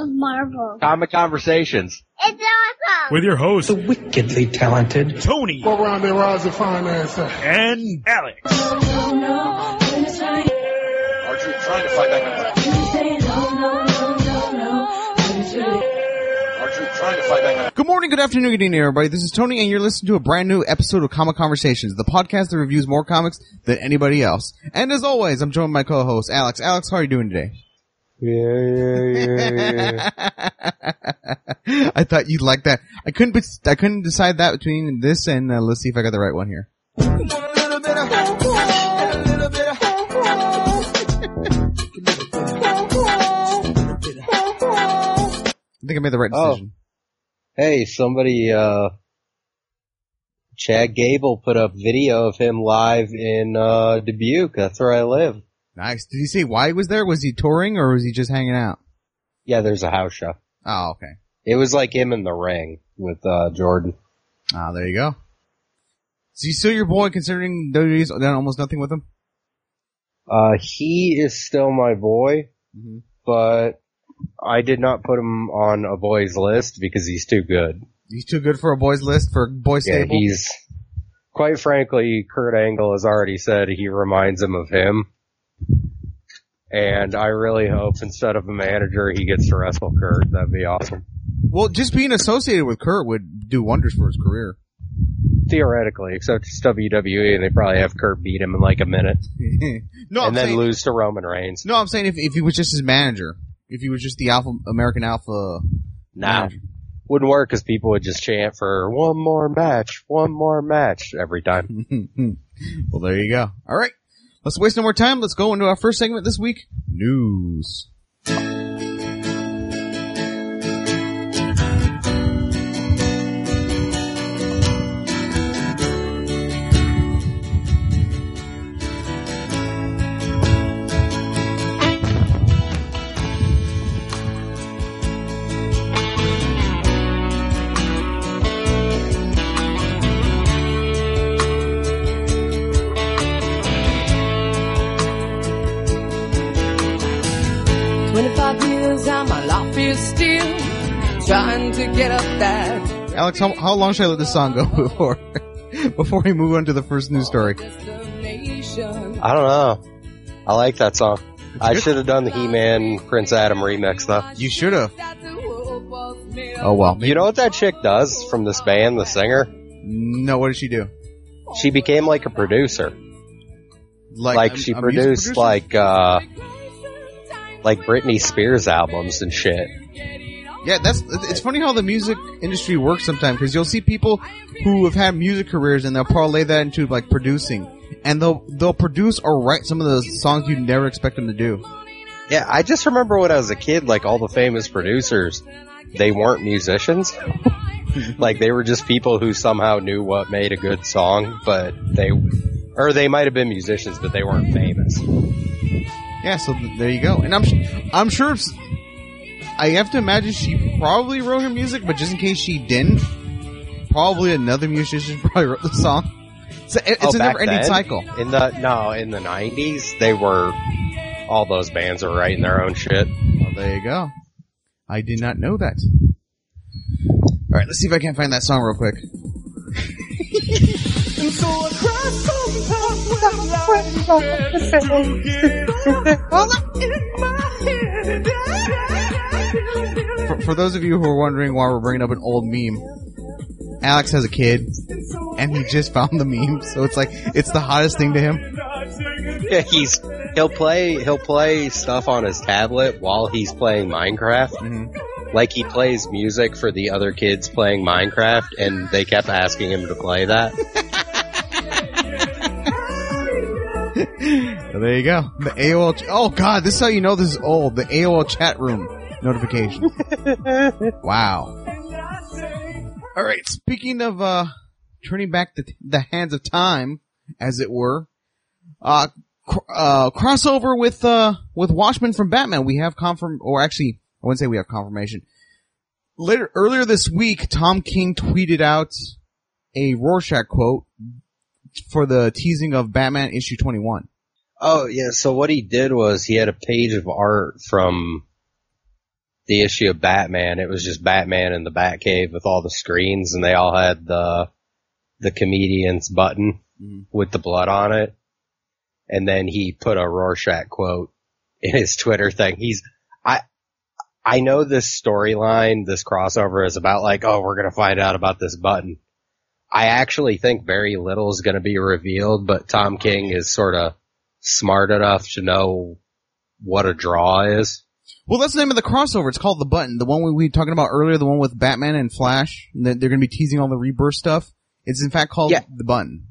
love Marvel. Comic Conversations. It's awesome. with your host, the wickedly talented Tony Go around there, rise and finance. and Alex. Archer trying to fight back. Archer trying to fight back. Good morning, good afternoon, good evening, everybody. This is Tony, and you're listening to a brand new episode of Comic Conversations, the podcast that reviews more comics than anybody else. And as always, I'm joined by my co-host, Alex. Alex, how are you doing today? Yeah, yeah, yeah, I thought you'd like that. I couldn't, be, I couldn't decide that between this and uh, let's see if I got the right one here. I think I made the right decision. Oh. decision. Hey, somebody, uh, Chad Gable put up video of him live in, uh, Dubuque. That's where I live. Nice. Did he say why he was there? Was he touring or was he just hanging out? Yeah, there's a house show. Oh, okay. It was like him in the ring with, uh, Jordan. Ah, there you go. Is he still your boy considering WWE's done almost nothing with him? Uh, he is still my boy, Mhm. but I did not put him on a boys list because he's too good. He's too good for a boys list for a boy Yeah, stable. he's, quite frankly, Kurt Angle has already said he reminds him of him. And I really hope instead of a manager, he gets to wrestle Kurt. That'd be awesome. well, just being associated with Kurt would do wonders for his career. Theoretically, except it's WWE and they probably have Kurt beat him in like a minute no, I'm and then saying, lose to Roman Reigns. no, I'm saying if if he was just his manager, if he was just the alpha American alpha. Nah. manager. Wouldn't work because people would just chant for one more match, one more match every time. well, there you go. All right, let's waste no more time. Let's go into our first segment this week: news. Alex, how, how long should I let this song go before before we move on to the first news story? I don't know. I like that song. I should have done the He-Man Prince Adam remix though. You should have. That the world was made Oh well. You know what that chick does from this band, the singer? No, what did she do? She became like a producer. Like, a- she a produced like, uh, like Britney Spears albums and shit. Yeah, that's it's funny how the music industry works sometimes because you'll see people who have had music careers and they'll parlay that into like producing, and they'll they'll produce or write some of the songs you never expect them to do. Yeah, I just remember when I was a kid, like all the famous producers, they weren't musicians. like they were just people who somehow knew what made a good song, but they, or they might have been musicians, but they weren't famous. Yeah, so th- there you go. And I'm I'm sure I have to imagine she probably wrote her music, but just in case she didn't, probably another musician probably wrote the song. So it- it's Oh, a never-ending cycle. In the no, in the '90s, they were all those bands were writing their own shit. Well, there you go. I did not know that. All right, let's see if I can find that song real quick. For, for those of you who are wondering why we're bringing up an old meme, Alex has a kid, and he just found the meme, so it's like it's the hottest thing to him. Yeah, he's he'll play he'll play stuff on his tablet while he's playing Minecraft. Mhm. Like he plays music for the other kids playing Minecraft, and they kept asking him to play that. There you go. The AOL. Ch- oh God, this is how you know this is old. The AOL chat room notification. wow. All right. Speaking of uh, turning back the the hands of time, as it were, uh, cr- uh, crossover with uh with Watchmen from Batman. We have confirm, or actually, I wouldn't say we have confirmation. Later earlier this week, Tom King tweeted out a Rorschach quote for the teasing of Batman issue twenty one. Oh yeah, so what he did was he had a page of art from the issue of Batman, it was just Batman in the Batcave with all the screens, and they all had the the comedian's button Mhm. with the blood on it. And then he put a Rorschach quote in his Twitter thing. He's I I know this storyline, this crossover is about like, oh, we're gonna find out about this button. I actually think very little is gonna be revealed, but Tom King is sort of smart enough to know what a draw is. Well, that's the name of the crossover. It's called The Button. The one we we were talking about earlier, the one with Batman and Flash. and They're going to be teasing all the rebirth stuff. It's in fact called Yeah. The Button.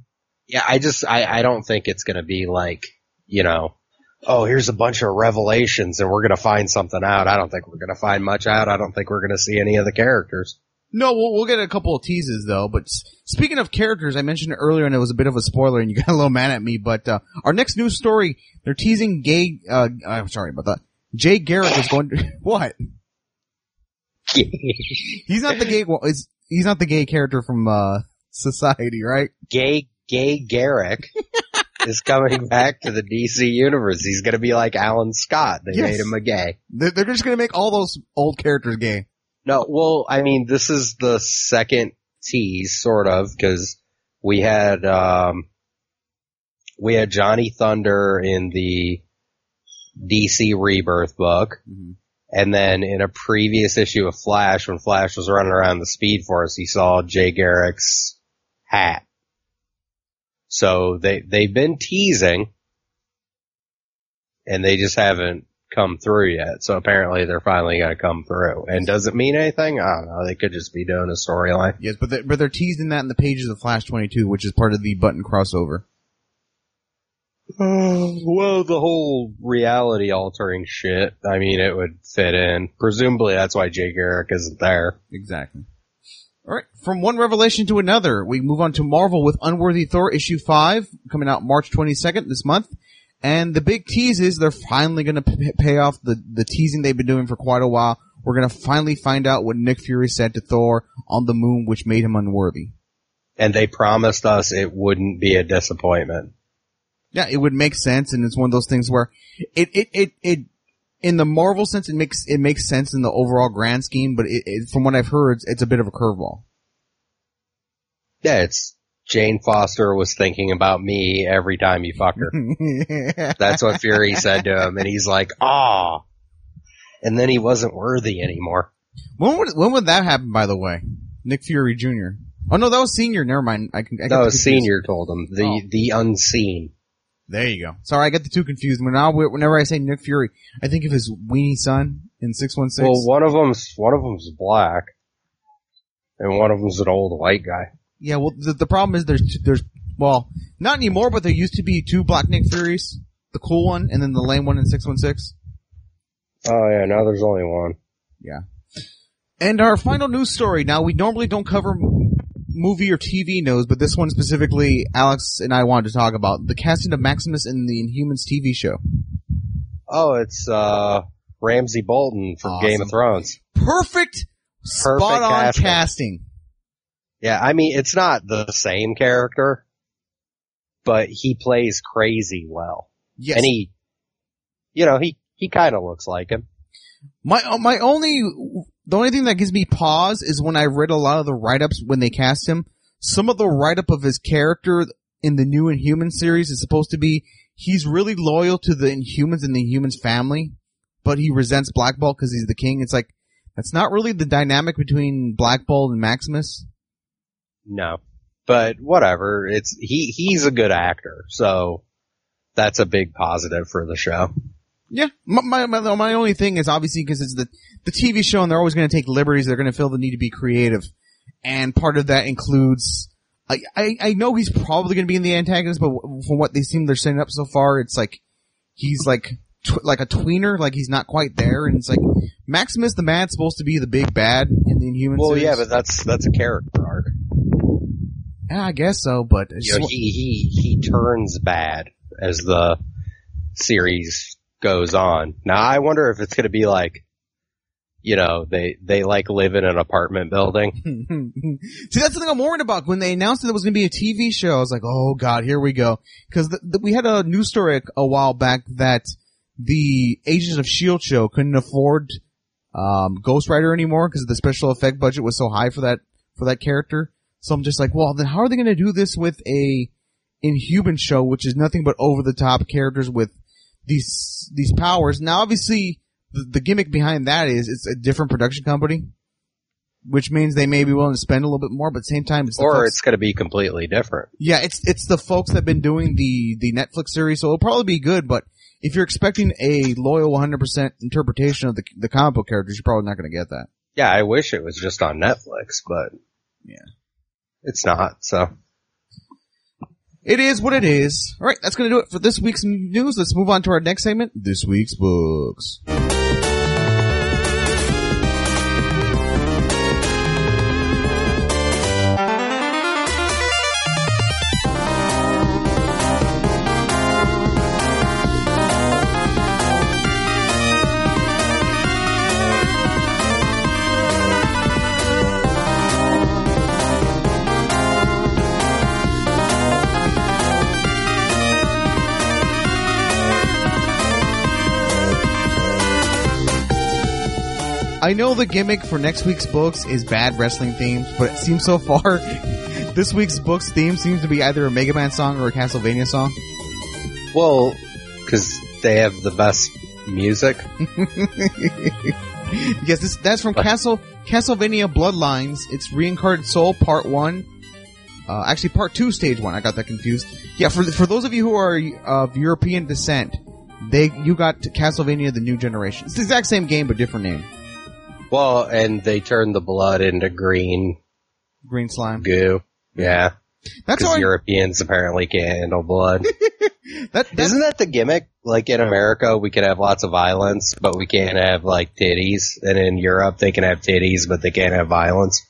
Yeah, I just I, I don't think it's gonna be like, you know, oh here's a bunch of revelations and we're gonna find something out. I don't think we're gonna find much out. I don't think we're gonna see any of the characters. No, we'll, we'll get a couple of teases though. But speaking of characters, I mentioned it earlier and it was a bit of a spoiler and you got a little mad at me. But uh, our next news story, they're teasing gay. Uh, I'm sorry about that. Jay Garrick is going to what? He's not the gay. Is he's not the gay character from uh, Society, right? gay gay Garrick is coming back to the DC universe. He's gonna be like Alan Scott. They Yes. made him a gay. They're, they're just going to make all those old characters gay. No, well, I mean, this is the second tease, sort of, because we had um, we had Johnny Thunder in the DC Rebirth book, and then in a previous issue of Flash, when Flash was running around the Speed Force, he saw Jay Garrick's hat. So they they've been teasing, and they just haven't come through yet. So apparently they're finally going to come through. And does it mean anything? I don't know. They could just be doing a storyline. Yes, but they're, but they're teasing that in the pages of Flash 22, which is part of the Button crossover. Uh, well, the whole reality altering shit. I mean, it would fit in. Presumably, that's why Jay Garrick isn't there. Exactly. All right. From one revelation to another, we move on to Marvel with Unworthy Thor issue five coming out March 22nd this month. And the big tease is they're finally going to p- pay off the, the teasing they've been doing for quite a while. We're going to finally find out what Nick Fury said to Thor on the moon, which made him unworthy. And they promised us it wouldn't be a disappointment. Yeah, it would make sense, and it's one of those things where it it it, it in the Marvel sense it makes it makes sense in the overall grand scheme, but it, it, from what I've heard, it's, it's a bit of a curveball. Yeah, it's Jane Foster was thinking about me every time you fuck her. That's what Fury said to him, and he's like, ah. And then he wasn't worthy anymore. when would when would that happen? By the way, Nick Fury Jr. Oh no, that was senior. Never mind. I can. I got No, the confused. senior told him the Oh. the unseen. There you go. Sorry, I get the two confused. When now, whenever I say Nick Fury, I think of his weenie son in six one six. Well, one of them's one of them's black, and one of them's an old white guy. Yeah, well, the, the problem is there's there's well, not anymore, but there used to be two Black Nick Furies, the cool one and then the lame one in six one six. Oh yeah, now there's only one. Yeah. And our final news story. Now, we normally don't cover movie or TV news, but this one specifically, Alex and I wanted to talk about the casting of Maximus in the Inhumans TV show. Oh, it's uh Ramsey Bolton from Awesome. Game of Thrones. Perfect, spot on casting. casting. Yeah, I mean it's not the same character, but he plays crazy well, Yes. and he, you know, he he kind of looks like him. My uh, my only the only thing that gives me pause is when I read a lot of the write ups when they cast him. Some of the write up of his character in the new Inhuman series is supposed to be he's really loyal to the Inhumans and the Inhumans family, but he resents Black Bolt because he's the king. It's like that's not really the dynamic between Black Bolt and Maximus. No, but whatever. It's he he's a good actor, so that's a big positive for the show. Yeah, my my my, only thing is obviously because it's the the TV show and they're always going to take liberties. They're going to feel the need to be creative, and part of that includes. I, I, I know he's probably going to be in the antagonist, but from what they seem they're setting up so far, it's like he's like tw- like a tweener, like he's not quite there, and it's like Maximus the Mad's supposed to be the big bad in the Inhuman. Well, series. yeah, but that's that's a character arc. yeah, I guess so. But You know, he he he turns bad as the series goes on. Now I wonder if it's going to be like, you know, they they like live in an apartment building. See, that's the thing I'm worried about. When they announced that it was going to be a TV show, I was like, oh god, here we go. Cause the, the, we had a news story a, a while back that the Agents of S.H.I.E.L.D. Show couldn't afford, um, Ghost Rider anymore because the special effect budget was so high for that for that character. So I'm just like, well, then how are they going to do this with a Inhuman show, which is nothing but over the top characters with these these powers? Now, obviously, the, the gimmick behind that is it's a different production company, which means they may be willing to spend a little bit more, but at the same time, it's Or folks- it's going to be completely different. yeah, it's it's the folks that have been doing the the Netflix series, so it'll probably be good. But if you're expecting a loyal 100% interpretation of the the comic book characters, you're probably not going to get that. Yeah, I wish it was just on Netflix, but Yeah. it's not. So It is what it is. All right, that's going to do it for this week's news. Let's move on to our next segment, this week's books. I know the gimmick for next week's books is bad wrestling themes, but it seems so far this week's books theme seems to be either a Mega Man song or a Castlevania song. well, because they have the best music. Yes, this that's from Castle Castlevania Bloodlines. It's Reincarnated Soul Part One. Uh, actually, Part Two, Stage One. I got that confused. Yeah, for for those of you who are of European descent, they you got Castlevania: The New Generation. It's the exact same game but different name. Well, and they turn the blood into green Green slime. goo. Yeah, That's all. because I, Europeans apparently can't handle blood. that, that's, Isn't that the gimmick? Like in America, we can have lots of violence, but we can't have like titties. And in Europe, they can have titties, but they can't have violence.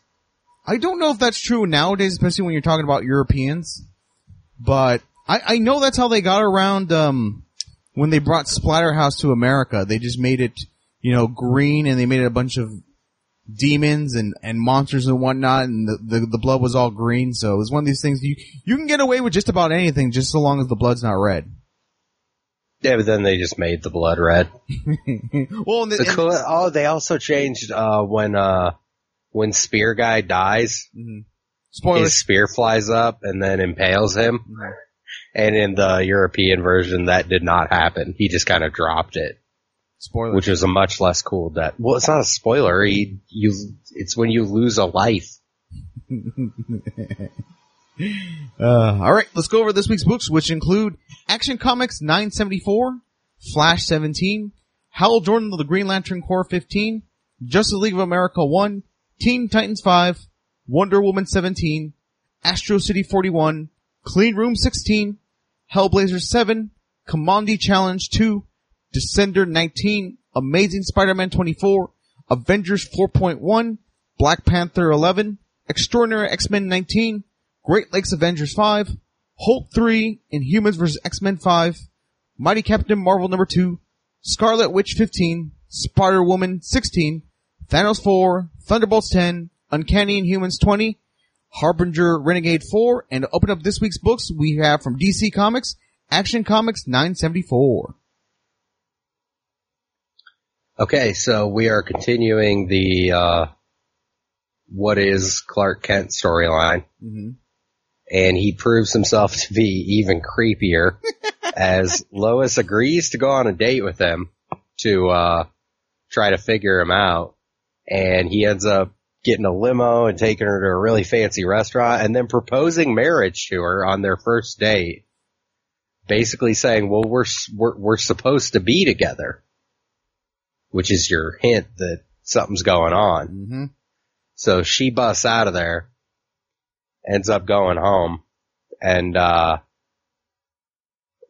I don't know if that's true nowadays, especially when you're talking about Europeans. But I, I know that's how they got around um, when they brought Splatterhouse to America. They just made it, you know, green, and they made it a bunch of demons and, and monsters and whatnot, and the, the the blood was all green. So it was one of these things you you can get away with just about anything, just so long as the blood's not red. Yeah, but then they just made the blood red. well, and the, The cool, oh, they also changed uh, when uh, when Spear Guy dies, spoilers. his spear flies up and then impales him. And in the European version, that did not happen. He just kind of dropped it, Spoilers. which is a much less cool death. Well, it's not a spoiler. He, you, it's when you lose a life. Uh, all right, let's go over this week's books, which include Action Comics 974, Flash 17, Hal Jordan of the Green Lantern Corps 15, Justice League of America 1, Teen Titans 5, Wonder Woman 17, Astro City 41, Clean Room 16, Hellblazer 7, Kamandi Challenge 2, Descender 19, Amazing Spider-Man 24, Avengers 4.1, Black Panther 11, Extraordinary X-Men 19, Great Lakes Avengers 5, Hulk 3, Inhumans vs. X-Men 5, Mighty Captain Marvel number 2, Scarlet Witch 15, Spider-Woman 16, Thanos 4, Thunderbolts 10, Uncanny Inhumans 20, Harbinger Renegade 4, and to open up this week's books, we have from DC Comics, Action Comics 974. Okay, so we are continuing the uh, what is Clark Kent storyline, Mm-hmm. and he proves himself to be even creepier as Lois agrees to go on a date with him to uh, try to figure him out, and he ends up getting a limo and taking her to a really fancy restaurant, and then proposing marriage to her on their first date, basically saying, "Well, we're we're, we're supposed to be together." Which is your hint that something's going on. Mm-hmm. So she busts out of there, ends up going home, and uh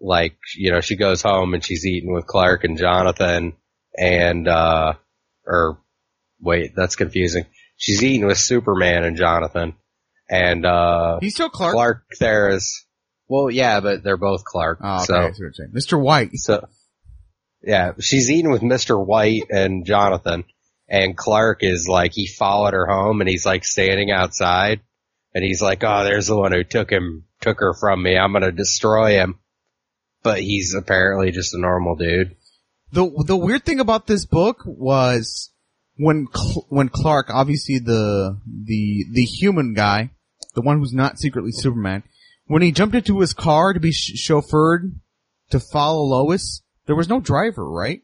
like, you know, she goes home and she's eating with Clark and Jonathan and uh or wait, that's confusing. She's eating with Superman and Jonathan and uh He's still Clark. Clark there is well, yeah, but they're both Clark. Oh, okay. So I see what you're saying. Mr. White. so, yeah, she's eating with Mr. White and Jonathan, and Clark is like, he followed her home, and he's like standing outside, and he's like, oh, there's the one who took him, took her from me, I'm gonna destroy him. But he's apparently just a normal dude. The the weird thing about this book was when Cl- when Clark, obviously the the the human guy, the one who's not secretly Superman, when he jumped into his car to be sh- chauffeured to follow Lois, there was no driver, right?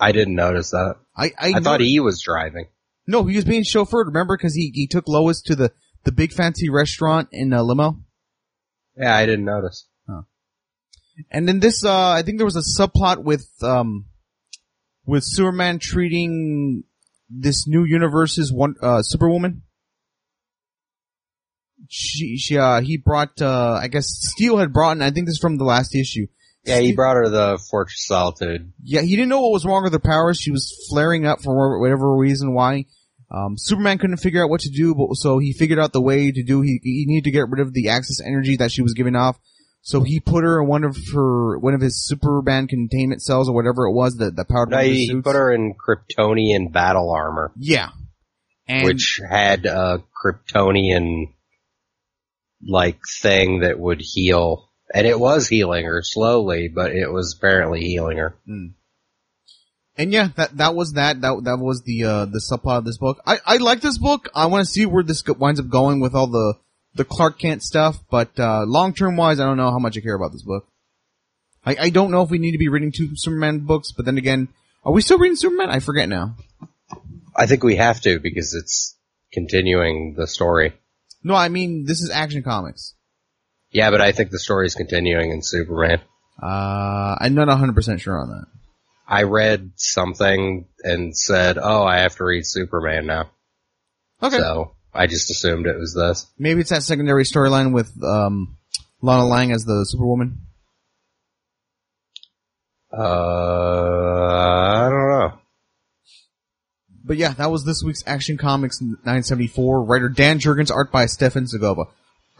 I didn't notice that. I I, I, thought he was driving. no, he was being chauffeured. Remember, because he he took Lois to the the big fancy restaurant in a limo. Yeah, I didn't notice. And then this, uh, I think there was a subplot with, um, with Superman treating this new universe's one, uh, Superwoman. She, she, uh, he brought, uh, I guess Steel had brought, and I think this is from the last issue. Yeah, he brought her the Fortress Solitude. yeah, he didn't know what was wrong with her powers. She was flaring up for whatever reason why. Um, Superman couldn't figure out what to do, but so he figured out the way to do. He he needed to get rid of the access energy that she was giving off. So he put her in one of her one of his Superman containment cells or whatever it was that that powered No, he suits. put her in Kryptonian battle armor, Yeah, and which had a Kryptonian like thing that would heal, and it was healing her slowly, but it was apparently healing her. and yeah, that that was that that that was the uh the subplot of this book. I I like this book. I want to see where this winds up going with all the the Clark Kent stuff, but uh long term wise, I don't know how much I care about this book. I I don't know if we need to be reading two Superman books, but then again, are we still reading Superman? I forget now. I think we have to because it's continuing the story. No, I mean this is Action Comics. Yeah, but I think the story is continuing in Superman. Uh, I'm not 100 percent sure on that. I read something and said, "Oh, I have to read Superman now." Okay, So I just assumed it was this. maybe it's that secondary storyline with um Lana Lang as the Superwoman. Uh, I don't know. But yeah, that was this week's Action Comics 974. Writer Dan Jurgens, art by Stephen Segovia.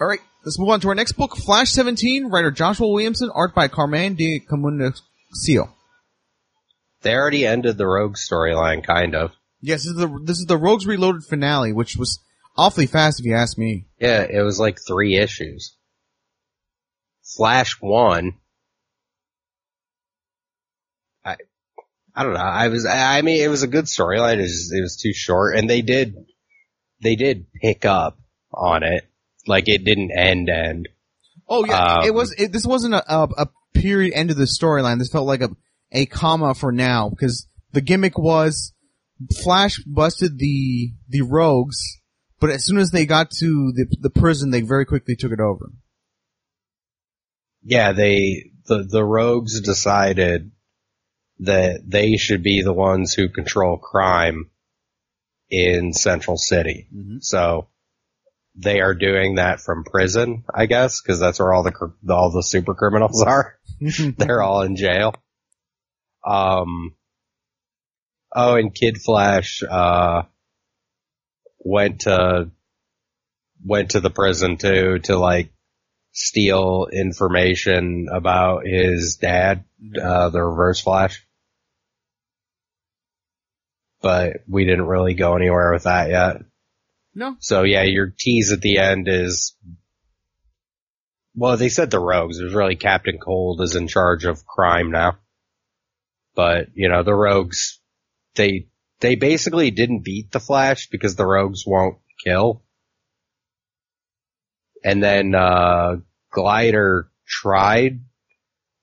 Alright, let's move on to our next book, Flash 17, writer Joshua Williamson, art by Carmine Di Giandomenico. They already ended the Rogue storyline, kind of. Yes, this is the, this is the Rogues Reloaded finale, which was awfully fast if you ask me. Yeah, it was like three issues. Flash one. I, I don't know. I was, I mean, it was a good storyline. It was, it was too short, and they did, they did pick up on it. Like it didn't end end. Oh yeah, Um, it was, it, this wasn't a, a, a period end of the storyline. This felt like a, a comma for now, because the gimmick was Flash busted the, the Rogues, but as soon as they got to the, the prison, they very quickly took it over. Yeah, they, the, the rogues decided that they should be the ones who control crime in Central City. Mhm. So they are doing that from prison, I guess, because that's where all the all the super criminals are. They're all in jail. Um. Oh, and Kid Flash uh went to went to the prison too to like steal information about his dad, uh, the Reverse Flash. But we didn't really go anywhere with that yet. No. So yeah, your tease at the end is, well, they said the rogues. It was really Captain Cold is in charge of crime now. But, you know, the rogues, they, they basically didn't beat the Flash because the rogues won't kill. And then, uh, Glider tried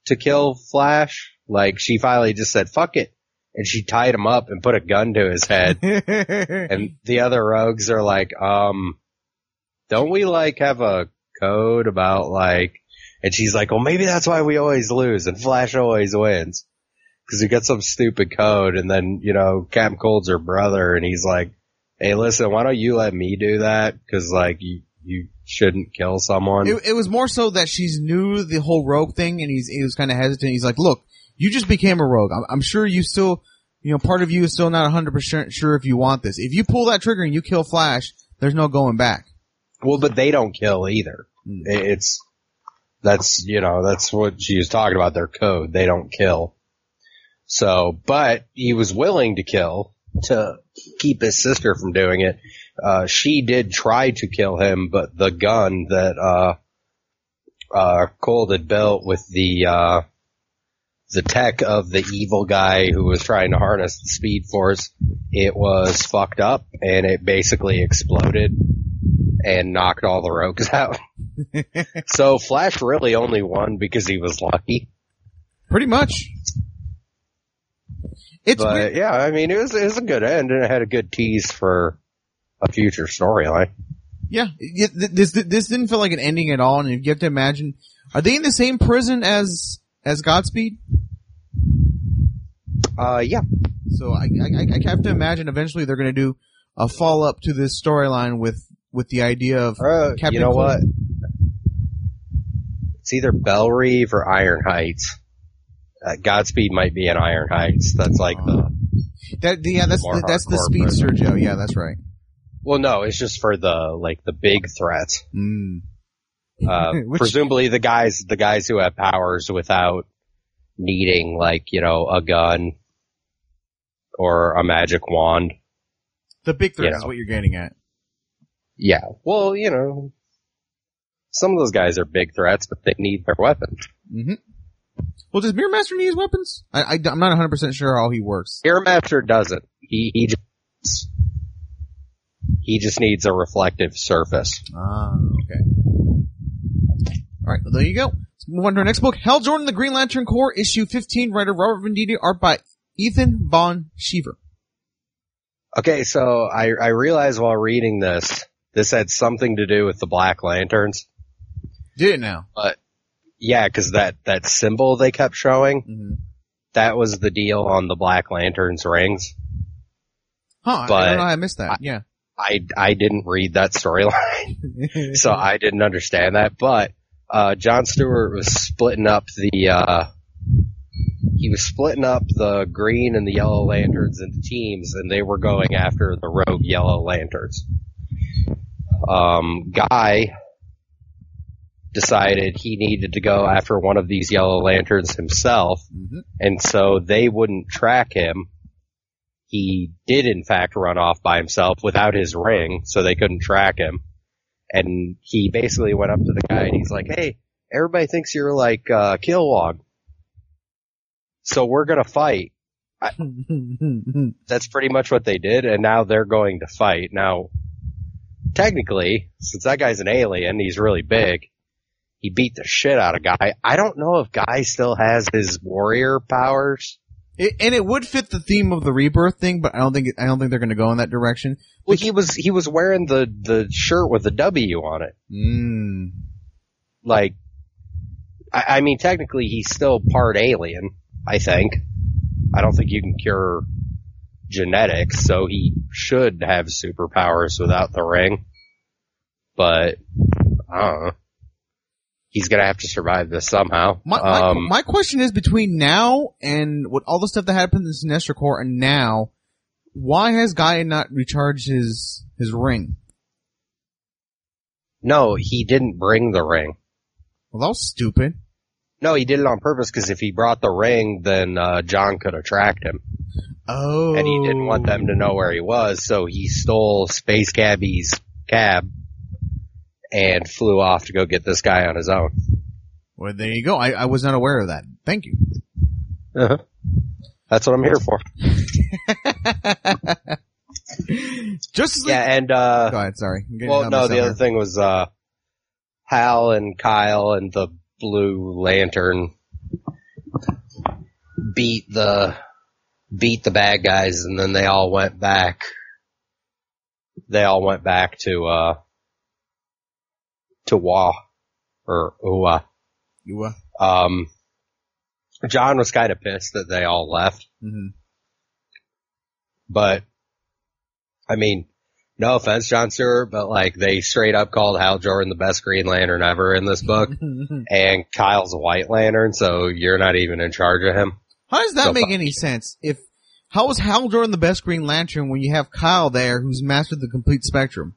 to kill Flash. Like, she finally just said, fuck it. And she tied him up and put a gun to his head. And the other rogues are like, um, don't we like have a code about like, and she's like, well, maybe that's why we always lose and Flash always wins. Cause we got some stupid code and then, you know, Captain Cold's her brother and he's like, hey, listen, why don't you let me do that? Cause like you, you shouldn't kill someone. It, it was more so that she's new the whole rogue thing, and he's he was kind of hesitant. He's like, "Look, you just became a rogue. I'm, I'm sure you still, you know, part of you is still not 100 percent sure if you want this. If you pull that trigger and you kill Flash, there's no going back." Well, but they don't kill either. Hmm. It's, that's, you know, that's what she was talking about, their code. They don't kill. So, but he was willing to kill to keep his sister from doing it. Uh, she did try to kill him, but the gun that, uh, uh, Cold had built with the, uh, the tech of the evil guy who was trying to harness the speed force, it was fucked up and it basically exploded and knocked all the rogues out. so Flash really only won because he was lucky. Pretty much. It's but weird. yeah, I mean, it was, it was a good end and it had a good tease for a future storyline. Yeah, this this didn't feel like an ending at all, and you have to imagine, are they in the same prison as as Godspeed? Uh, yeah. So I I, I have to imagine eventually they're going to do a follow up to this storyline with with the idea of Uh, Captain you know what? It's either Belle Reve or Iron Heights. Uh, Godspeed might be in Iron Heights. That's like the, that yeah that's the, that's the speedster. Joe. Yeah, that's right. well no, it's just for the, like the big threats. Mm. Uh, Which- presumably the guys, the guys who have powers without needing like, you know, a gun or a magic wand. The big threat You is what you're getting at. Yeah. Well, you know, some of those guys are big threats, but they need their weapons. hmm Well, does Mirror Master need his weapons? I, I am not 100 percent sure how he works. Airmaster doesn't. He, he just, he just needs a reflective surface. Ah, okay. All right, well, there you go. Let's move on to our next book, Hal Jordan, The Green Lantern Corps, issue 15, writer Robert Venditti, art by Ethan Van Sciver. Okay, so I, I realized while reading this, this had something to do with the Black Lanterns. Did it now? Yeah, cause that, that symbol they kept showing, Mm-hmm. that was the deal on the Black Lanterns rings. Huh? I But- don't know. I missed that. yeah. I, I didn't read that storyline, so I didn't understand that, but, uh, John Stewart was splitting up the, uh, he was splitting up the green and the yellow lanterns into teams and they were going after the rogue yellow lanterns. Um, Guy decided he needed to go after one of these yellow lanterns himself Mhm. and so they wouldn't track him. He did in fact run off by himself without his ring, so they couldn't track him. And he basically went up to the guy and he's like, hey, everybody thinks you're like, uh, Kilowog. So we're gonna fight. That's pretty much what they did, and now they're going to fight. Now, technically, since that guy's an alien, he's really big, he beat the shit out of Guy. I don't know if Guy still has his warrior powers. It, and it would fit the theme of the rebirth thing, but I don't think I don't think they're going to go in that direction. Well, he was he was wearing the the shirt with the W on it. Mm. Like, I, I mean, technically, he's still part alien. I think. I don't think you can cure genetics, so he should have superpowers without the ring. But I don't know. He's gonna have to survive this somehow. My, my, um, my question is between now and with all the stuff that happened in the Sinestro Corps and now, why has Gaia not recharged his his ring? no, he didn't bring the ring. Well, that was stupid. No, he did it on purpose because if he brought the ring, then uh, John could have tracked him. Oh. and he didn't want them to know where he was, so he stole Space Cabby's cab and flew off to go get this guy on his own. Well, there you go. I, I was not aware of that. Thank you. Uh-huh. That's what I'm here for. Just. Yeah, and uh, Go ahead. Sorry. Well, no, the here. other thing was uh, Hal and Kyle and the Blue Lantern beat the beat the bad guys, and then they all went back. They all went back to uh to Wa or Uwa. You, uh, Um, John was kind of pissed that they all left, mhm. but I mean, no offense, John Stewart, but like they straight up called Hal Jordan the best Green Lantern ever in this book, and Kyle's a White Lantern, so you're not even in charge of him. How does that So make any sense? If how is Hal Jordan the best Green Lantern when you have Kyle there who's mastered the complete spectrum?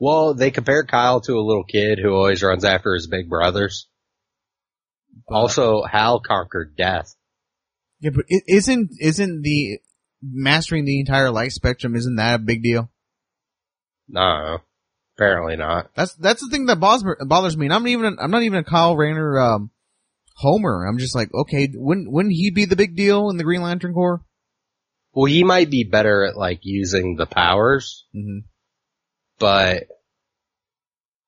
Well, they compare Kyle to a little kid who always runs after his big brothers. Also, Hal conquered death. Yeah, but is isn't isn't the mastering the entire light spectrum isn't that a big deal? No, apparently not. That's that's the thing that bothers me, bothers me. And I'm even I'm not even a Kyle Rayner um, Homer. I'm just like, okay, wouldn't wouldn't he be the big deal in the Green Lantern Corps? Well, he might be better at like using the powers, Mm-hmm. But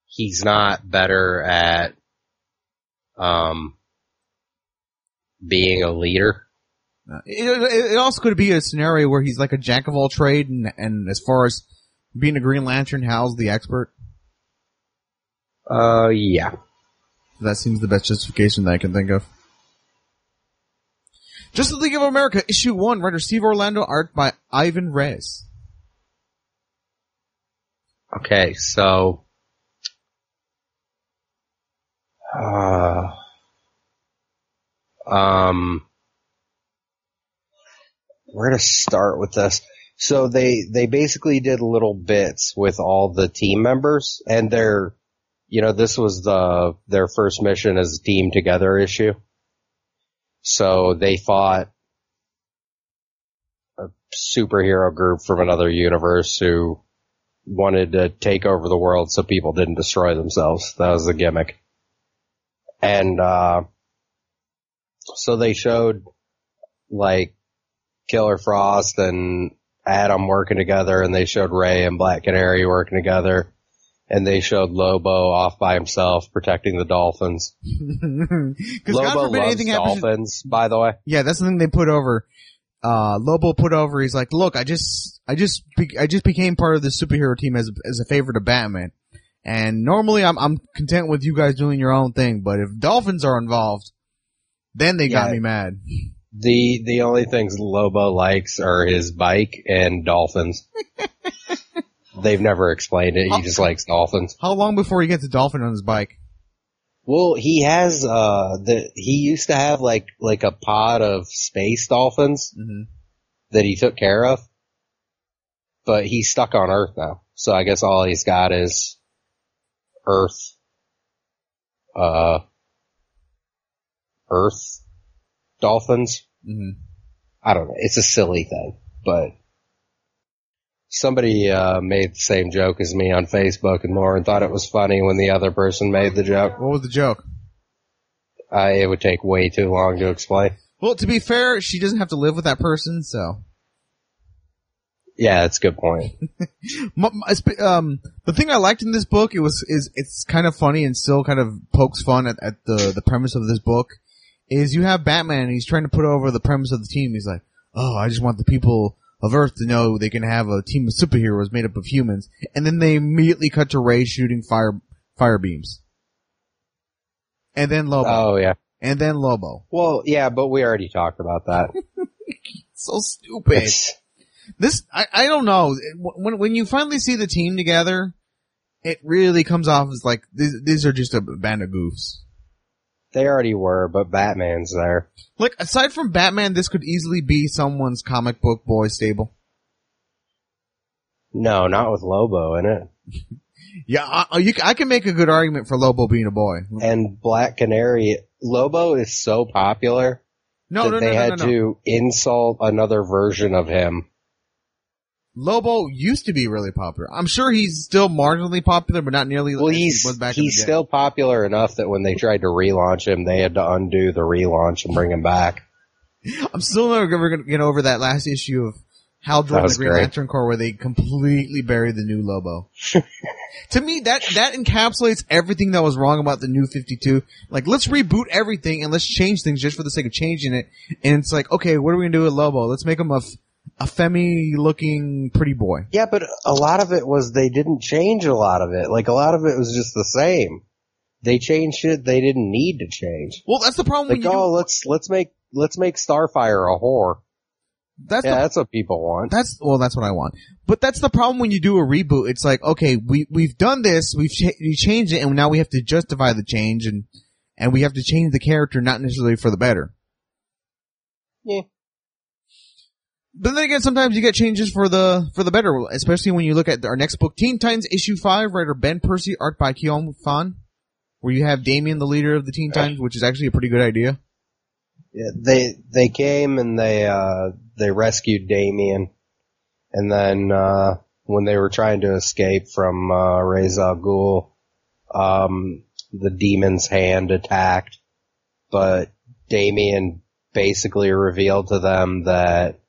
he's not better at um being a leader. It, it, also could be a scenario where he's like a jack of all trade, and, and as far as being a Green Lantern, Hal's the expert. Uh, yeah. That seems the best justification that I can think of. Just Justice League of America, issue one, writer Steve Orlando, art by Ivan Reis. Okay, so uh, um where to start with this? So they they basically did little bits with all the team members and their you know, this was the their first mission as a team together issue. So they fought a superhero group from another universe who wanted to take over the world so people didn't destroy themselves. That was the gimmick. And, uh, so they showed like Killer Frost and Atom working together and they showed Ray and Black Canary working together and they showed Lobo off by himself protecting the dolphins. Lobo loves anything happens. dolphins, by the way. Yeah, that's the thing they put over. Uh, Lobo put over. He's like, look, I just, I just, I just became part of the superhero team as as a favor to Batman. And normally, I'm I'm content with you guys doing your own thing, but if dolphins are involved, then they got me mad. The, the only things Lobo likes are his bike and dolphins. They've never explained it. He just likes dolphins. How long before he gets a dolphin on his bike? Well, he has uh the he used to have like like a pod of space dolphins Mhm. that he took care of, but he's stuck on Earth now. So I guess all he's got is Earth, uh, Earth dolphins. Mhm. I don't know. It's a silly thing, but somebody uh made the same joke as me on Facebook and more and thought it was funny when the other person made the joke. What was the joke? I, it would take way too long to explain. Well, to be fair, she doesn't have to live with that person, so. Yeah, that's a good point. M- m- I sp- um, the thing I liked in this book, it was, is, it's kind of funny and still kind of pokes fun at, at the, the premise of this book, is you have Batman and he's trying to put over the premise of the team. He's like, oh, I just want the people of Earth to know they can have a team of superheroes made up of humans. And then they immediately cut to Ray shooting fire, fire beams. And then Lobo. Oh yeah. and then Lobo. Well, yeah, but we already talked about that. So stupid. This, I, I don't know. When, when you finally see the team together, it really comes off as like, these, these are just a band of goofs. They already were, but Batman's there. Like, aside from Batman, this could easily be someone's comic book boy stable. No, not with Lobo in it. Yeah, I, you, I can make a good argument for Lobo being a boy. And Black Canary, Lobo is so popular No, that no, no, they had to insult another version of him. Lobo used to be really popular. I'm sure he's still marginally popular, but not nearly Well, he he's was back in he's the day. still popular enough that when they tried to relaunch him, they had to undo the relaunch and bring him back. I'm still never going to get over that last issue of Hal Jordan, the Green great. Lantern Corps, where they completely buried the new Lobo. to me, that that encapsulates everything that was wrong about the new 52. Like, let's reboot everything and let's change things just for the sake of changing it. And it's like, okay, what are we gonna do with Lobo? Let's make him a f- a femi looking pretty boy. Yeah, but a lot of it was they didn't change a lot of it. Like a lot of it was just the same. They changed shit they didn't need to change. Well, that's the problem Like, when you oh, do, let's let's make let's make Starfire a whore. that's Yeah, the that's what people want. That's well, that's what I want. But that's the problem when you do a reboot. It's like, okay, we we've done this, we've cha- we changed it, and now we have to justify the change, and and we have to change the character, not necessarily for the better. Yeah. But then again, sometimes you get changes for the for the better, especially when you look at our next book, Teen Titans issue five, writer Ben Percy, art by Khoi Pham, where you have Damian, the leader of the Teen Titans, which is actually a pretty good idea. Yeah, they they came and they uh they rescued Damian, and then uh when they were trying to escape from uh Ra's al Ghul, um the demon's hand attacked but Damian basically revealed to them that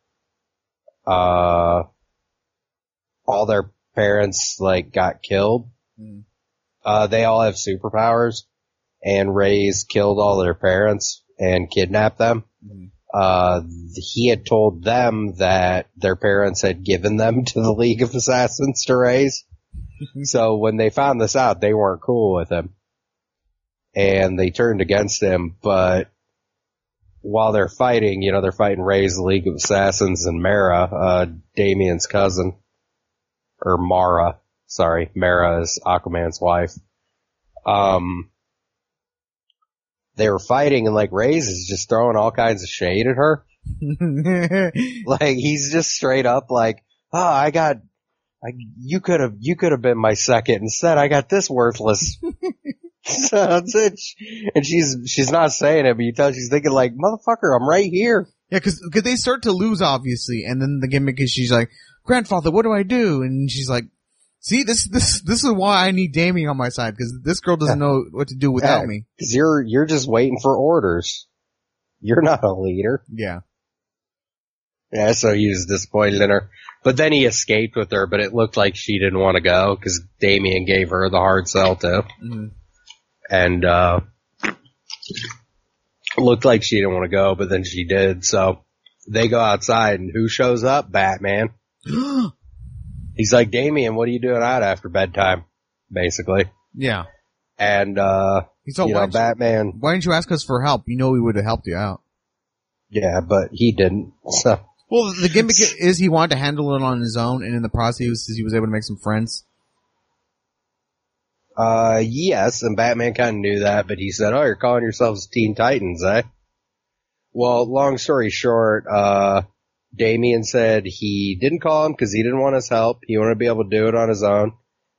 uh all their parents like got killed. Mm. Uh they all have superpowers and Ra's killed all their parents and kidnapped them. Mhm. Uh he had told them that their parents had given them to the League of Assassins to raise. so when they found this out, they weren't cool with him. And they turned against him, but while they're fighting, you know, they're fighting Ra's League of Assassins and Mara, uh, Damian's cousin. Or Mara. Sorry, Mara is Aquaman's wife. Um, they were fighting and like Ra's is just throwing all kinds of shade at her. Like he's just straight up like, oh, I got, I, you could have, you could have been my second. Instead, I got this worthless. so that's it. And she's, she's not saying it, but you tell she's thinking like, motherfucker, I'm right here. Yeah, because they start to lose obviously, and then the gimmick is she's like, "Grandfather, what do I do?" And she's like, "See, this this this is why I need Damian on my side because this girl doesn't know what to do without Yeah. me." Cause you're, you're just waiting for orders. You're not a leader. Yeah, Yeah, so he was disappointed in her. But then he escaped with her, but it looked like she didn't want to go because Damian gave her the hard sell too. Mhm. And, uh, looked like she didn't want to go, but then she did. So they go outside and who shows up? Batman. He's like, Damian, what are you doing out after bedtime? Basically. yeah. And, uh, He's all, you know, didn't you, Batman, why didn't you ask us for help? You know we would have helped you out. yeah, but he didn't. So, Well, the gimmick is he wanted to handle it on his own, and in the process, he was, he was able to make some friends. Uh, yes, and Batman kind of knew that, but he said, "Oh, you're calling yourselves Teen Titans, eh?" Well, long story short, uh, Damian said he didn't call him because he didn't want his help. He wanted to be able to do it on his own.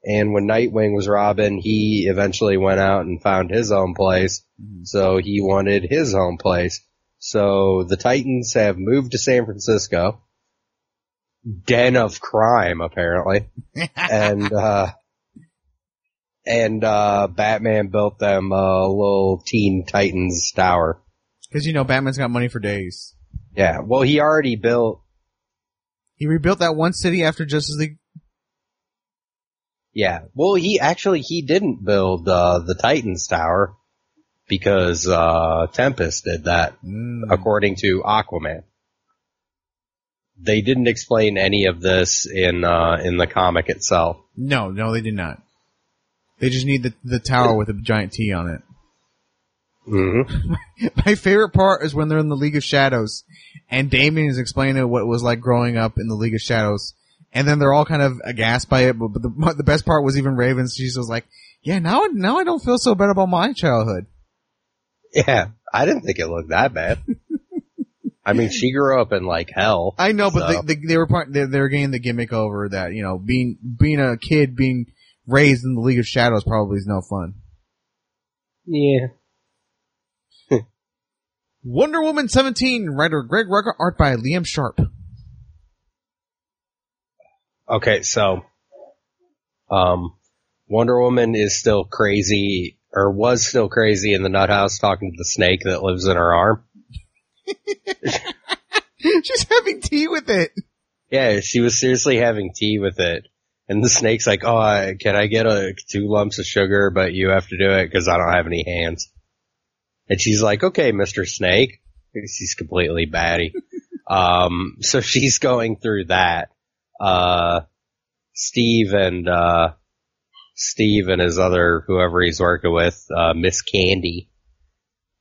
And when Nightwing was Robin, he eventually went out and found his own place. So he wanted his own place. So the Titans have moved to San Francisco. Den of crime, apparently and uh and uh Batman built them a little Teen Titans tower. Because you know Batman's got money for days. Yeah, well he already built He rebuilt that one city after Justice League. yeah. Well he actually he didn't build uh the Titans tower because uh Tempest did that Mm. according to Aquaman. They didn't explain any of this in uh in the comic itself. No, no, they did not. They just need the the tower with a giant T on it. hmm My favorite part is when they're in the League of Shadows, and Damian is explaining what it was like growing up in the League of Shadows, and then they're all kind of aghast by it. But, but the the best part was even Raven. She was like, "Yeah, now now I don't feel so bad about my childhood." Yeah, I didn't think it looked that bad. I mean, she grew up in like hell. I know, but they, they, they were part. They, they were getting the gimmick over that you know being being a kid being raised in the League of Shadows probably is no fun. Yeah. Wonder Woman 17, writer Greg Rucka, art by Liam Sharp. Okay, so, um, Wonder Woman is still crazy, or was still crazy in the nut house talking to the snake that lives in her arm. She's having tea with it. Yeah, she was seriously having tea with it. And the snake's like, oh, I, can I get a, two lumps of sugar, but you have to do it because I don't have any hands. And she's like, okay, Mr. Snake. She's completely batty. um, so she's going through that. Uh, Steve and, uh, Steve and his other, whoever he's working with, uh, Miss Candy,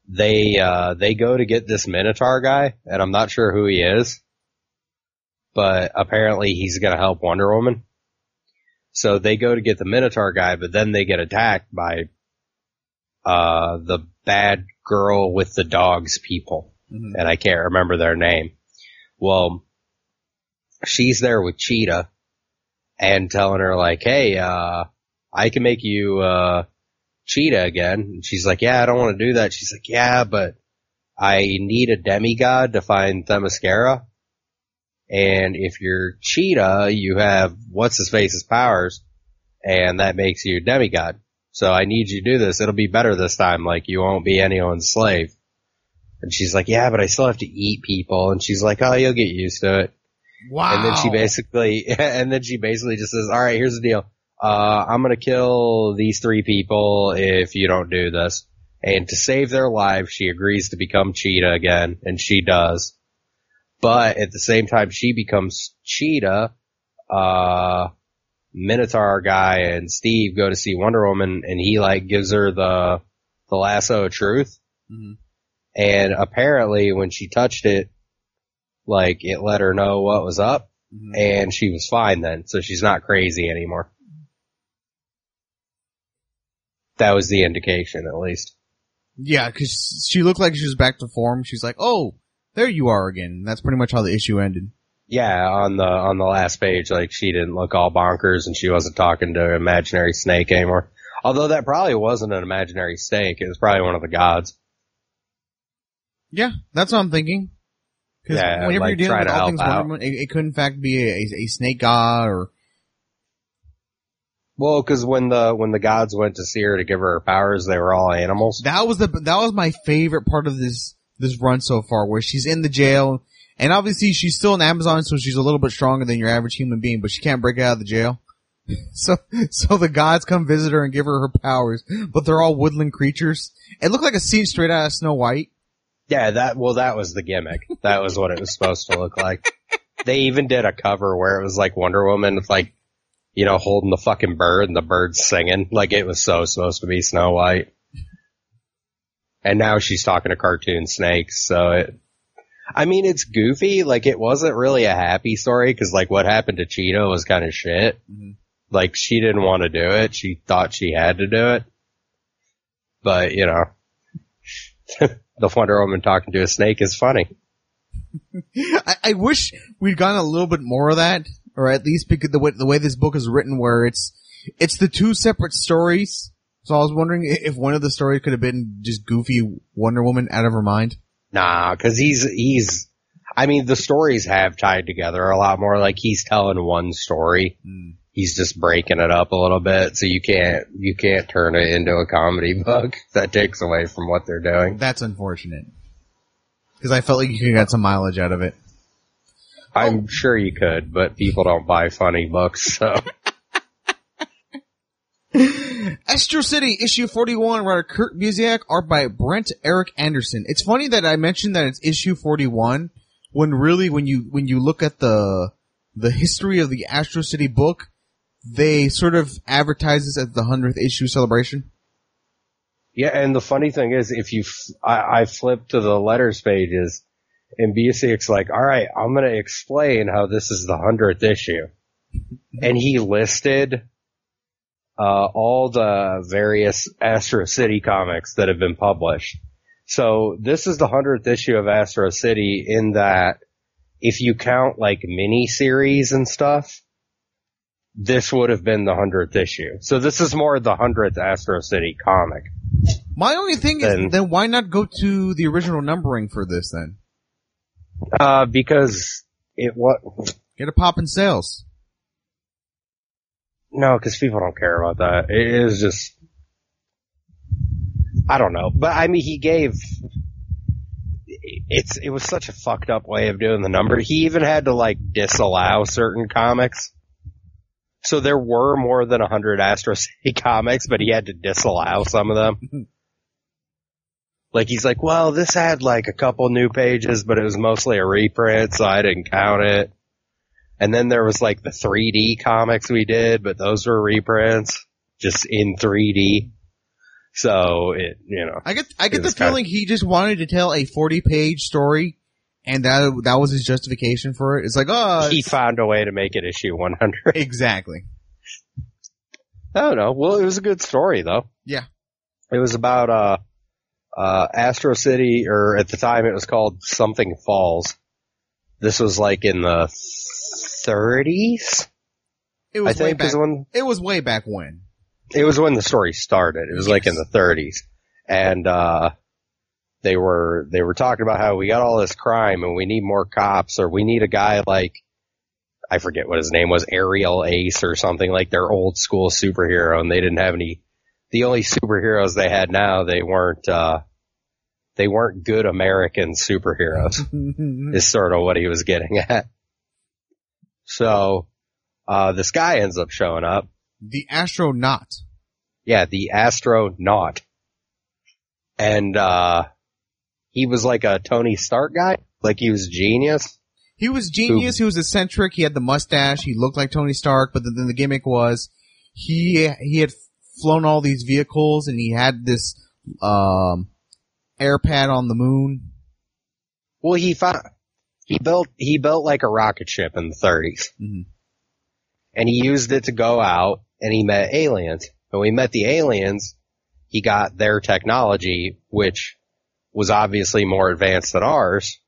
they, uh, they go to get this Minotaur guy, and I'm not sure who he is but apparently he's gonna help Wonder Woman. So they go to get the Minotaur guy, but then they get attacked by, uh, the bad girl with the dogs people. Mhm. And I can't remember their name. Well, she's there with Cheetah and telling her like, hey, uh, I can make you, uh, Cheetah again. And she's like, yeah, I don't want to do that. She's like, yeah, but I need a demigod to find Themyscira. And if you're Cheetah, you have what's his face's powers, and that makes you a demigod. So I need you to do this. It'll be better this time. Like you won't be anyone's slave. And she's like, yeah, but I still have to eat people. And she's like, oh, you'll get used to it. Wow. And then she basically, and then she basically just says, all right, here's the deal. Uh, I'm going to kill these three people if you don't do this. And to save their lives, she agrees to become Cheetah again, and she does. But at the same time she becomes Cheetah, uh, Minotaur guy and Steve go to see Wonder Woman and he like gives her the, the lasso of truth. Mhm. And apparently when she touched it, like it let her know what was up Mhm. and she was fine then, so she's not crazy anymore. That was the indication, at least. Yeah, because she looked like she was back to form. She's like, "Oh, there you are again." That's pretty much how the issue ended. Yeah, on the on the last page, like she didn't look all bonkers and she wasn't talking to an imaginary snake anymore. Although that probably wasn't an imaginary snake; it was probably one of the gods. Yeah, that's what I'm thinking. Because Yeah, whenever like, you're dealing with all things out. Wonder Woman, it, it could in fact be a, a, a snake god or Well, because when the when the gods went to see her to give her her powers, they were all animals. that was the that was my favorite part of this this run so far, where she's in the jail, and obviously she's still an Amazon, so she's a little bit stronger than your average human being, but she can't break out of the jail. So, so the gods come visit her and give her her powers, but they're all woodland creatures. It looked like a scene straight out of Snow White. Yeah, that well, that was the gimmick. That was what it was supposed to look like. They even did a cover where it was like Wonder Woman like, you know, holding the fucking bird and the bird singing. Like it was so supposed to be Snow White. And now she's talking to cartoon snakes, so it, I mean, it's goofy. Like it wasn't really a happy story because like what happened to Cheetah was kind of shit. Mhm. Like she didn't want to do it. She thought she had to do it. But, you know, the Wonder Woman talking to a snake is funny. I, I wish we'd gotten a little bit more of that, or at least because the way the way this book is written, where it's it's the two separate stories. So I was wondering if one of the stories could have been just goofy Wonder Woman out of her mind. Nah, cause he's, he's, I mean, the stories have tied together a lot more. Like he's telling one story. Mm. He's just breaking it up a little bit. So you can't, you can't turn it into a comedy book. That takes away from what they're doing. That's unfortunate. Because I felt like you could get some mileage out of it. I'm sure you could, but people don't buy funny books, so. Astro City, issue 41, writer Kurt Busiek, art by Brent Eric Anderson. It's funny that I mentioned that it's issue 41, when really, when you, when you look at the, the history of the Astro City book, they sort of advertise this as the 100th issue celebration. Yeah, and the funny thing is, if you, I, I flipped to the letters pages, and Busiek's like, all right, I'm gonna explain how this is the hundredth issue. And he listed, uh, all the various Astro City comics that have been published. So this is the hundredth issue of Astro City in that if you count like mini series and stuff, this would have been the hundredth issue. So this is more the hundredth Astro City comic. My only thing is, Then- then why not go to the original numbering for this then? Uh, because it what? Get a pop in sales. No, because people don't care about that. It is just, I don't know. But I mean, he gave. It's it was such a fucked up way of doing the number. He even had to like disallow certain comics. So there were more than a hundred Astro City comics, but he had to disallow some of them. Like he's like, well, this had like a couple new pages, but it was mostly a reprint, so I didn't count it. And then there was like the 3D comics we did, but those were reprints, just in 3D. So it, you know, I get, I get the was kinda- feeling he just wanted to tell a 40 page story and that, that was his justification for it. It's like, oh, he found a way to make it issue 100. exactly. I don't know. Well, it was a good story though. Yeah. It was about, uh, uh, Astro City, or at the time it was called Something Falls. This was like in the 30s, It I was way back, when, it was way back when. it was when the story started. It was like in the 30s, and uh, they were they were talking about how we got all this crime and we need more cops, or we need a guy like I forget what his name was, Ariel Ace or something like their old school superhero, and they didn't have any. The only superheroes they had now, they weren't uh, they weren't good American superheroes. is sort of what he was getting at. So, uh, this guy ends up showing up. the astronaut. Yeah, the astronaut. And, uh, he was like a Tony Stark guy. Like he was genius. He was genius. He was eccentric. He had the mustache. He looked like Tony Stark. But then the gimmick was he he had flown all these vehicles and he had this um air pad on the moon. Well, he found, he built, he built like a rocket ship in the 30s. Mhm. And he used it to go out and he met aliens. And when he met the aliens, he got their technology, which was obviously more advanced than ours.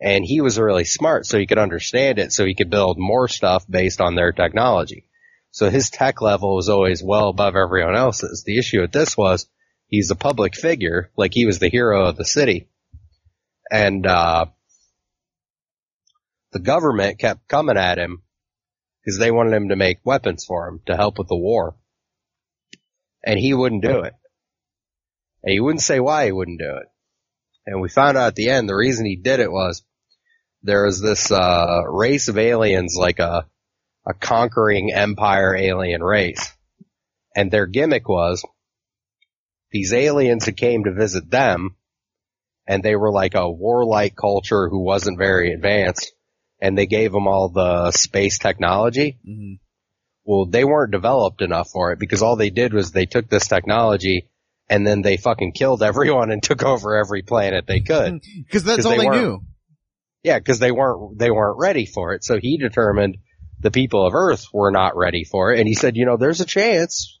And he was really smart, so he could understand it, so he could build more stuff based on their technology. So his tech level was always well above everyone else's. The issue with this was he's a public figure, like he was the hero of the city. And, uh, the government kept coming at him because they wanted him to make weapons for him to help with the war. And he wouldn't do it. And he wouldn't say why he wouldn't do it. And we found out at the end the reason he did it was there was this uh, race of aliens like a a conquering empire alien race. And their gimmick was these aliens had came to visit them and they were like a warlike culture who wasn't very advanced and they gave them all the space technology. Mhm. Well, they weren't developed enough for it because all they did was they took this technology and then they fucking killed everyone and took over every planet they could. Because that's 'Cause all they they, knew. Yeah, because they weren't they weren't ready for it. So he determined the people of Earth were not ready for it, and he said, you know, there's a chance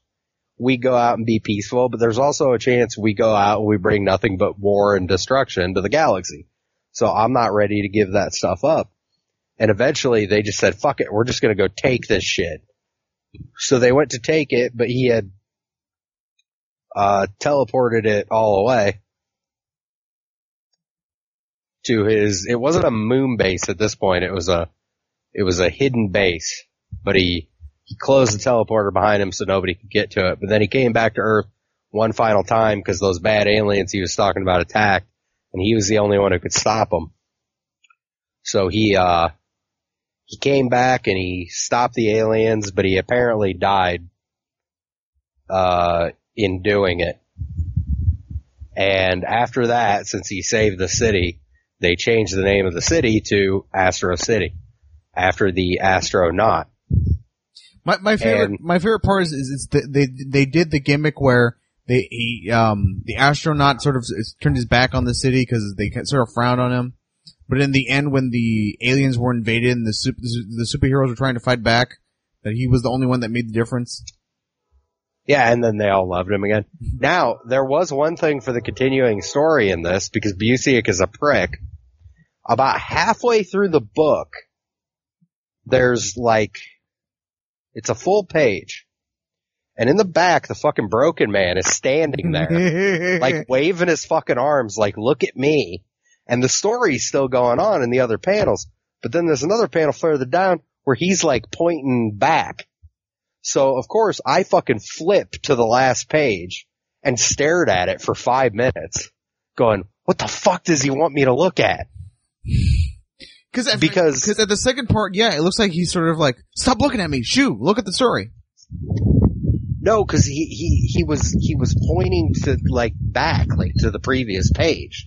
we go out and be peaceful, but there's also a chance we go out and we bring nothing but war and destruction to the galaxy. So I'm not ready to give that stuff up. And eventually they just said, fuck it, we're just gonna go take this shit. So they went to take it, but he had uh teleported it all away to his it wasn't a moon base at this point it was a it was a hidden base. But he he closed the teleporter behind him so nobody could get to it. But then he came back to earth one final time because those bad aliens he was talking about attacked and he was the only one who could stop them so he uh he came back and he stopped the aliens but he apparently died uh in doing it and after that since he saved the city they changed the name of the city to Astro City after the astronaut. My my favorite And- my favorite part is, is it's the, they they did the gimmick where they he um the astronaut sort of turned his back on the city because they sort of frowned on him. But in the end, when the aliens were invaded and the super, the superheroes were trying to fight back, that he was the only one that made the difference. Yeah, and then they all loved him again. Now, there was one thing for the continuing story in this, because Busiek is a prick. About halfway through the book, there's like, it's a full page. And in the back, the fucking broken man is standing there. like waving his fucking arms like look at me and the story's still going on in the other panels. But then there's another panel further down where he's like pointing back. So of course i fucking flipped to the last page and stared at it for five minutes going what the fuck does he want me to look at? Cause at, Because- because at the second part, yeah, it looks like he's sort of like, stop looking at me, shoo, look at the story. no because he, he he was he was pointing to like back like to the previous page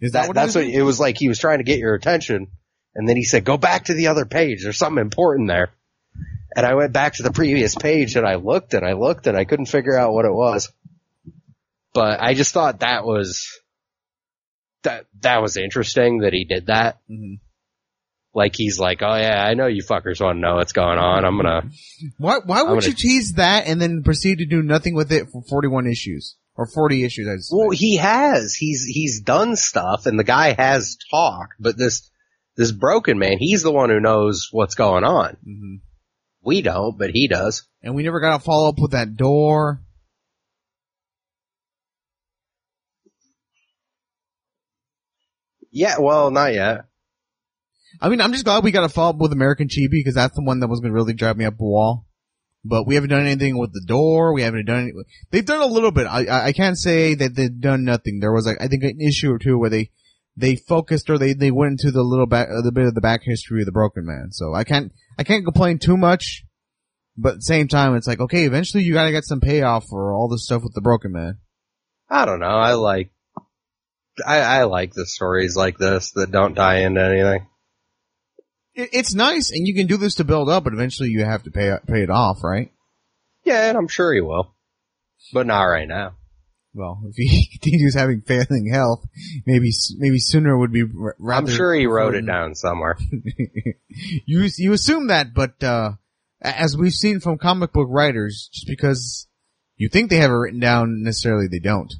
Is that, That, what that's it what it was like. He was trying to get your attention, and then he said, "Go back to the other page. There's something important there." And I went back to the previous page, and I looked and I looked, and I couldn't figure out what it was. But I just thought that was that that was interesting that he did that. Mhm. Like he's like, "Oh yeah, I know you fuckers want to know what's going on. I'm gonna." Why, why would gonna- you tease that and then proceed to do nothing with it for 41 issues? Or 40 issues, I Well, he has. He's he's done stuff, and the guy has talked. But this this broken man, he's the one who knows what's going on. hmm We don't, but he does. And we never got to follow up with that door. Yeah, well, not yet. I mean, I'm just glad we got to follow up with American Chibi because that's the one that was going to really drive me up a wall. But we haven't done anything with the door. We haven't done. Any, they've done a little bit. I, I can't say that they've done nothing. There was like I think an issue or two where they they focused or they they went into the little back uh, the bit of the back history of the Broken Man. So I can't I can't complain too much. But at the same time, it's like okay, eventually you got to get some payoff for all this stuff with the Broken Man. I don't know. I like, I, I like the stories like this that don't tie into anything. It, it's nice, and you can do this to build up, but eventually you have to pay pay it off, right? Yeah, and I'm sure he will, but not right now. Well, if he continues having failing health, maybe maybe sooner would be rather. I'm sure he wrote it down somewhere. you you assume that, but uh, as we've seen from comic book writers, just because you think they have it written down, necessarily they don't.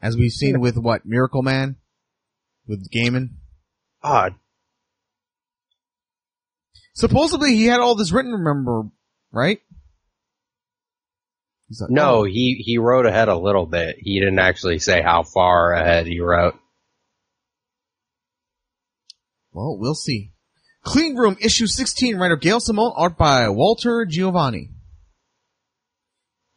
As we've seen with what Miracle Man, with Gaiman. Odd. Supposedly he had all this written. Remember, right? Like, No, oh, he, he wrote ahead a little bit. He didn't actually say how far ahead he wrote. well, we'll see. Clean Room issue sixteen, writer Gail Simone, art by Walter Geovani.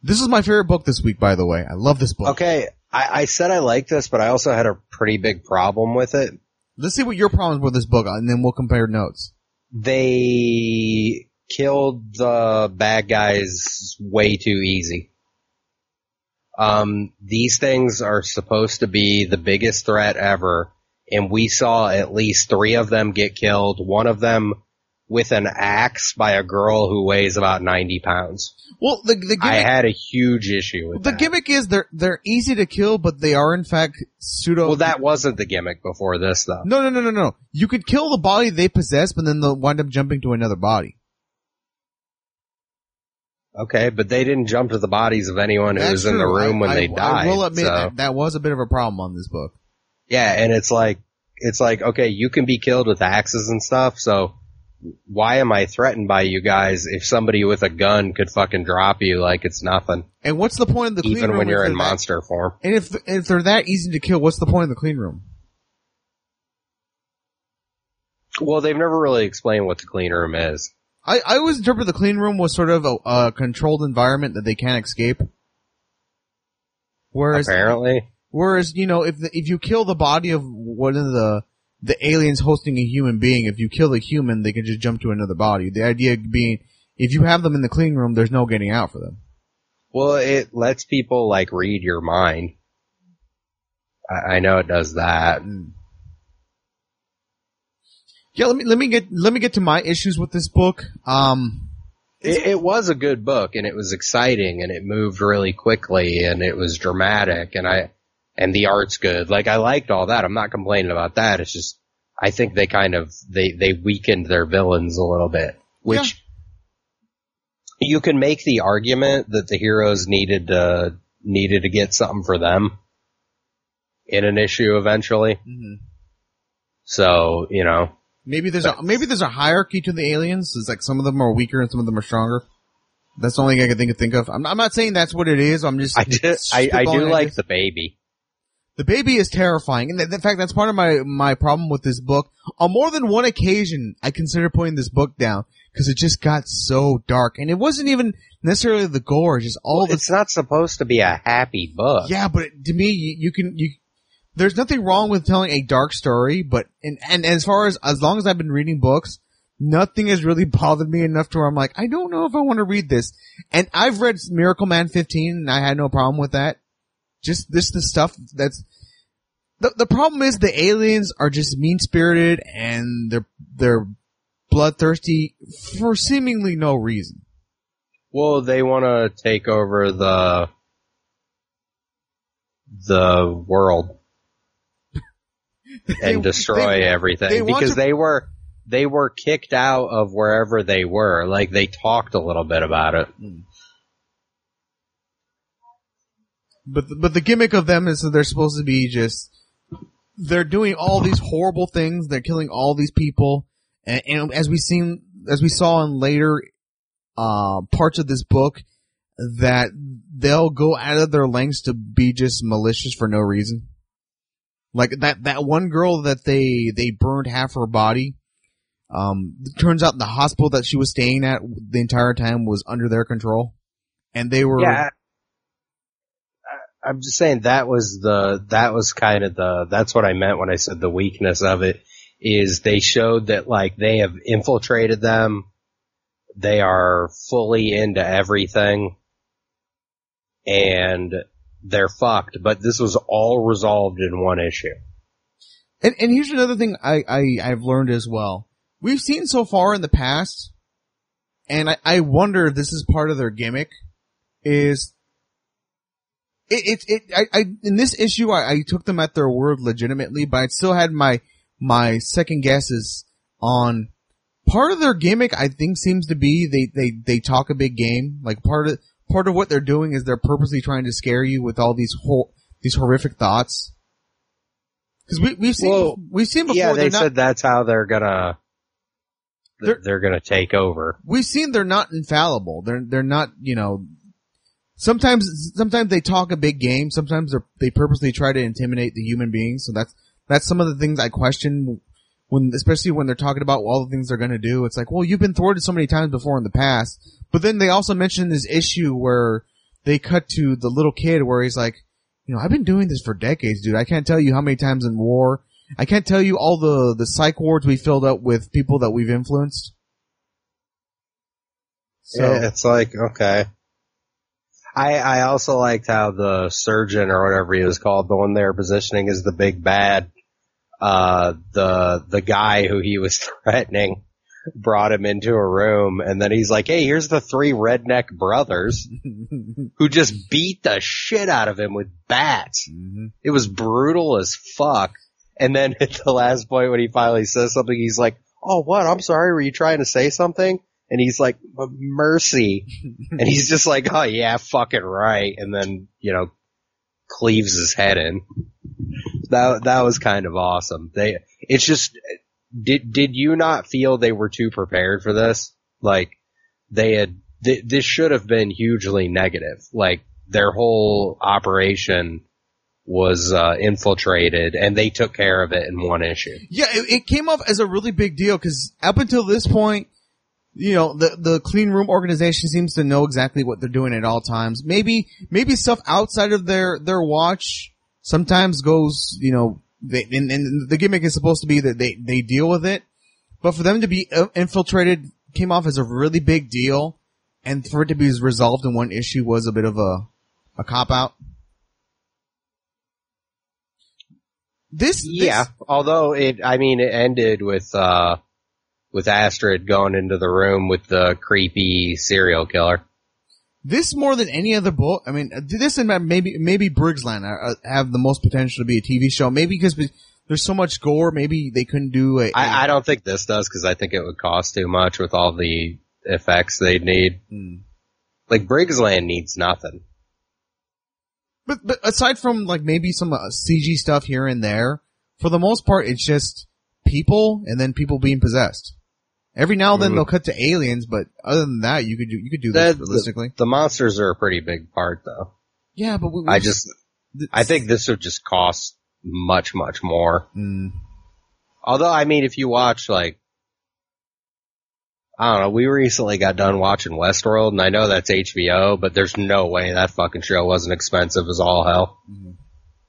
This is my favorite book this week, by the way. I love this book. Okay, I, I said I liked this, but I also had a pretty big problem with it. Let's see what your problems with this book, and then we'll compare notes. They killed the bad guys way too easy. Um, these things are supposed to be the biggest threat ever, and we saw at least three of them get killed. One of them with an axe by a girl who weighs about 90 pounds. Well, the the I gimmick, had a huge issue with the that. gimmick is they're they're easy to kill, but they are in fact pseudo. well, that wasn't the gimmick before this though. no, no, no, no, no. You could kill the body they possess, but then they'll wind up jumping to another body. Okay, but they didn't jump to the bodies of anyone who That's was in the true. room I- when I- they died. I will admit so- that, that was a bit of a problem on this book. Yeah, and it's like it's like okay, you can be killed with axes and stuff, so why am I threatened by you guys if somebody with a gun could fucking drop you like it's nothing, And what's the point of the clean even room when you're in that- monster form? And if if they're that easy to kill, what's the point of the clean room? Well, they've never really explained what the clean room is. I, I always interpret the clean room was sort of a, a controlled environment that they can't escape. Whereas, Apparently, whereas you know, if the, if you kill the body of one of the the aliens hosting a human being, if you kill a human, they can just jump to another body. The idea being, if you have them in the clean room, there's no getting out for them. well, it lets people like read your mind. I, I know it does that. Yeah, let me let me get let me get to my issues with this book. Um, It, it was a good book and it was exciting and it moved really quickly and it was dramatic and I, and the art's good. Like I liked all that. I'm not complaining about that. It's just, I think they kind of, they, they weakened their villains a little bit, which you can make the argument that the heroes needed to, needed to get something for them in an issue eventually. Mm-hmm. So, you know, maybe there's a maybe there's a hierarchy to the aliens. It's like some of them are weaker and some of them are stronger. That's the only thing I can think of. Think of. I'm, I'm not saying that's what it is. I'm just. I did, I, I do like the baby. The baby is terrifying, and th- in fact, that's part of my my problem with this book. On more than one occasion, I considered putting this book down because it just got so dark, and it wasn't even necessarily the gore, just all the It's not supposed to be a happy book. yeah. But to me, you, you can you. There's nothing wrong with telling a dark story, but and and as far as as long as I've been reading books, nothing has really bothered me enough to where I'm like, I don't know if I want to read this. And I've read Miracle Man 15, and I had no problem with that. Just this the stuff that's the the problem is the aliens are just mean spirited and they're they're bloodthirsty for seemingly no reason. Well, they want to take over the the world They- and destroy they- everything they because to- they were they were kicked out of wherever they were. Like they talked a little bit about it. Hmm. But the, but the gimmick of them is that they're supposed to be just they're doing all these horrible things. They're killing all these people, and, and as we seen as we saw in later uh, parts of this book, that they'll go out of their lengths to be just malicious for no reason. Like that that one girl that they they burned half her body. Um, turns out the hospital that she was staying at the entire time was under their control, and they were. Yeah. I'm just saying that was the, that was kind of the, that's what I meant when I said the weakness of it is they showed that like they have infiltrated them. They are fully into everything and they're fucked, but this was all resolved in one issue. And, and here's another thing I, I, I've learned as well. We've seen so far in the past, and I, I wonder if this is part of their gimmick, is it, it, it I, I, in this issue, I, I took them at their word legitimately, but I still had my, my second guesses on part of their gimmick, I think seems to be they, they, they talk a big game. Like part of, part of what they're doing is they're purposely trying to scare you with all these whole, these horrific thoughts. Cause we, we've seen, Well, we've seen before, yeah, they not, said that's how they're gonna, They're- they're gonna take over. we've seen they're not infallible. They're they're not you know. Sometimes sometimes they talk a big game. Sometimes they they purposely try to intimidate the human beings. So that's that's some of the things I question when, especially when they're talking about all the things they're going to do. It's like, well, you've been thwarted so many times before in the past. But then they also mentioned this issue where they cut to the little kid where he's like, you know, I've been doing this for decades, dude. I can't tell you how many times in war. I can't tell you all the the psych wards we filled up with people that we've influenced. So Yeah, it's like, okay. I, I also liked how the surgeon or whatever he was called, the one they were positioning as the big bad, uh, the, the guy who he was threatening brought him into a room and then he's like, hey, here's the three redneck brothers who just beat the shit out of him with bats. Mhm. It was brutal as fuck. And then at the last point when he finally says something, he's like, oh, what? I'm sorry. Were you trying to say something? And he's like, mercy. and he's just like, oh yeah, fucking right. And then, you know, cleaves his head in. That, that was kind of awesome. They, it's just, did, did you not feel they were too prepared for this? Like, they had, th- this should have been hugely negative. Like, their whole operation was, uh, infiltrated and they took care of it in one issue. Yeah, it, it came off as a really big deal because up until this point, you know, the the clean room organization seems to know exactly what they're doing at all times. Maybe maybe stuff outside of their their watch sometimes goes, you know, they, and, and the gimmick is supposed to be that they they deal with it, but for them to be uh, infiltrated came off as a really big deal, and for it to be resolved in one issue was a bit of a a cop out. This, this Yeah, although it, I mean, it ended with, uh, with Astrid going into the room with the creepy serial killer. This more than any other book. I mean, this and maybe maybe Briggsland are, uh, have the most potential to be a TV show. Maybe because there's so much gore. Maybe they couldn't do a. I, I don't think this does because I think it would cost too much with all the effects they'd need. Hmm. Like Briggsland needs nothing. But but aside from like maybe some uh, CG stuff here and there, for the most part, it's just people and then people being possessed. Every now and then they'll cut to aliens, but other than that, you could do you could do this realistically. The monsters are a pretty big part though. yeah, but we, I we've- just, th- I think this would just cost much, much more. Mm. Although, I mean, if you watch like, I don't know, we recently got done watching Westworld, and I know that's HBO, but there's no way that fucking show wasn't expensive as all hell. Mhm.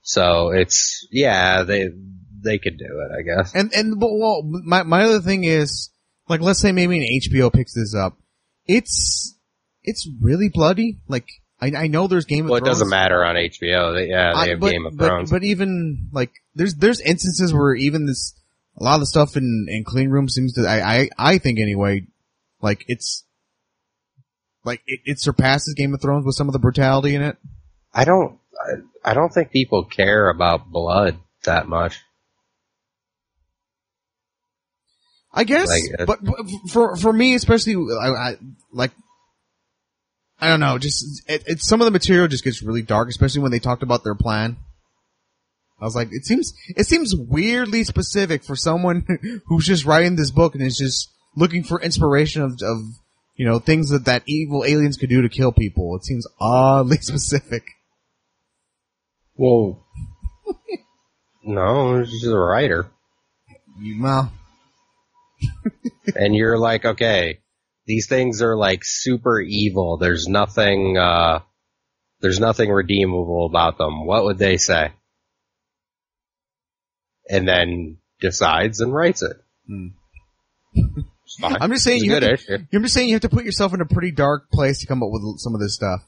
So it's, yeah, they, they could do it, I guess. And and but, well, my my other thing is like let's say maybe an HBO picks this up. It's it's really bloody. Like I I know there's Game of Well, it Thrones. doesn't matter on HBO. They, yeah, they I- have but, Game of but, Thrones. But even like there's there's instances where even this a lot of the stuff in in clean room seems to I I I think anyway like it's like it, it surpasses Game of Thrones with some of the brutality in it. I don't, I, I don't think people care about blood that much. I guess, Like, uh, but, but for for me, especially, I, I like, I don't know, just it, it, some of the material just gets really dark, especially when they talked about their plan. I was like, it seems it seems weirdly specific for someone who's just writing this book and is just looking for inspiration of, of you know things that that evil aliens could do to kill people. It seems oddly specific. Well, no, she's a writer. You- Well, and you're like, okay, these things are like super evil. There's nothing, uh, there's nothing redeemable about them. What would they say? And then decides and writes it. Hmm. I'm just saying It's you have to. I'm just saying you have to put yourself in a pretty dark place to come up with some of this stuff.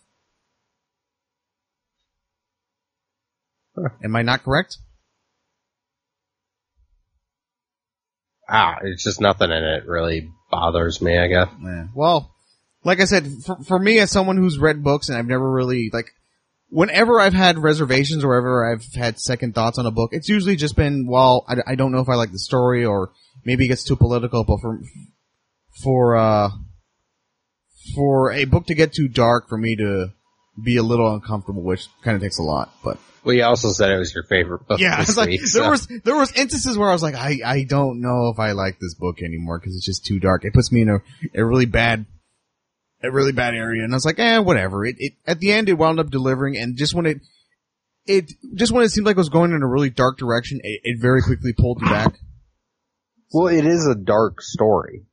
Am I not correct? Ah, it's just nothing in it really bothers me, I guess. Yeah. Well, like I said, for, for me as someone who's read books and I've never really like, whenever I've had reservations or whenever I've had second thoughts on a book, it's usually just been, well, I, I don't know if I like the story or maybe it gets too political, but for for uh for a book to get too dark for me to be a little uncomfortable, which kind of takes a lot, but. Well, you also said it was your favorite book Yeah, this like week. there so- was there was instances where I was like, I I don't know if I like this book anymore because it's just too dark. It puts me in a a really bad a really bad area, and I was like, eh, whatever. It it at the end it wound up delivering, and just when it it just when it seemed like it was going in a really dark direction, it, it very quickly pulled you back. Well, it is a dark story.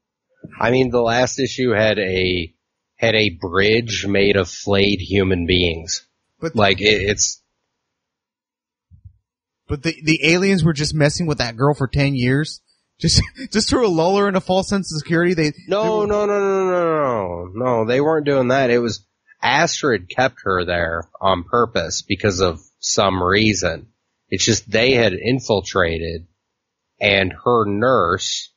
I mean, the last issue had a had a bridge made of flayed human beings. But Like it, it's but the the aliens were just messing with that girl for ten years. Just, just to lull her in a false sense of security, they no, no, no, no, no, no, no. They weren't doing that. It was Astrid kept her there on purpose because of some reason. It's just they had infiltrated, and her nurse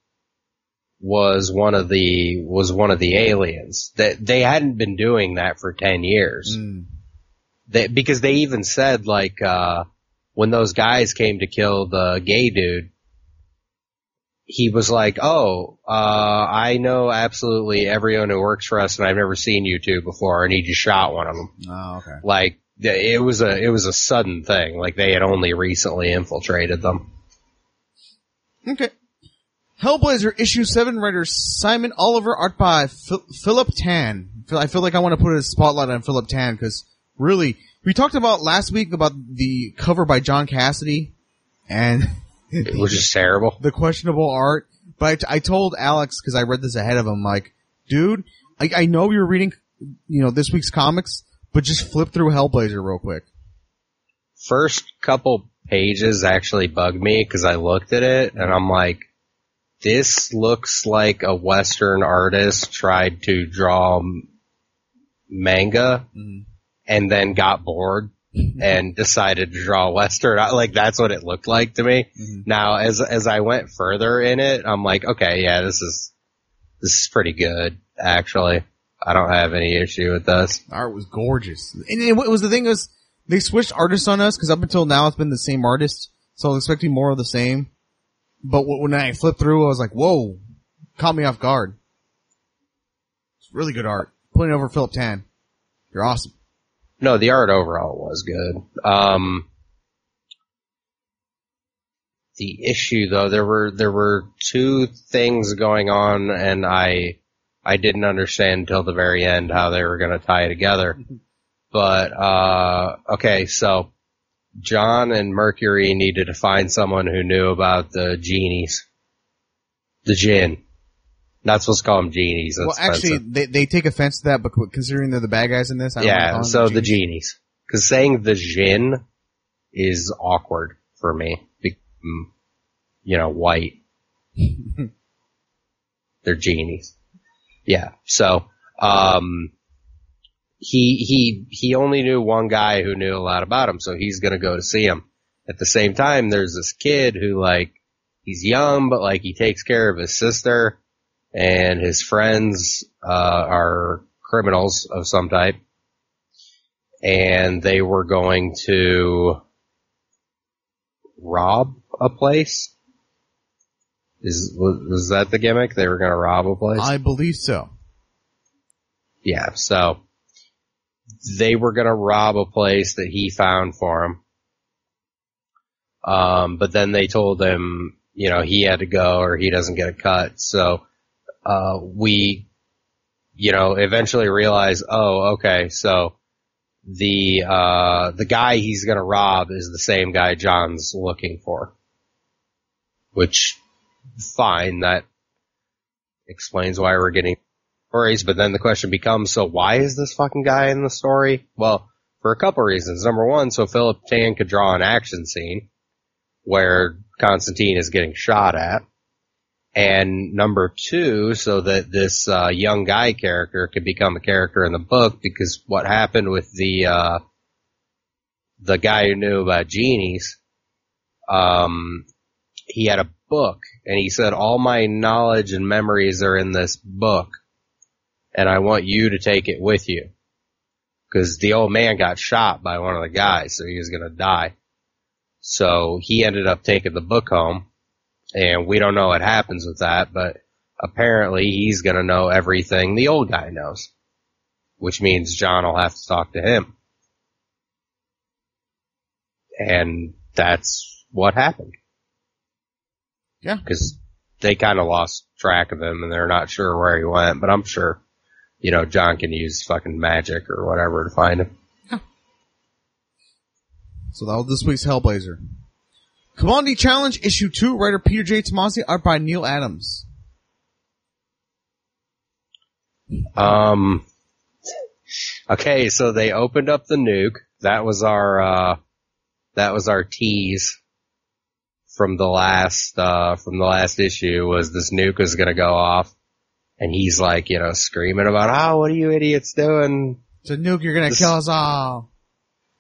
was one of the was one of the aliens. That they hadn't been doing that for ten years. Mm. They, because they even said like uh when those guys came to kill the gay dude he was like oh uh i know absolutely everyone who works for us and i've never seen you two before and he just shot one of them Oh, okay. like it was a it was a sudden thing like they had only recently infiltrated them Okay. Hellblazer issue seven writer Simon Oliver, art by Phil- Philip Tan. I feel like I want to put a spotlight on Philip Tan because really, we talked about last week about the cover by John Cassaday and it was just terrible the questionable art. But I, t- I told Alex because I read this ahead of him, like, dude, I, I know you're reading, you know, this week's comics, but just flip through Hellblazer real quick. first couple pages actually bugged me because I looked at it and I'm like, this looks like a Western artist tried to draw manga mm-hmm. and then got bored mm-hmm. and decided to draw Western. Like that's what it looked like to me. Mm-hmm. Now, as as I went further in it, I'm like, okay, yeah, this is this is pretty good actually. I don't have any issue with this. Art was gorgeous. And it, was the thing is, they switched artists on us because up until now it's been the same artist, so I was expecting more of the same. But when I flipped through, I was like, "Whoa!" Caught me off guard. It's really good art. Putting over Philip Tan. You're awesome. No, the art overall was good. Um, the issue though, there were there were two things going on, and I I didn't understand until the very end how they were going to tie it together. But uh, okay, so John and Mercury needed to find someone who knew about the genies, the jinn. Not supposed to call them genies. well, actually, offensive. they they take offense to that, but considering they're the bad guys in this, I Yeah, so the genies. Because saying the jinn is awkward for me. Mm, You know, white. They're genies. Yeah, so, um, he, he, he only knew one guy who knew a lot about him, so he's gonna go to see him. At the same time, there's this kid who like, he's young, but like he takes care of his sister, and his friends, uh, are criminals of some type and they were going to rob a place. Is was, was that the gimmick? They were going to rob a place. I believe so. yeah, so they were going to rob a place that he found for him. Um, but then they told him, you know, he had to go or he doesn't get a cut. So, uh, we, you know, eventually realize, oh, okay, so the, uh, the guy he's gonna rob is the same guy John's looking for. Which, fine, that, explains why we're getting stories, but then the question becomes, so why is this fucking guy in the story? Well, for a couple reasons. Number one, so Philip Tan could draw an action scene where Constantine is getting shot at. And number two, so that this uh, young guy character could become a character in the book, because what happened with the uh, the guy who knew about genies, um, he had a book, and he said, "All my knowledge and memories are in this book, and I want you to take it with you." Because the old man got shot by one of the guys, so he was gonna die. So he ended up taking the book home, and we don't know what happens with that, but apparently he's gonna know everything the old guy knows. Which means John will have to talk to him. And that's what happened. Yeah. Cause they kind of lost track of him and they're not sure where he went, but I'm sure, you know, John can use fucking magic or whatever to find him. So that was this week's Hellblazer. Kamandi Challenge Issue 2, writer Peter J. Tomasi, art by Neal Adams. Um, okay, so they opened up the nuke. That was our, uh, that was our tease from the last, uh, from the last issue was this nuke was gonna go off. And he's like, you know, screaming about, oh, what are you idiots doing? It's a nuke, you're gonna This- kill us all.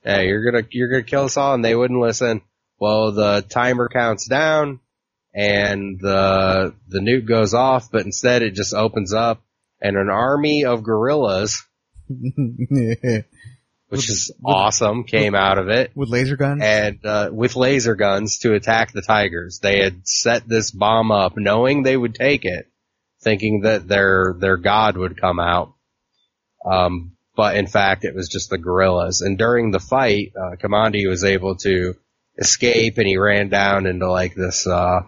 Hey, you're gonna, you're gonna kill us all. And they wouldn't listen. Well, the timer counts down and the, the nuke goes off, but instead it just opens up and an army of gorillas, With which is awesome, came out of it. With laser guns? and uh, with laser guns to attack the tigers. They had set this bomb up, knowing they would take it, thinking that their their god would come out. Um, but in fact, it was just the gorillas. And during the fight, uh, Kamandi was able to escape, and he ran down into like this uh,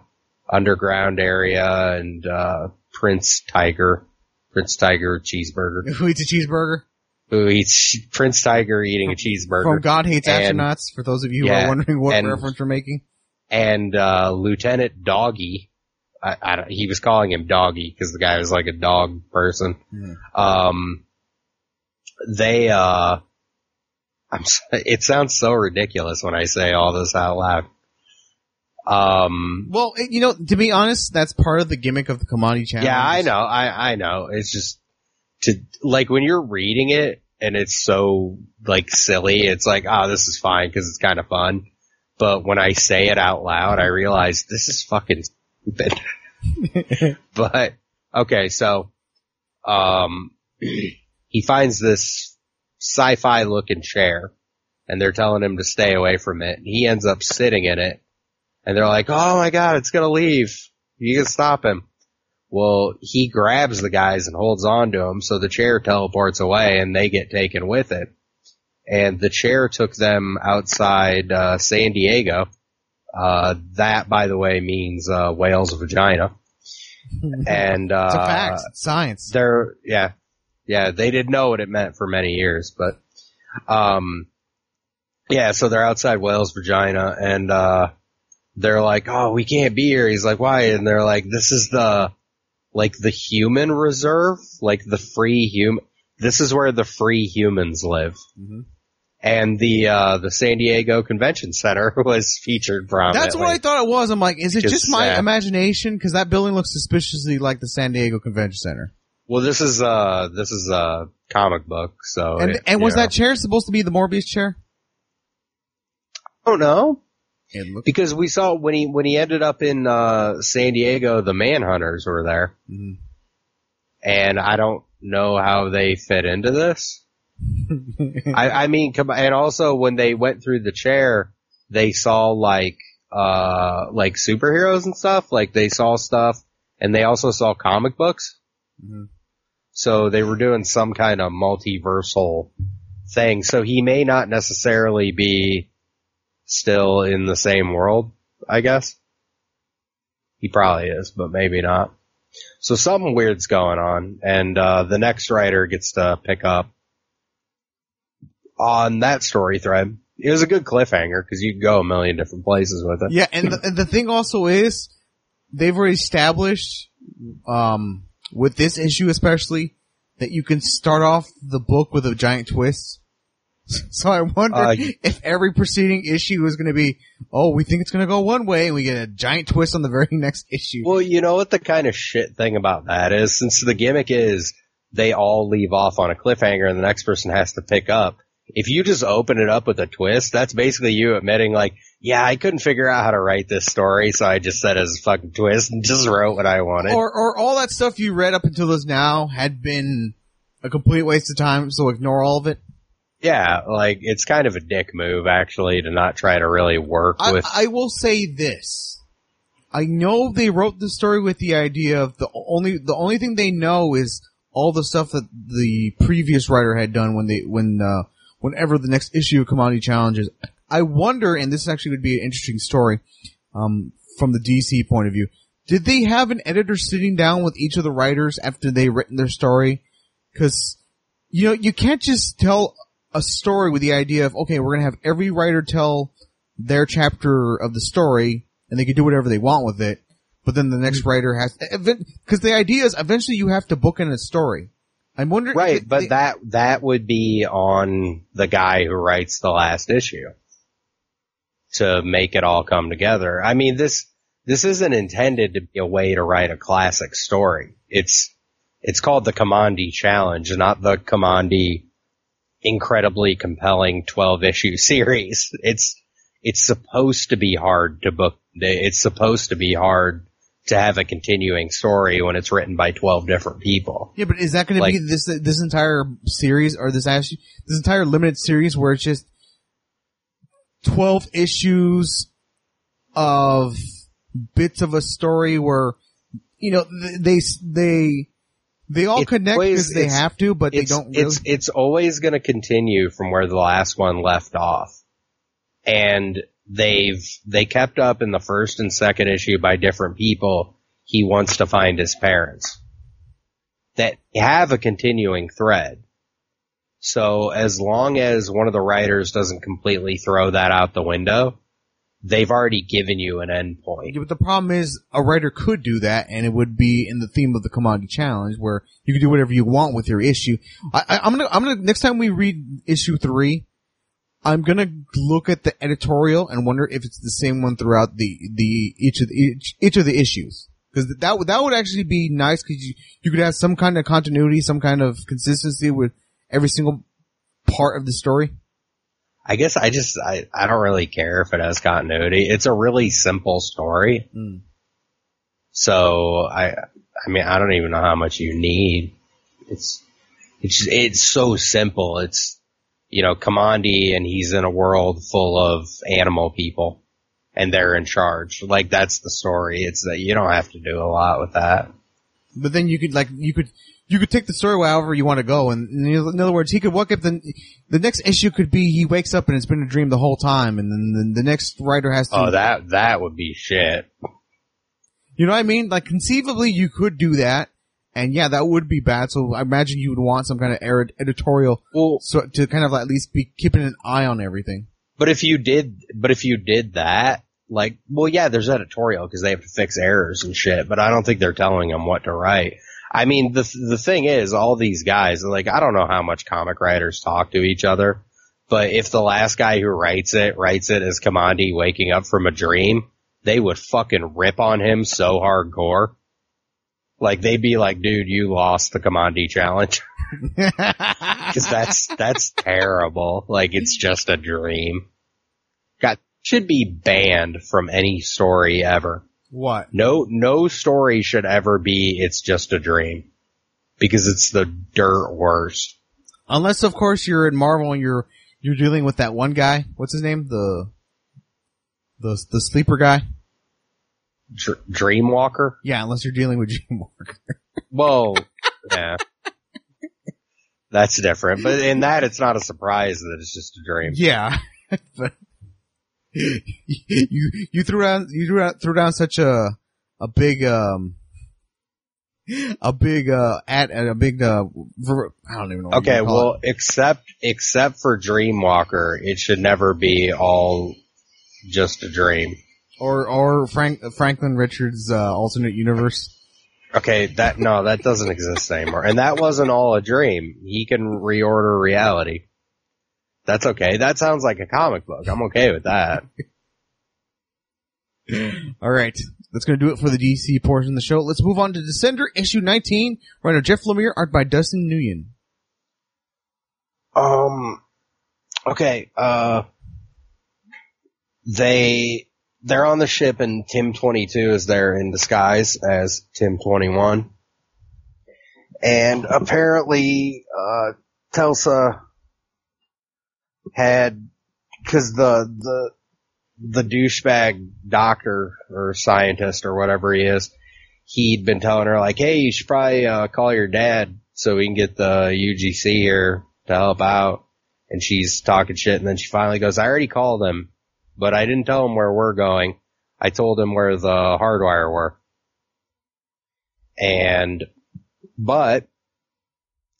underground area, and uh, Prince Tiger, Prince Tiger cheeseburger, Who eats a cheeseburger? who eats Prince Tiger eating a cheeseburger From God Hates And- Astronauts, for those of you who Yeah, are wondering what and- reference we're making. and uh, Lieutenant Doggy. I, I he was calling him Doggy because the guy was like a dog person. Um, they, uh, I'm, it sounds so ridiculous when I say all this out loud. Um, Well, you know, to be honest, that's part of the gimmick of the Kamandi challenge. yeah, I know, I, I know. It's just to, like when you're reading it and it's so like silly, it's like, oh, this is fine because it's kind of fun. But when I say it out loud, I realize this is fucking stupid. but okay, so um he finds this sci-fi looking chair and they're telling him to stay away from it. He ends up sitting in it and they're like, "Oh my god, it's going to leave. You can stop him." Well, he grabs the guys and holds on to them so the chair teleports away and they get taken with it. And the chair took them outside uh San Diego. Uh that by the way means uh whale's vagina. And uh It's a fact. It's science. they're yeah yeah they didn't know what it meant for many years but um yeah so they're outside whale's vagina and uh they're like oh we can't be here he's like why and they're like this is the like the human reserve like the free human this is where the free humans live Mhm. And the uh the san diego convention center was featured prominently That's what I thought it was. I'm like, is it Because, just my imagination? Because that building looks suspiciously like the San Diego Convention Center. well this is uh this is a comic book so And it- and was know. that chair supposed to be the Mobius chair? I don't know. Because we saw when he when he ended up in uh, San Diego, the Manhunters were there, Mhm. and I don't know how they fit into this. I, I mean, come and also when they went through the chair, they saw like uh like superheroes and stuff. Like they saw stuff, and they also saw comic books. Mhm. So they were doing some kind of multiversal thing. So he may not necessarily be still in the same world, I guess. He probably is, but maybe not. So something weird's going on, and uh, the next writer gets to pick up on that story thread. It was a good cliffhanger because you could go a million different places with it. Yeah, and the, and the thing also is, they've already established, um, with this issue especially that you can start off the book with a giant twist. So I wonder Uh, if every preceding issue is going to be, oh, we think it's going to go one way, and we get a giant twist on the very next issue. Well, you know what the kind of shit thing about that is? Since the gimmick is they all leave off on a cliffhanger and the next person has to pick up. If you just open it up with a twist, that's basically you admitting like, yeah, I couldn't figure out how to write this story, so I just said as a fucking twist and just wrote what I wanted. or, or all that stuff you read up until this now had been a complete waste of time, so ignore all of it. yeah, like it's kind of a dick move actually to not try to really work I, with. I will say this. I know they wrote the story with the idea of the only the only thing they know is all the stuff that the previous writer had done when they when uh, whenever the next issue of Kamandi Challenges. I wonder, and this actually would be an interesting story um, from the DC point of view. Did they have an editor sitting down with each of the writers after they written their story? Because you know you can't just tell a story with the idea of okay, we're gonna have every writer tell their chapter of the story, and they can do whatever they want with it. But then the next writer has because the idea is eventually you have to book in a story. I'm wondering, right, it- but they- that that would be on the guy who writes the last issue to make it all come together. I mean, this this isn't intended to be a way to write a classic story. It's it's called the Kamandi Challenge, not the Kamandi incredibly compelling 12 issue series. It's it's supposed to be hard to book. It's supposed to be hard to have a continuing story when it's written by 12 different people. yeah, but is that going to be this this entire series or this actually this entire limited series where it's just twelve issues of bits of a story where you know they they they all connect because they have to, but they don't. Really. It's it's always going to continue from where the last one left off, and they've they kept up in the first and second issue by different people. He wants to find his parents that have a continuing thread. So as long as one of the writers doesn't completely throw that out the window, they've already given you an end point. Yeah, but the problem is a writer could do that, and it would be in the theme of the Kamandi challenge, where you can do whatever you want with your issue. I, I'm gonna, I'm gonna next time we read issue three, I'm gonna look at the editorial and wonder if it's the same one throughout the the each of the, each, each of the issues. Because that would that would actually be nice because you you could have some kind of continuity, some kind of consistency with every single part of the story. I guess I just I, I don't really care if it has continuity. It's a really simple story. Mm. So I I mean I don't even know how much you need. It's it's it's so simple. It's you know Kamandi and he's in a world full of animal people and they're in charge. Like that's the story. It's that you don't have to do a lot with that. But then you could like you could you could take the story however you want to go, and in other words, he could wake up. The the next issue could be he wakes up and it's been a dream the whole time, and then the, the next writer has to. Oh that that would be shit. You know what I mean? Like conceivably, you could do that, and yeah, that would be bad. So I imagine you would want some kind of ed- editorial, Well, so to kind of at least be keeping an eye on everything. But if you did, but if you did that, like, well, yeah, there's editorial because they have to fix errors and shit. But I don't think they're telling them what to write. I mean, the the thing is, all these guys, like, I don't know how much comic writers talk to each other, but if the last guy who writes it writes it as Kamandi waking up from a dream, they would fucking rip on him so hardcore. Like they'd be like, dude, you lost the Kamandi challenge. Cause that's, that's terrible. Like it's just a dream. Got, should be banned from any story ever. what? No, no story should ever be, it's just a dream. Because it's the dirt worst. Unless of course you're in Marvel and you're you're dealing with that one guy. What's his name? The the the sleeper guy. Dr- Dreamwalker? Yeah, unless you're dealing with Gene Walker. Whoa. yeah. That's different. But in that, it's not a surprise that it's just a dream. Yeah, but you you threw down you threw down, threw down such a a big um a big uh at a big uh I don't even know. What Okay, well, except except for Dreamwalker, it should never be all just a dream. It. or or Frank Franklin Richards uh, alternate universe. Okay, that no, that doesn't exist anymore. And that wasn't all a dream. He can reorder reality. That's okay. That sounds like a comic book. I'm okay with that. All right. That's going to do it for the DC portion of the show. Let's move on to Descender, issue 19. Writer Jeff Lemire, art by Dustin Nguyen. Um, okay, uh, they, they're on the ship and Tim 22 is there in disguise as Tim 21. And apparently, uh, Telsa had, cause the, the, the douchebag doctor or scientist or whatever he is, he'd been telling her like, hey, you should probably, uh, call your dad so we can get the UGC here to help out. And she's talking shit and then she finally goes, I already called him, but I didn't tell him where we're going. I told him where the hardwire were. And, but,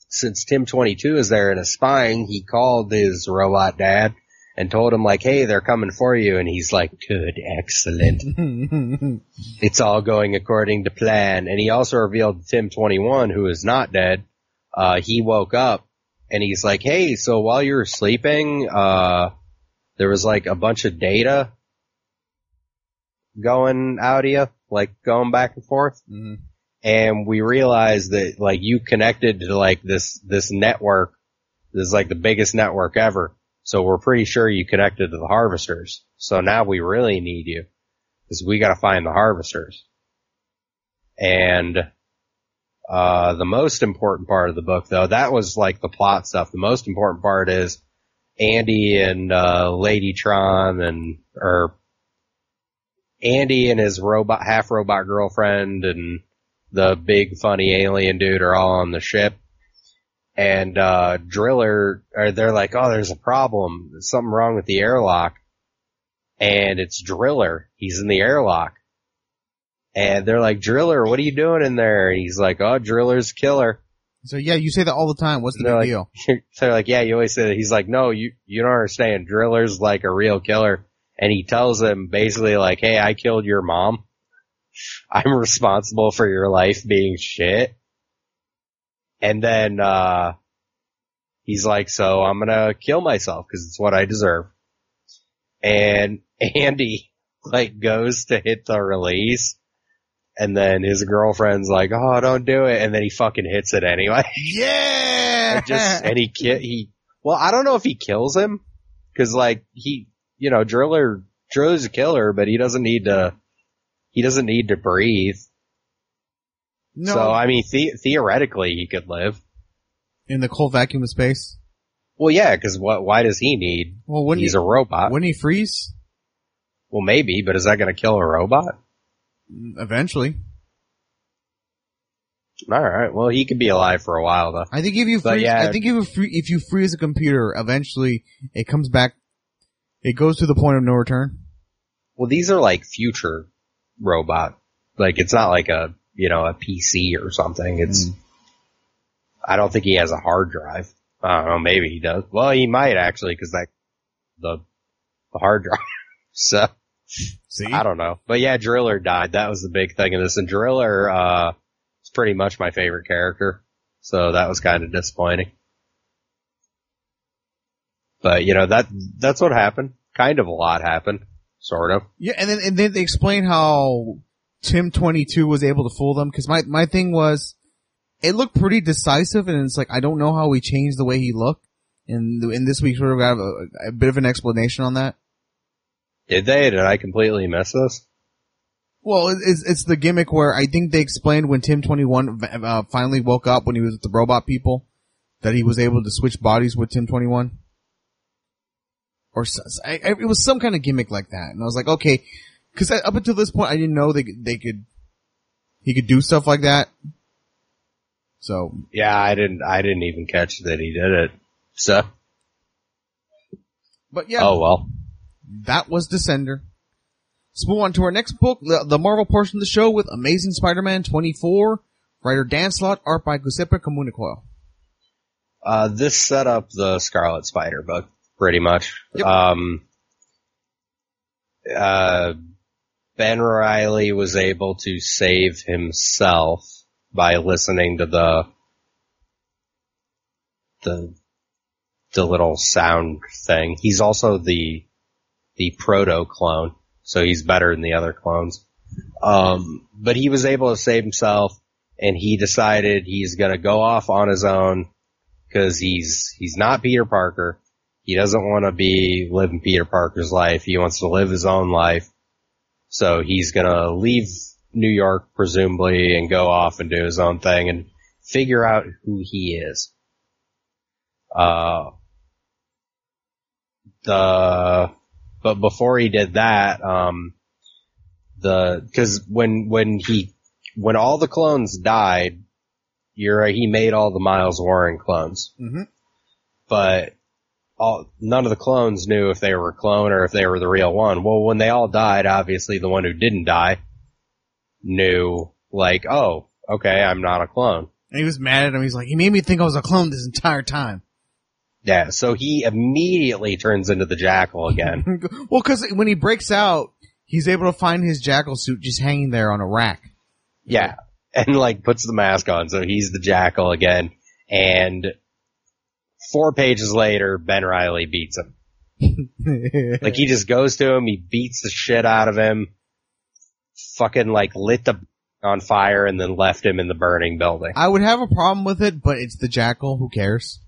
since Tim 22 is there and is spying, he called his robot dad and told him like, hey, they're coming for you. And he's like, good, excellent. it's all going according to plan. And he also revealed Tim 21, who is not dead, uh, he woke up and he's like, hey, so while you're sleeping, uh, there was like a bunch of data going out of you, like going back and forth. Mhm. And we realized that like you connected to like this, this network. This is like the biggest network ever. So we're pretty sure you connected to the harvesters. So now we really need you because we got to find the harvesters. And, uh, the most important part of the book though, that was like the plot stuff. The most important part is Andy and, uh, Lady Tron and, or Andy and his robot, half robot girlfriend and the big funny alien dude are all on the ship. And, uh, Driller, or they're like, oh, there's a problem. There's something wrong with the airlock. And it's Driller. He's in the airlock. And they're like, Driller, what are you doing in there? And he's like, oh, Driller's killer. So yeah, you say that all the time. What's the big like- deal? so they're like, yeah, you always say that. He's like, no, you, you don't understand. Driller's like a real killer. And he tells them basically like, hey, I killed your mom. I'm responsible for your life being shit. And then, uh, he's like, so I'm gonna kill myself because it's what I deserve. And Andy, like, goes to hit the release. And then his girlfriend's like, oh, don't do it. And then he fucking hits it anyway. Yeah! and just and he ki- he well I don't know if he kills him because like he you know Driller Driller's a killer but he doesn't need to he doesn't need to breathe no, so I mean the- theoretically he could live in the cold vacuum of space. well yeah because what why does he need Well, wouldn't he's he, a robot wouldn't he freeze? well maybe but is that going to kill a robot Eventually. all right well he could be alive for a while though I think if you freeze, yeah. I think if you, free, if you freeze a computer, eventually it comes back, it goes to the point of no return. well these are like future robot like it's not like a you know a PC or something it's Mm. I don't think he has a hard drive. I don't know. Maybe he does. Well, he might actually, because that the the hard drive. so See? I don't know. But yeah, Driller died. That was the big thing in this. And Driller uh is pretty much my favorite character. So that was kind of disappointing. But you know that that's what happened. Kind of a lot happened. Sort of. Yeah, and then and then they explain how Tim Twenty Two was able to fool them because my my thing was it looked pretty decisive, and it's like I don't know how he changed the way he looked. And in this week, sort of got a, a bit of an explanation on that. Did they? Did I completely miss this? Well, it's it's the gimmick where I think they explained when Tim Twenty One uh, finally woke up when he was with the robot people that he was able to switch bodies with Tim Twenty One. Or I- it was some kind of gimmick like that, and I was like, okay, because up until this point, I didn't know they they could he could do stuff like that. So Yeah, I didn't. I didn't even catch that he did it. So But yeah, oh well. That was Descender. Let's move on to our next book, the, the Marvel portion of the show with Amazing Spider-Man 24, writer Dan Slott, art by Giuseppe Camuncoli. Uh, this set up the Scarlet Spider book, pretty much. Yep. Um, uh, Ben Reilly was able to save himself by listening to the the the little sound thing. He's also the the proto clone, so he's better than the other clones. Um, but he was able to save himself, and he decided he's gonna go off on his own because he's he's not Peter Parker. He doesn't want to be living Peter Parker's life. He wants to live his own life. So he's gonna leave New York presumably and go off and do his own thing and figure out who he is. Uh, the, but before he did that, um, the, cause when, when he, when all the clones died, you're he made all the Miles Warren clones. Mm-hmm. But all, none of the clones knew if they were a clone or if they were the real one. Well, when they all died, obviously the one who didn't die knew, like, oh, okay, I'm not a clone. And he was mad at him. He's like, he made me think I was a clone this entire time. Yeah, so he immediately turns into the jackal again. well, because when he breaks out, he's able to find his jackal suit just hanging there on a rack. yeah. And like puts the mask on, so he's the jackal again. And four pages later, Ben Reilly beats him. Like he just goes to him, he beats the shit out of him, fucking like lit the on fire and then left him in the burning building. I would have a problem with it, but it's the jackal. Who cares?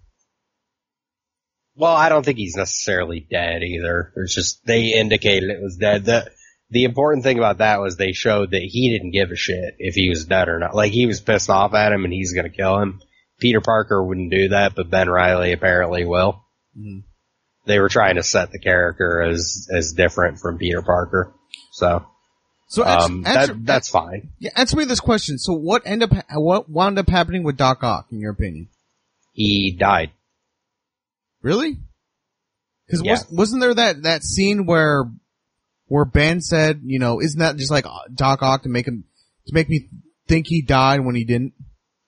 Well, I don't think he's necessarily dead either. It's just they indicated it was dead. The the important thing about that was they showed that he didn't give a shit if he was dead or not. Like he was pissed off at him and he's gonna kill him. Peter Parker wouldn't do that, but Ben Reilly apparently will. Mhm. They were trying to set the character as as different from Peter Parker. So So ans- um, answer, that that's fine. yeah, answer me this question. So what end up what wound up happening with Doc Ock in your opinion? He died. Really? Because Yeah. was, wasn't there that that scene where where Ben said, you know, isn't that just like Doc Ock to make him to make me think he died when he didn't?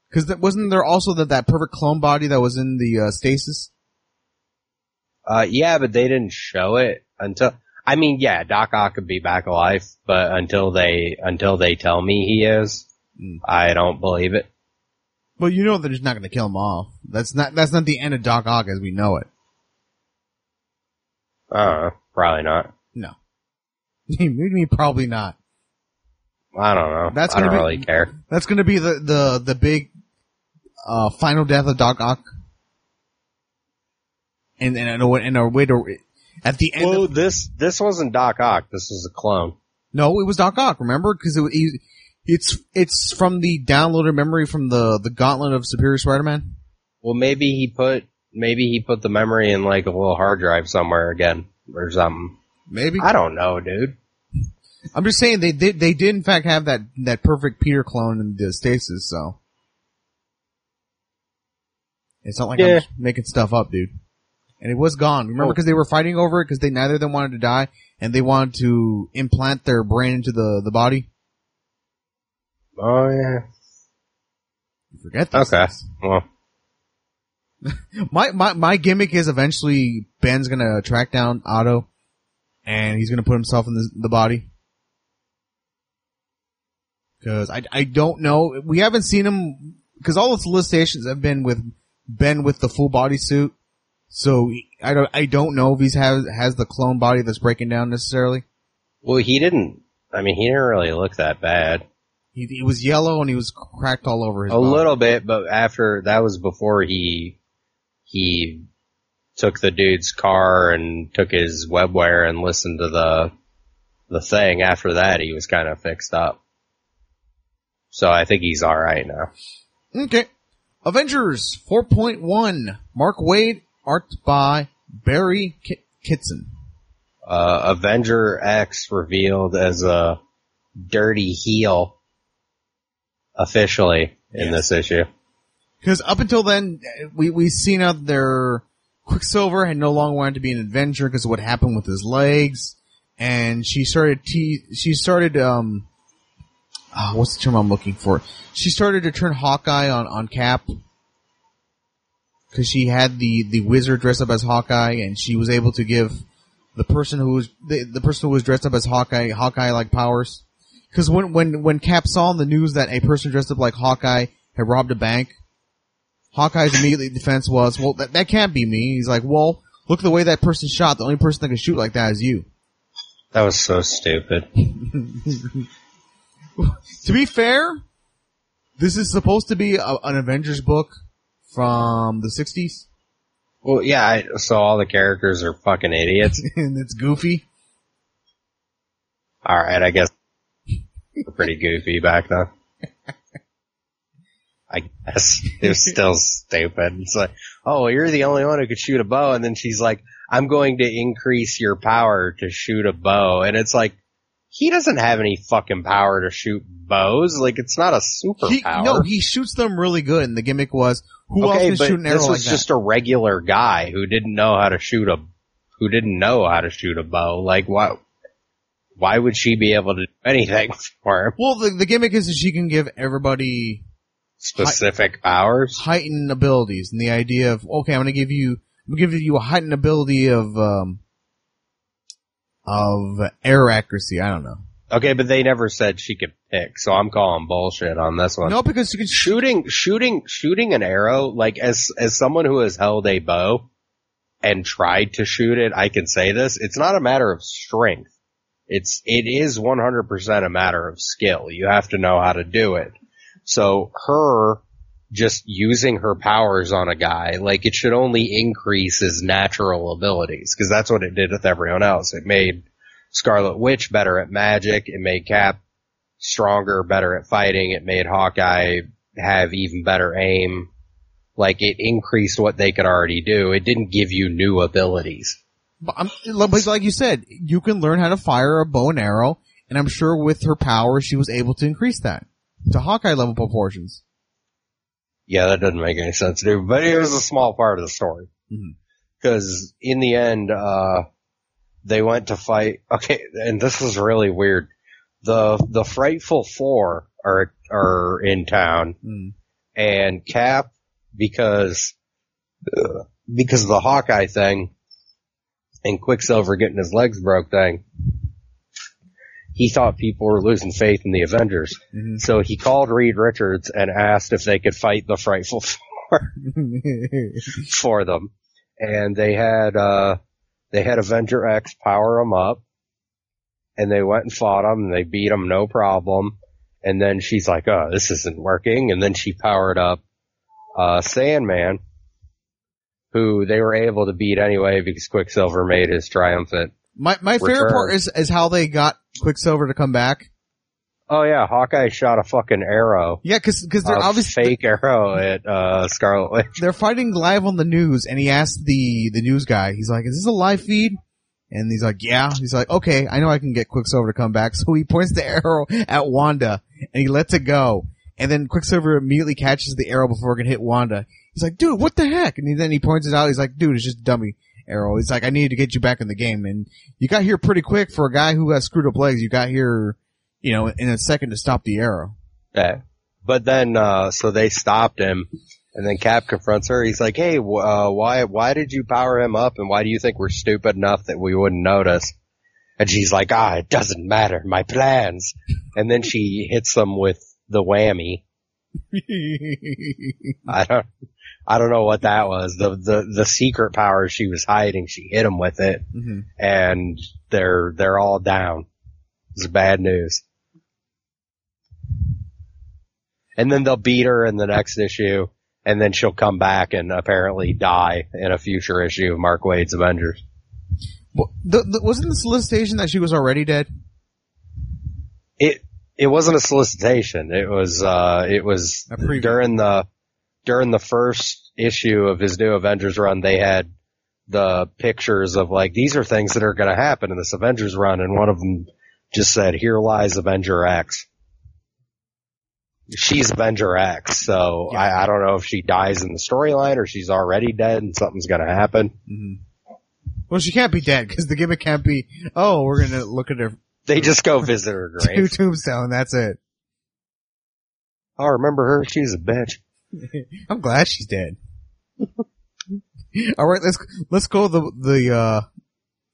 Because wasn't there also that that perfect clone body that was in the uh, stasis? Uh, yeah, but they didn't show it until. I mean, yeah, Doc Ock could be back alive, but until they until they tell me he is, Mm. I don't believe it. Well, you know they're just not going to kill him off. That's not that's not the end of Doc Ock as we know it. Uh, probably not. No, maybe probably not. I don't know. That's I don't gonna be- really care. That's going to be the the the big uh final death of Doc Ock. And and in a way, in a way to at the end. Well, of, this this wasn't Doc Ock. This was a clone. no, it was Doc Ock. Remember, because it, was. he, it's it's from the downloaded memory from the the Gauntlet of Superior Spider-Man. Well, maybe he put maybe he put the memory in like a little hard drive somewhere again or something. Maybe I don't know, dude. I'm just saying they did they did in fact have that that perfect Peter clone in the stasis. So it's not like I'm making stuff up, dude. And it was gone. Remember, Oh. because they were fighting over it because they neither of them wanted to die and they wanted to implant their brain into the the body. Oh yeah. You forget this. Okay. Well, My my my gimmick is eventually Ben's gonna track down Otto, and he's gonna put himself in the, the body. Because I I don't know we haven't seen him because all the solicitations have been with Ben with the full body suit, so I don't I don't know if he's has has the clone body that's breaking down necessarily. well, he didn't. I mean, he didn't really look that bad. He, he was yellow and he was cracked all over his A body. little bit, but after that was before he he took the dude's car and took his webware and listened to the the thing. After that, he was kind of fixed up. So I think he's all right now. Okay. Avengers 4.1. Mark Waid, art by Barry Ki- Kitson. Uh, Avenger X revealed as a dirty heel officially in this issue. Because up until then, we we seen out there, Quicksilver had no longer wanted to be an Avenger because of what happened with his legs, and she started te- she started um, ah, what's the term I'm looking for? She started to turn Hawkeye on on Cap because she had the the wizard dressed up as Hawkeye, and she was able to give the person who was the, the person who was dressed up as Hawkeye Hawkeye like powers. Because when when when Cap saw on the news that a person dressed up like Hawkeye had robbed a bank, Hawkeye's immediate defense was, "Well, that that can't be me." He's like, "Well, look at the way that person shot. The only person that can shoot like that is you." That was so stupid. To be fair, this is supposed to be a, an Avengers book from the '60s, Well, yeah, I, so all the characters are fucking idiots. and it's goofy. Alright, I guess they're pretty goofy back then. I guess. It was still stupid. It's like, oh, you're the only one who could shoot a bow, and then she's like, I'm going to increase your power to shoot a bow, and it's like, he doesn't have any fucking power to shoot bows. Like, it's not a superpower. He, no, he shoots them really good, and the gimmick was, who else can shoot an arrow this like was that? just a regular guy who didn't know how to shoot a, who didn't know how to shoot a bow. Like, why, why would she be able to do anything for him? Well, the, the gimmick is that she can give everybody Specific powers? heightened abilities, and the idea of okay, I'm going to give you, I'm going to give you a heightened ability of um of air accuracy. I don't know. Okay, but they never said she could pick, so I'm calling bullshit on this one. No, because you can shoot. Shooting, shooting, shooting an arrow, like as, as someone who has held a bow and tried to shoot it, I can say this, it's not a matter of strength. It's, it is 100% a matter of skill. You have to know how to do it. So her just using her powers on a guy, like it should only increase his natural abilities, because that's what it did with everyone else. It made Scarlet Witch better at magic. It made Cap stronger, better at fighting. It made Hawkeye have even better aim. Like it increased what they could already do. It didn't give you new abilities. But, like you said, you can learn how to fire a bow and arrow, and I'm sure with her power, she was able to increase that to Hawkeye level proportions. Yeah, that doesn't make any sense, dude. But it was a small part of the story. Because in the end, uh, they went to fight. Okay, and this is really weird. The the frightful four are are in town, Mm. and Cap because uh, because of the Hawkeye thing and Quicksilver getting his legs broke thing. He thought people were losing faith in the Avengers, Mhm. so he called Reed Richards and asked if they could fight the Frightful Four for them, and they had uh they had Avenger X power them up, and they went and fought them, and they beat them no problem. And then she's like, "Oh, this isn't working," and then she powered up uh Sandman, who they were able to beat anyway because Quicksilver made his triumphant. my my favorite part is is how they got Quicksilver to come back. Oh yeah, Hawkeye shot a fucking arrow, Yeah, because because they're a obviously fake arrow at uh Scarlet Witch. they're fighting live on the news, and he asked the the news guy, he's like, "Is this a live feed?" And he's like, "Yeah." He's like, "Okay, I know I can get Quicksilver to come back." So he points the arrow at Wanda, and he lets it go. And then Quicksilver immediately catches the arrow before it can hit Wanda. He's like, "Dude, what the heck?" And then he points it out. He's like, "Dude, it's just a dummy arrow." He's like, "I needed to get you back in the game, and you got here pretty quick for a guy who has screwed up legs. You got here, you know, in a second to stop the arrow." Yeah. But then, uh, so they stopped him, and then Cap confronts her. He's like, "Hey, uh, why, why did you power him up, and why do you think we're stupid enough that we wouldn't notice?" And she's like, "Ah, it doesn't matter, my plans." And then she hits them with the whammy. I don't, I don't know what that was. The the the secret power she was hiding. She hit him with it, Mhm. and they're they're all down. It's bad news. And then they'll beat her in the next issue, and then she'll come back and apparently die in a future issue of Mark Waid's Avengers. Well, the, the, wasn't the solicitation that she was already dead? It it wasn't a solicitation. It was uh it was during the during the first issue of his new Avengers run. They had the pictures of like these are things that are going to happen in this Avengers run, and one of them just said, "Here lies Avenger X." She's Avenger X, so Yeah. I, I don't know if she dies in the storyline or she's already dead and something's going to happen. Mm-hmm. Well, she can't be dead because the gimmick can't be. Oh, we're gonna look at her They just go visit her grave. two tombstone. That's it. Oh, remember her? She's a bitch. I'm glad she's dead. All right, let's let's go the the uh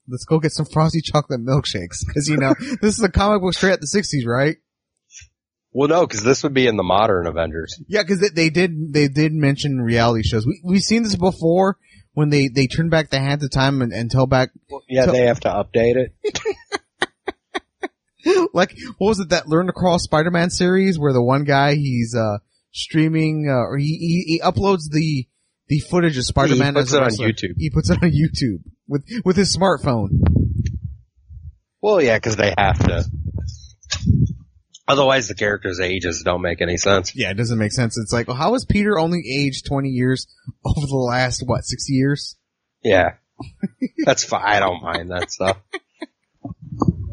let's go get some frosty chocolate milkshakes because you know this is a comic book straight at the '60s, right? Well, no, because this would be in the modern Avengers. Yeah, because they, they did they did mention reality shows. We we've seen this before when they they turn back the hands of time and, and tell back Yeah, So- they have to update it. like what was it that Learn to Crawl Spider-Man series where the one guy he's uh streaming uh, or he, he he uploads the the footage of Spider-Man He puts it on wrestler. YouTube. He puts it on YouTube with with his smartphone. Well, yeah, because they have to. Otherwise, the characters' ages don't make any sense. Yeah, it doesn't make sense. It's like, well, how has Peter only aged 20 years over the last, what, 60 years? Yeah, that's fine. I don't mind that stuff.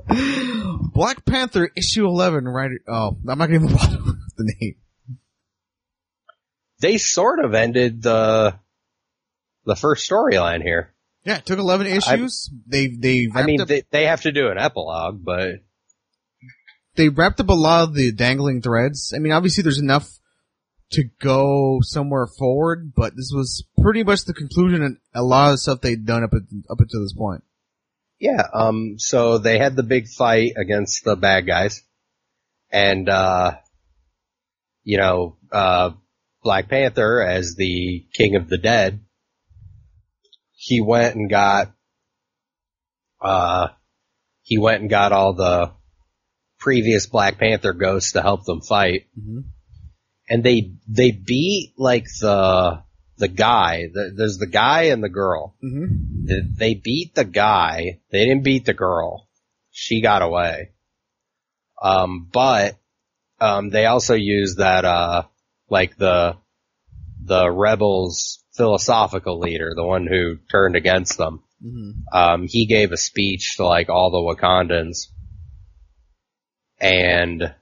Black Panther issue 11, right? Oh, I'm not going to even bother with the name. They sort of ended the the first storyline here. Yeah, it took 11 issues. they, they wrapped I mean, up, they, they have to do an epilogue, but they wrapped up a lot of the dangling threads. I mean, obviously there's enough to go somewhere forward, but this was pretty much the conclusion and a lot of the stuff they'd done up, at, up until this point. Yeah. Um. So they had the big fight against the bad guys, and uh, you know, uh, Black Panther as the King of the Dead. He went and got, uh, he went and got all the previous Black Panther ghosts to help them fight. Mm-hmm. and they they beat like the the guy. The, there's the guy and the girl. Mm-hmm. They, they beat the guy. They didn't beat the girl. She got away. Um, but um, they also used that uh, like the the rebels philosophical leader, the one who turned against them. Mm-hmm. Um, he gave a speech to like all the Wakandans, and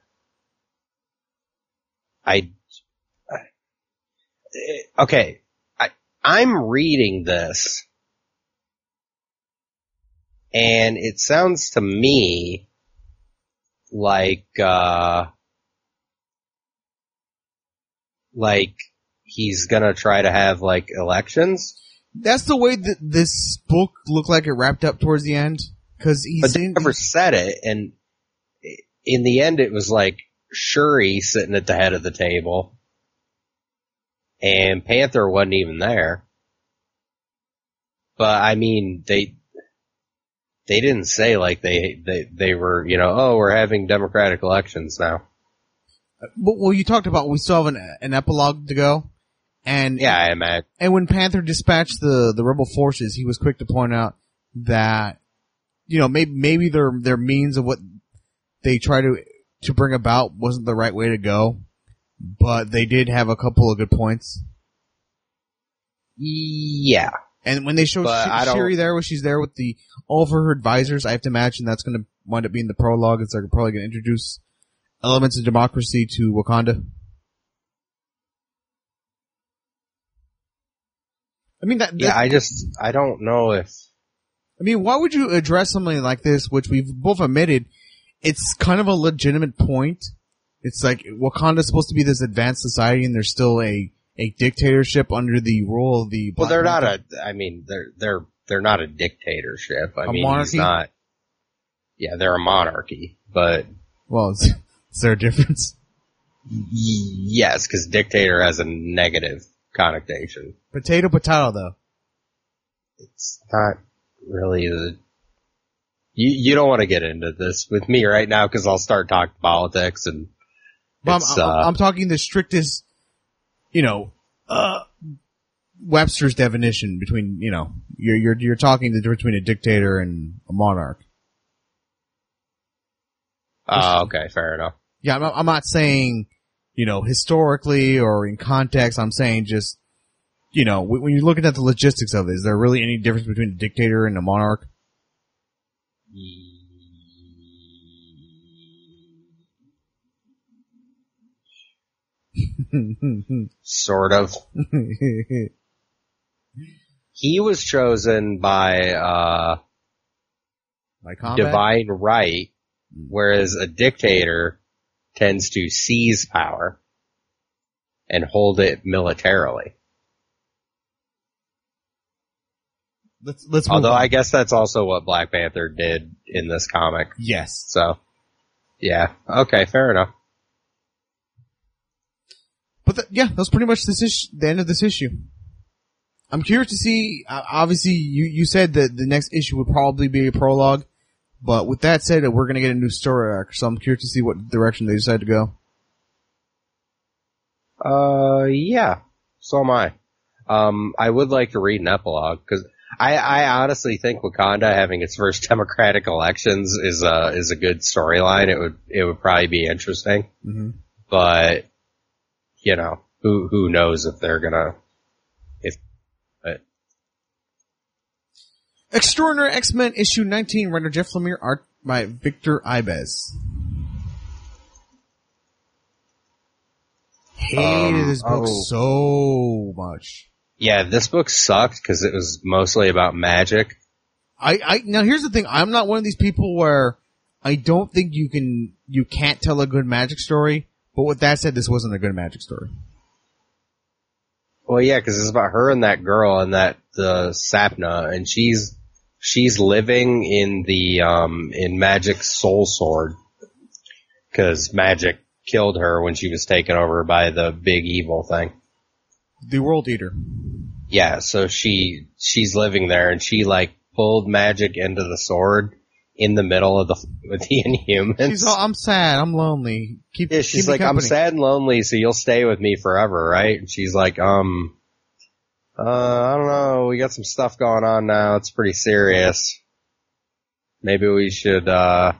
I, okay, I'm reading this, and it sounds to me like, uh, like he's gonna try to have like elections, That's the way that this book looked like it wrapped up towards the end. Cause he's but they in- never said it, and in the end, it was like Shuri sitting at the head of the table, and Panther wasn't even there. But I mean, they they didn't say like they they they were you know oh we're having democratic elections now. But, well, you talked about we still have an, an epilogue to go, and Yeah, I imagine. and when Panther dispatched the the rebel forces, he was quick to point out that you know maybe maybe their their means of what they try to to bring about wasn't the right way to go, but they did have a couple of good points. Yeah, And when they show But Sh- don't- there, when she's there with the all of her advisors, I have to imagine that's going to wind up being the prologue. It's like probably going to introduce elements of democracy to Wakanda. I mean that. yeah. I just I don't know if I mean, why would you address something like this, which we've both admitted, it's kind of a legitimate point. It's like Wakanda's supposed to be this advanced society, and there's still a a dictatorship under the rule of the. well they're not a I mean they're they're they're not a dictatorship. I A mean monarchy? he's not. Yeah, they're a monarchy, but Well, is, is there a difference? Yes, because dictator has a negative connotation. Potato, potato, though. It's not really the. You you don't want to get into this with me right now because I'll start talking politics and. But I'm, uh, I'm talking the strictest, you know, uh, Webster's definition between, you know, you're you're you're talking the difference between a dictator and a monarch. Oh, okay, fair enough. Yeah, I'm not, I'm not saying, you know, historically or in context. I'm saying just, you know, when when you're looking at the logistics of it, is there really any difference between a dictator and a monarch? Sort of. He was chosen by uh, combat? divine right, whereas a dictator tends to seize power and hold it militarily. Let's let's Although. I guess that's also what Black Panther did in this comic. yes. So, yeah. Okay, fair enough. Yeah, that's pretty much this issue, the end of this issue. I'm curious to see. Uh, obviously, you you said that the next issue would probably be a prologue, but with that said, we're gonna get a new story arc. So I'm curious to see what direction they decide to go. Uh, yeah. So am I. Um, I would like to read an epilogue because I, I honestly think Wakanda having its first democratic elections is a is a good storyline. It would it would probably be interesting, Mm-hmm. but you know who who knows if they're gonna if but Extraordinary X-Men issue 19, writer Jeff Lemire, art by Victor Ibanez. Hated Um, this book oh. so much. yeah this book sucked because it was mostly about magic. I, I, now here's the thing, I'm not one of these people where I don't think you can, you can't tell a good magic story, but with that said, this wasn't a good magic story. Well, yeah, because it's about her and that girl and that the Sapna, and she's she's living in the um in Magik Soul Sword because Magik killed her when she was taken over by the big evil thing. The World Eater. Yeah, so she she's living there, and she like pulled Magik into the sword in the middle of the with the Inhumans. She's all, I'm sad, I'm lonely. Keep, Yeah, keep she's me like, I'm sad and lonely, so you'll stay with me forever, right? And she's like, um, uh, I don't know, we got some stuff going on now, it's pretty serious. Maybe we should, uh,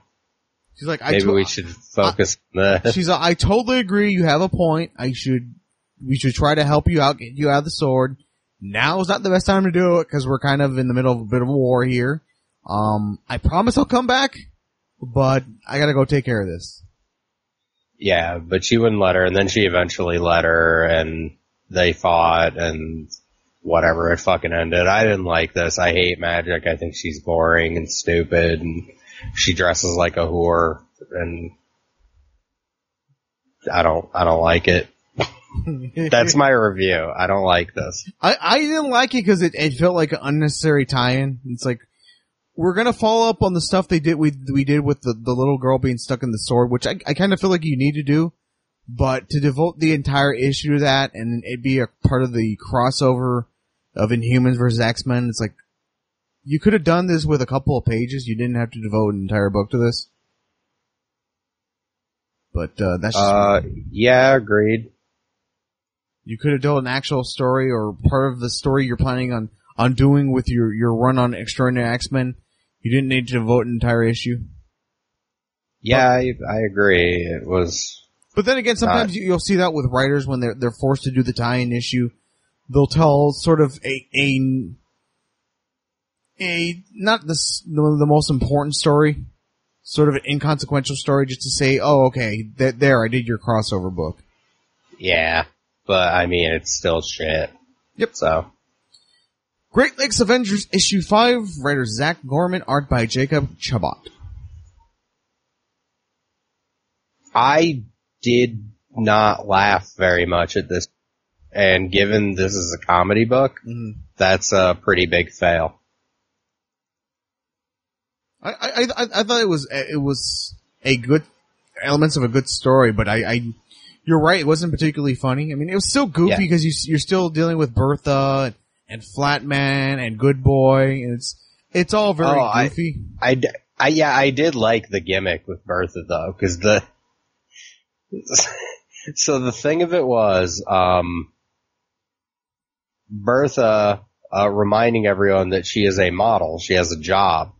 She's like, I maybe we should focus on this. She's like, I totally agree. You have a point. I should, we should try to help you out, get you out of the sword. Now is not the best time to do it because we're kind of in the middle of a bit of a war here. Um, I promise I'll come back, but I gotta go take care of this. Yeah, but she wouldn't let her, and then she eventually let her, and they fought, and whatever, it fucking ended. I didn't like this. I hate magic. I think she's boring and stupid, and she dresses like a whore, and I don't, I don't like it. That's my review. I don't like this. I, I didn't like it because it, it felt like an unnecessary tie-in. It's like, we're gonna follow up on the stuff they did, we, we did with the, the little girl being stuck in the sword, which I, I kind of feel like you need to do. But to devote the entire issue to that and it be a part of the crossover of Inhumans versus X-Men, it's like, you could have done this with a couple of pages. You didn't have to devote an entire book to this. But, uh, that's just, Uh, yeah, agreed. you could have done an actual story or part of the story you're planning on, on doing with your, your run on Extraordinary X-Men. You didn't need to devote an entire issue. Yeah, I, I agree. It was, But then again, sometimes Not- you, you'll see that with writers when they're, they're forced to do the tie-in issue. They'll tell sort of a, a, a, not the, s- the, the most important story, sort of an inconsequential story just to say, oh, okay, that, there, I did your crossover book. yeah, but I mean, it's still shit. Yep. So, Great Lakes Avengers issue 5, writer Zac Gorman, art by Jacob Chabot. I did not laugh very much at this. And given this is a comedy book, Mhm. that's a pretty big fail. I, I, I, I thought it was, it was a good, elements of a good story, but I, I, you're right, it wasn't particularly funny. I mean, it was still goofy Yeah. because you, you're still dealing with Bertha and, and Flatman and Good Boy, it's, it's all very Oh, I- goofy. I, d- I- yeah, I did like the gimmick with Bertha though, cause the, so the thing of it was, um, Bertha, uh, reminding everyone that she is a model, she has a job.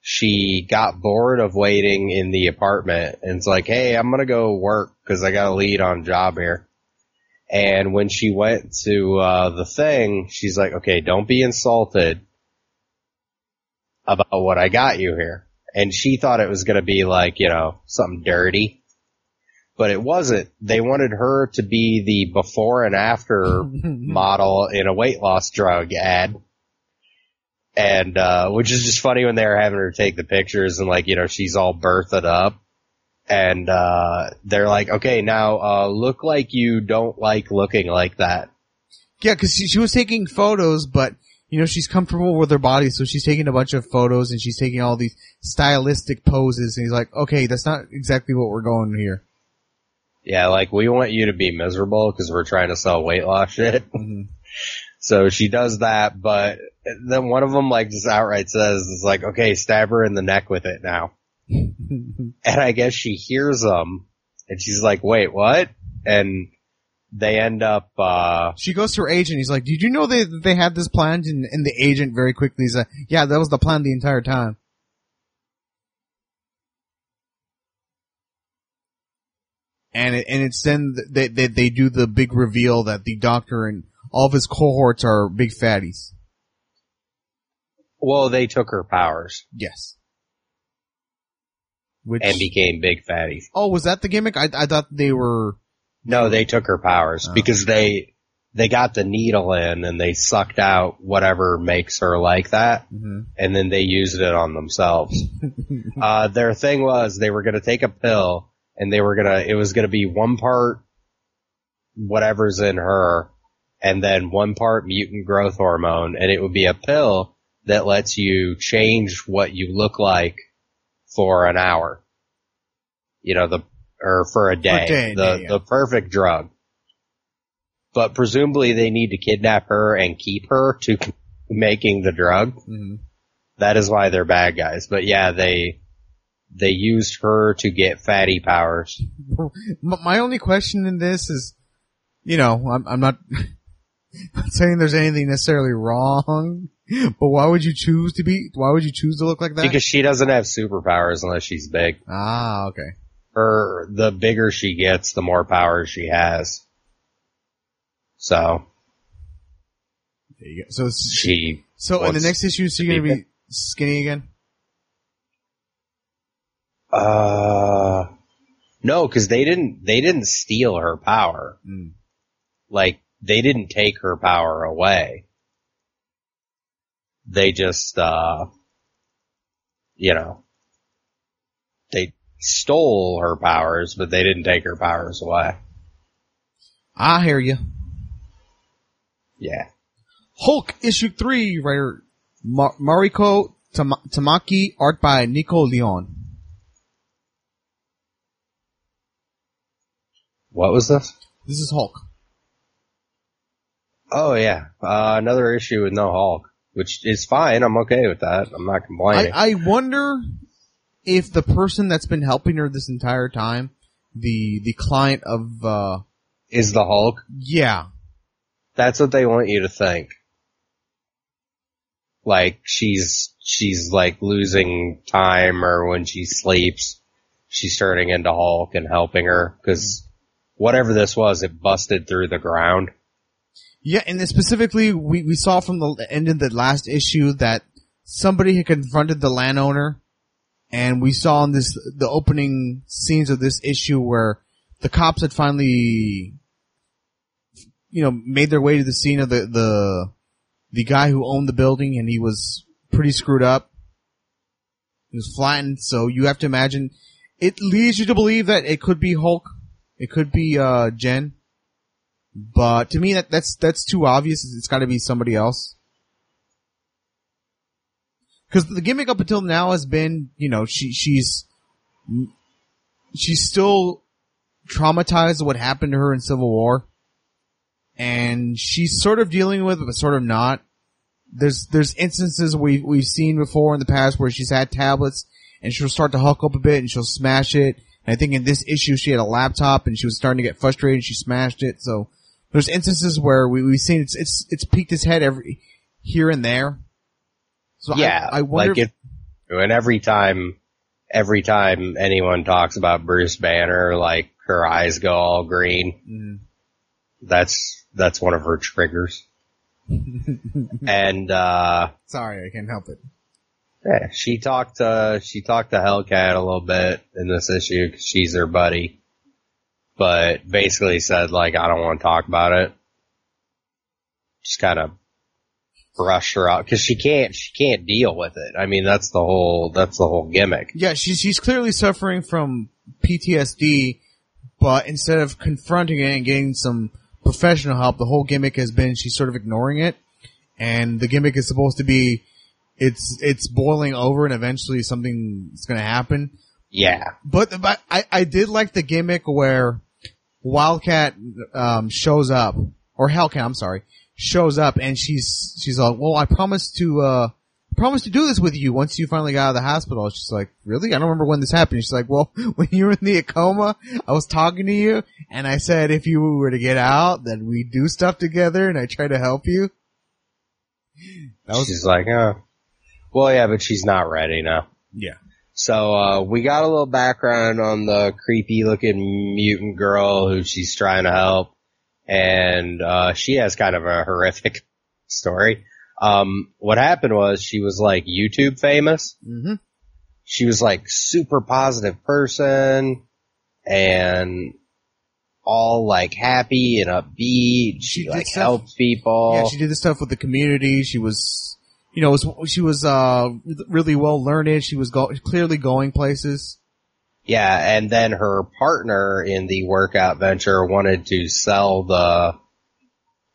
She got bored of waiting in the apartment and it's like, hey, I'm gonna go work cause I got a lead on job here. And when she went to, uh, the thing, she's like, okay, don't be insulted about what I got you here. And she thought it was going to be like, you know, something dirty. But it wasn't. They wanted her to be the before and after model in a weight loss drug ad. And, uh, which is just funny when they were having her take the pictures and like, you know, she's all birthed up. And, uh, they're like, okay, now, uh, look like you don't like looking like that. Yeah, cause she, she was taking photos, but, you know, she's comfortable with her body, so she's taking a bunch of photos and she's taking all these stylistic poses, and he's like, okay, that's not exactly what we're going here. Yeah, like we want you to be miserable because we're trying to sell weight loss shit. So she does that, but then one of them like just outright says, "It's like okay, stab her in the neck with it now." And I guess she hears them, and she's like, "Wait, what?" And they end up. uh She goes to her agent. He's like, "Did you know they they had this planned?" And, and the agent very quickly said, "Yeah, that was the plan the entire time." And it, and it's then they, they they do the big reveal that the doctor and all of his cohorts are big fatties. Well, they took her powers Yes. Which and became big fatties. oh was that the gimmick? I I thought they were No, they took her powers Oh. because they they got the needle in and they sucked out whatever makes her like that, Mhm. and then they used it on themselves. uh, their thing was they were going to take a pill and they were gonna it was gonna be one part whatever's in her, and then one part mutant growth hormone, and it would be a pill that lets you change what you look like for an hour. You know the or for a day, day, the day, yeah. the perfect drug. But presumably they need to kidnap her and keep her to making the drug. Mhm. That is why they're bad guys. But yeah, they they used her to get fatty powers. My only question in this is, you know, I'm, I'm not, not saying there's anything necessarily wrong, but why would you choose to be? Why would you choose to look like that? Because she doesn't have superpowers unless she's big. ah, okay. Her the bigger she gets, the more powers she has. So There you go. So, she so in the next issue, is she gonna be be skinny again? uh no, because they didn't they didn't steal her power. Mm. Like they didn't take her power away. They just uh you know they stole her powers, but they didn't take her powers away. I hear you. Yeah. Hulk issue three, writer Ma- Mariko Tam- Tamaki, art by Nico Leon. What was this? This is Hulk. Oh yeah, uh, another issue with no Hulk, which is fine. I'm okay with that. I'm not I, complaining. I wonder if the person that's been helping her this entire time, the the client of uh is the Hulk? yeah. That's what they want you to think. Like she's she's like losing time, or when she sleeps, she's turning into Hulk and helping her because whatever this was, it busted through the ground. Yeah, and specifically we, we saw from the end of the last issue that somebody had confronted the landowner and we saw in this the opening scenes of this issue where the cops had finally you know made their way to the scene of the the the guy who owned the building and he was pretty screwed up. He was flattened, so you have to imagine it leads you to believe that it could be Hulk. It could be uh Jen. But to me that that's that's too obvious. It's got to be somebody else. Cuz the gimmick up until now has been, you know, she she's she's still traumatized what happened to her in Civil War. And she's sort of dealing with it, but sort of not. There's, there's instances we, we've seen before in the past where she's had tablets and she'll start to huck up a bit and she'll smash it. And I think in this issue she had a laptop and she was starting to get frustrated and she smashed it. So there's instances where we, we've seen it's, it's, it's peeked its head every, here and there. So yeah, I, wonder like it. And every time, every time anyone talks about Bruce Banner, like her eyes go all green. Mm. That's that's one of her triggers. and uh sorry, I can't help it. yeah, she talked to she talked to Hellcat a little bit in this issue because she's her buddy, but basically said like I don't want to talk about it. Just kind of brush her out because she can't she can't deal with it. I mean that's the whole that's the whole gimmick. Yeah, she's she's clearly suffering from PTSD, but instead of confronting it and getting some professional help, the whole gimmick has been she's sort of ignoring it, and the gimmick is supposed to be it's it's boiling over and eventually something is going to happen. Yeah, But, but I I did like the gimmick where Wildcat um, shows up, or Hellcat, I'm sorry, shows up, and she's she's like, "Well, I promised to uh promised to do this with you once you finally got out of the hospital." She's like, "Really? I don't remember when this happened." She's like, "Well, when you were in the coma, I was talking to you, and I said if you were to get out, then we do stuff together, and I try to help you." That was she's like, oh. Well, yeah, but she's not ready now. yeah. So, uh, we got a little background on the creepy looking mutant girl who she's trying to help. And, uh, she has kind of a horrific story. Um, what happened was she was like YouTube famous. hmm She was like super positive person and all like happy and upbeat. She, She like helped people. Yeah, she did this stuff with the community. She was, you know, was, she was uh really well learned. She was go- clearly going places. Yeah, and then her partner in the workout venture wanted to sell the,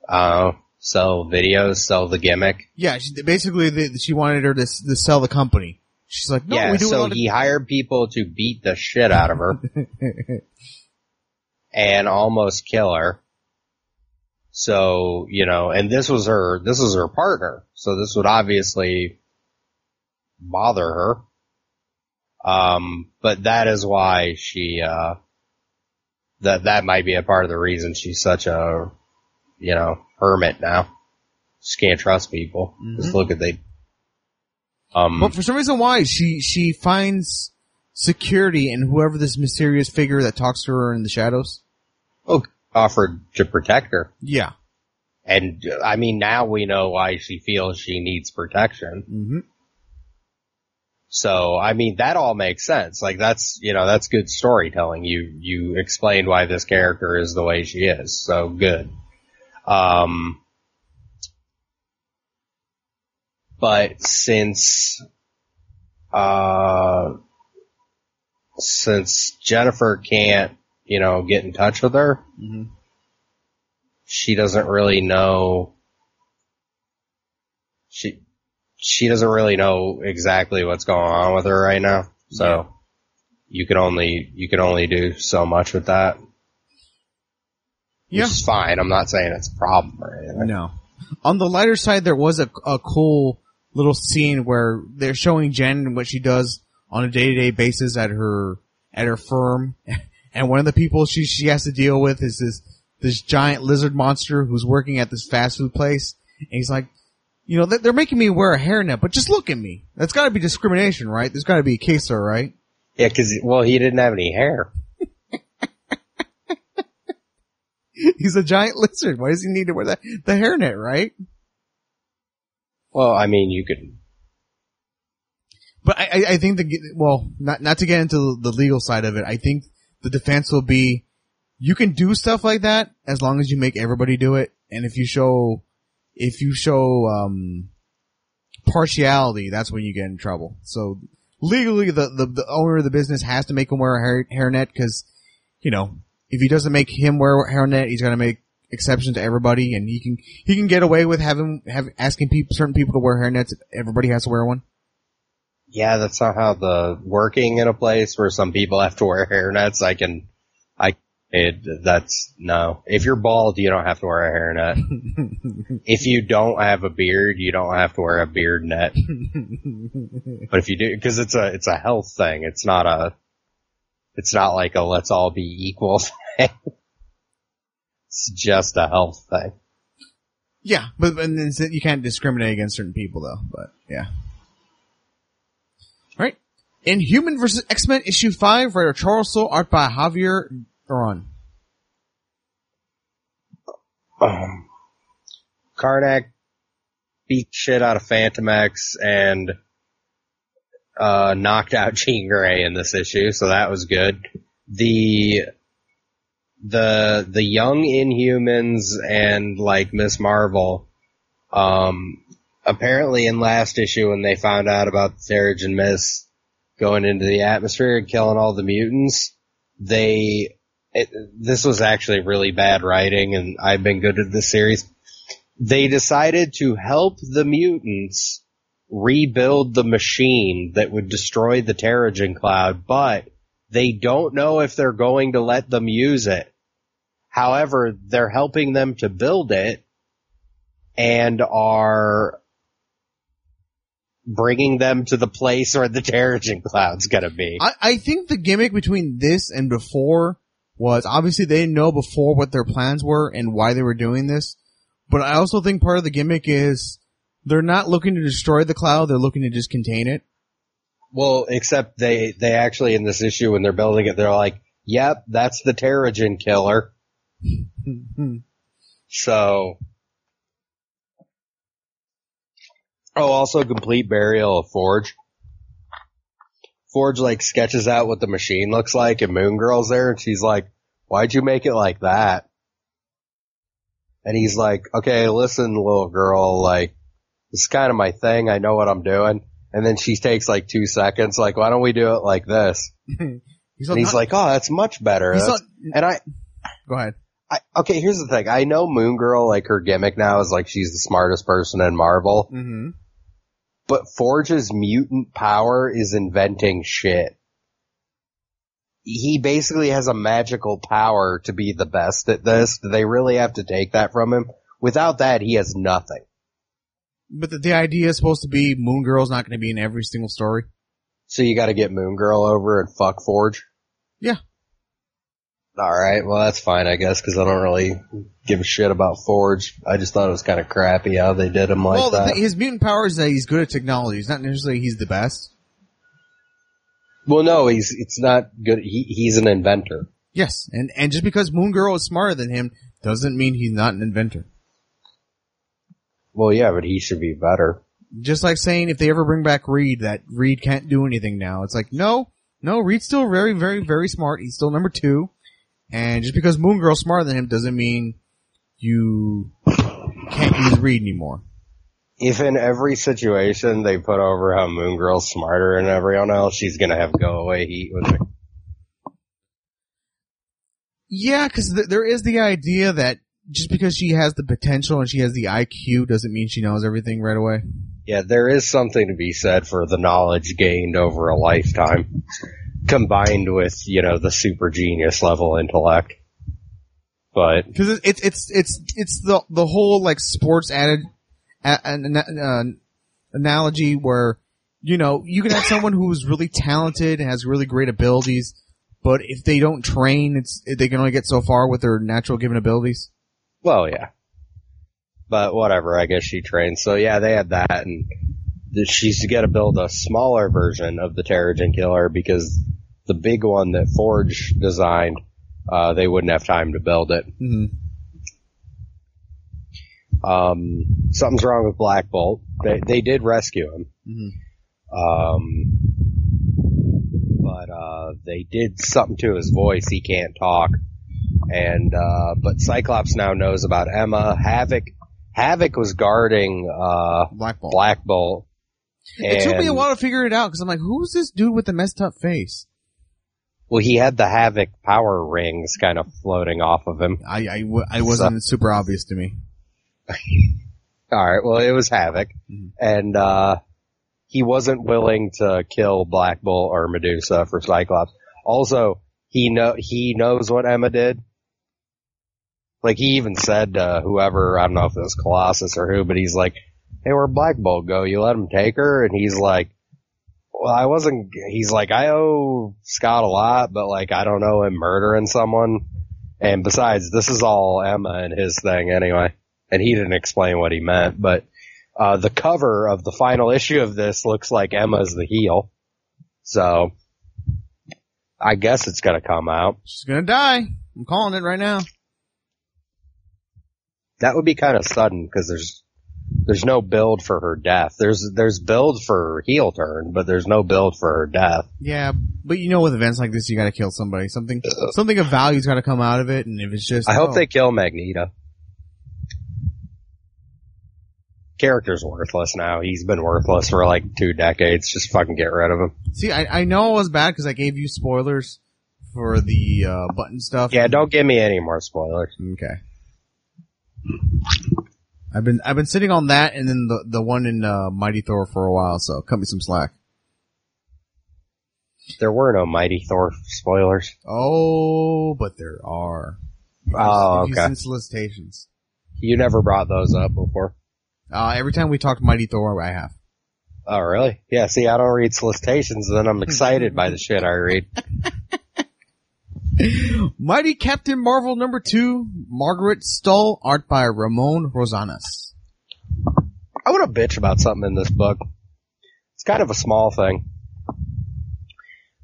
uh, sell videos, sell the gimmick. Yeah, she, basically the, she wanted her to, to sell the company. She's like, no, yeah, we do a so lot of- he hired people to beat the shit out of her and almost kill her. So, you know, and this was her, this was her partner. So this would obviously bother her. Um, but that is why she, uh, that, that might be a part of the reason she's such a, you know, hermit now. Just can't trust people. Just Mhm. look at they, um, But for some reason, why she she finds security in whoever this mysterious figure that talks to her in the shadows. oh, offered to protect her. Yeah. And uh, I mean, now we know why she feels she needs protection. hmm So, I mean, that all makes sense. Like that's, you know, that's good storytelling. You, you explained why this character is the way she is. So good. Um, but since, uh, since Jennifer can't, you know, get in touch with her, hmm she doesn't really know she she doesn't really know exactly what's going on with her right now. So you can only you can only do so much with that. Yeah. Which is fine. I'm not saying it's a problem or anything. No. On the lighter side, there was a, a cool little scene where they're showing Jen and what she does on a day to day basis at her at her firm, and one of the people she she has to deal with is this this giant lizard monster who's working at this fast food place, and he's like, you know, they're they're making me wear a hairnet, but just look at me. That's got to be discrimination, right? There's got to be a case there, right? Yeah, because well, he didn't have any hair. He's a giant lizard. Why does he need to wear the the hairnet, right? Well, I mean, you could. But I, I- I think the well, not not to get into the legal side of it. I think the defense will be, you can do stuff like that as long as you make everybody do it, and if you show, if you show um, partiality, that's when you get in trouble. So legally, the the, the owner of the business has to make him wear a hair, hairnet because, you know, if he doesn't make him wear a hairnet, he's gonna make exceptions to everybody, and he can he can get away with having have asking people certain people to wear hairnets. Everybody has to wear one. Yeah, that's not how the working in a place where some people have to wear hairnets. I can, I, it, that's, no. If you're bald, you don't have to wear a hairnet. if you don't have a beard, you don't have to wear a beard net. But if you do, cause it's a, it's a health thing. It's not a, it's not like a let's all be equal thing. it's just a health thing. Yeah, but, but then you can't discriminate against certain people though. But yeah. Inhuman vs. X-Men issue 5, writer Charles Soule, art by Javier Duran. Um, Karnak beat shit out of Phantomex and uh, knocked out Jean Grey in this issue, so that was good. The the the young Inhumans and like Miss Marvel, um, apparently in last issue when they found out about the Terrigen Mist going into the atmosphere and killing all the mutants, they it, this was actually really bad writing, and I've been good at this series. They decided to help the mutants rebuild the machine that would destroy the Terrigen Cloud, but they don't know if they're going to let them use it. However, they're helping them to build it and are bringing them to the place where the Terrigen Cloud's gonna be. I, I think the gimmick between this and before was obviously they didn't know before what their plans were and why they were doing this. But I also think part of the gimmick is they're not looking to destroy the cloud, they're looking to just contain it. Well, except they, they actually in this issue when they're building it, they're like, yep, that's the Terrigen killer. So. Oh, also complete burial of Forge. Forge like sketches out what the machine looks like and Moon Girl's there and she's like, why'd you make it like that? And he's like, okay, listen, little girl, like, this is kind of my thing. I know what I'm doing. And then she takes like two seconds, like, why don't we do it like this? he's And he's like, oh, that's much better. That's- and I, go ahead. I, okay, here's the thing. I know Moon Girl, like her gimmick now is like she's the smartest person in Marvel, Mm-hmm. But Forge's mutant power is inventing shit. He basically has a magical power to be the best at this. Do they really have to take that from him? Without that, he has nothing. But the, the idea is supposed to be Moon Girl's not going to be in every single story. So you gotta get Moon Girl over and fuck Forge? Yeah. Alright, well that's fine I guess, cause I don't really give a shit about Forge. I just thought it was kinda crappy how they did him like well, the that. thing, his mutant power is that he's good at technology. It's not necessarily he's the best. Well, no, he's it's not good. He he's an inventor. Yes, and and just because Moon Girl is smarter than him doesn't mean he's not an inventor. Well, yeah, but he should be better. Just like saying if they ever bring back Reed, that Reed can't do anything now. It's like no, no, Reed's still very, very, very smart. He's still number two, and just because Moon Girl's smarter than him doesn't mean you can't use Reed anymore. If in every situation they put over how Moon Girl's smarter than everyone else, she's gonna have go away heat with me. Yeah, because th- there is the idea that just because she has the potential and she has the IQ doesn't mean she knows everything right away. Yeah, there is something to be said for the knowledge gained over a lifetime, combined with you know the super genius level intellect. But Because it's it's it's it's the the whole like sports added an, uh, analogy where you know you can have someone who's really talented and has really great abilities, but if they don't train, it's they can only get so far with their natural given abilities. Well, yeah. But whatever, I guess she trained. So yeah, they had that and she's got to build a smaller version of the Terrigen Killer because the big one that Forge designed, uh, they wouldn't have time to build it. hmm Um, something's wrong with Black Bolt. They, they did rescue him. hmm Um, but, uh, they did something to his voice. He can't talk. And, uh, but Cyclops now knows about Emma. Havoc, Havoc was guarding, uh, Black Bolt. Black Bolt. It took me a while to figure it out because I'm like, who's this dude with the messed up face? Well, he had the Havoc power rings kind of floating off of him. I I wasn't super obvious to me. Alright, well, it was Havoc. Mhm. And, uh, he wasn't willing to kill Black Bull or Medusa for Cyclops. Also, he know, he knows what Emma did. Like, he even said to whoever, I don't know if it was Colossus or who, but he's like, hey, where'd Black Bolt go? You let him take her? And he's like, well, I wasn't, he's like, I owe Scott a lot, but like, I don't know him murdering someone. And besides, this is all Emma and his thing anyway. And he didn't explain what he meant, but, uh, the cover of the final issue of this looks like Emma's the heel. So, I guess it's gonna come out. She's gonna die. I'm calling it right now. That would be kind of sudden because there's, there's no build for her death. There's, there's build for her heel turn, but there's no build for her death. Yeah, but you know, with events like this, you got to kill somebody. Something, something of value's got to come out of it. And if it's just, I hope oh, they kill Magneto. Character's worthless now. He's been worthless for like two decades. Just fucking get rid of him. see. I, I know it was bad because I gave you spoilers for the uh, button stuff. Yeah, don't give me any more spoilers. Okay. I've been I've been sitting on that and then the the one in uh, Mighty Thor for a while, so cut me some slack. There were no Mighty Thor spoilers. Oh, but there are. Oh, okay. solicitations. You never brought those up before. Uh, every time we talk Mighty Thor, I have. Oh, really? Yeah, see, I don't read solicitations, and then I'm excited by the shit I read. Mighty Captain Marvel number two, Margaret Stohl, art by Ramon Rosanas. I want to bitch about something in this book. It's kind of a small thing.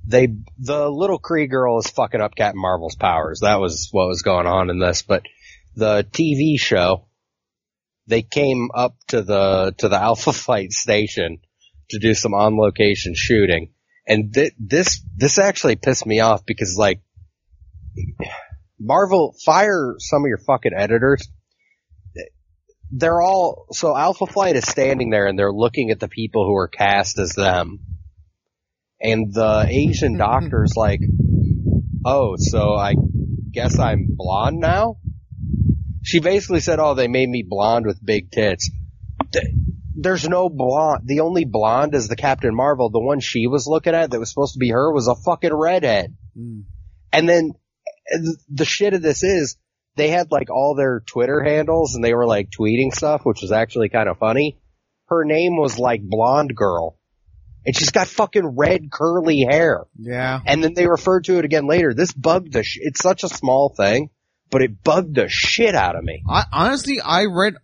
They, the little Kree girl is fucking up Captain Marvel's powers. That was what was going on in this, but the TV show, they came up to the, to the Alpha Flight station to do some on location shooting. And th- this, this actually pissed me off because like, Marvel, fire some of your fucking editors they're all so Alpha Flight is standing there and they're looking at the people who are cast as them. And the Asian doctor's like, "Oh, so I guess I'm blonde now?" She basically said, "Oh, they made me blonde with big tits." There's no blonde. The only blonde is the Captain Marvel. The one she was looking at that was supposed to be her was a fucking redhead. Mm. And then the shit of this is they had like all their Twitter handles and they were like tweeting stuff, which was actually kind of funny. Her name was like Blonde Girl. And she's got fucking red curly hair. Yeah. And then they referred to it again later. This bugged the sh- it's such a small thing, but it bugged the shit out of me. I honestly, I read,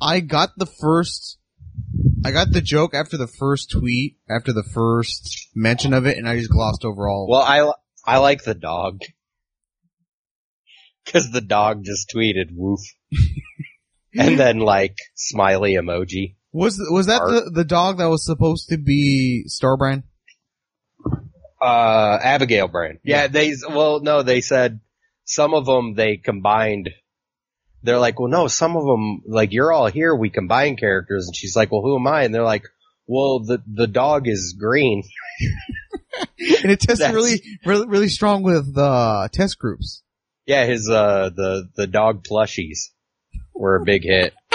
I got the first, I got the joke after the first tweet, after the first mention of it, and I just glossed over all. Well, I, I like the dog. Cause the dog just tweeted woof. and then like smiley emoji. was was that the the dog that was supposed to be Starbrand? Uh, Abigail Brand. Yeah, they, well, no, they said some of them they combined. They're like, well, no, some of them, like, you're all here, we combine characters. And she's like, well, who am I? And they're like, well, the, the dog is green. And it tested really, really, really strong with the test groups. Yeah, his, uh, the, the dog plushies were a big hit.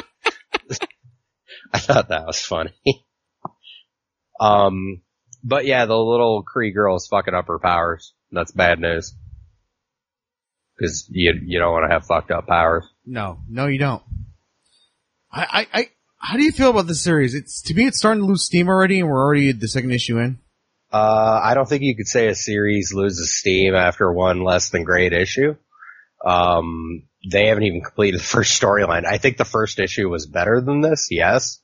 I thought that was funny. um, but yeah, the little Kree girl is fucking up her powers. That's bad news. Cause you, you don't want to have fucked up powers. No, no, you don't. I, I, I, how do you feel about this series? It's to me, it's starting to lose steam already, and we're already the second issue in. Uh, I don't think you could say a series loses steam after one less than great issue. Um, they haven't even completed the first storyline. I think the first issue was better than this, yes,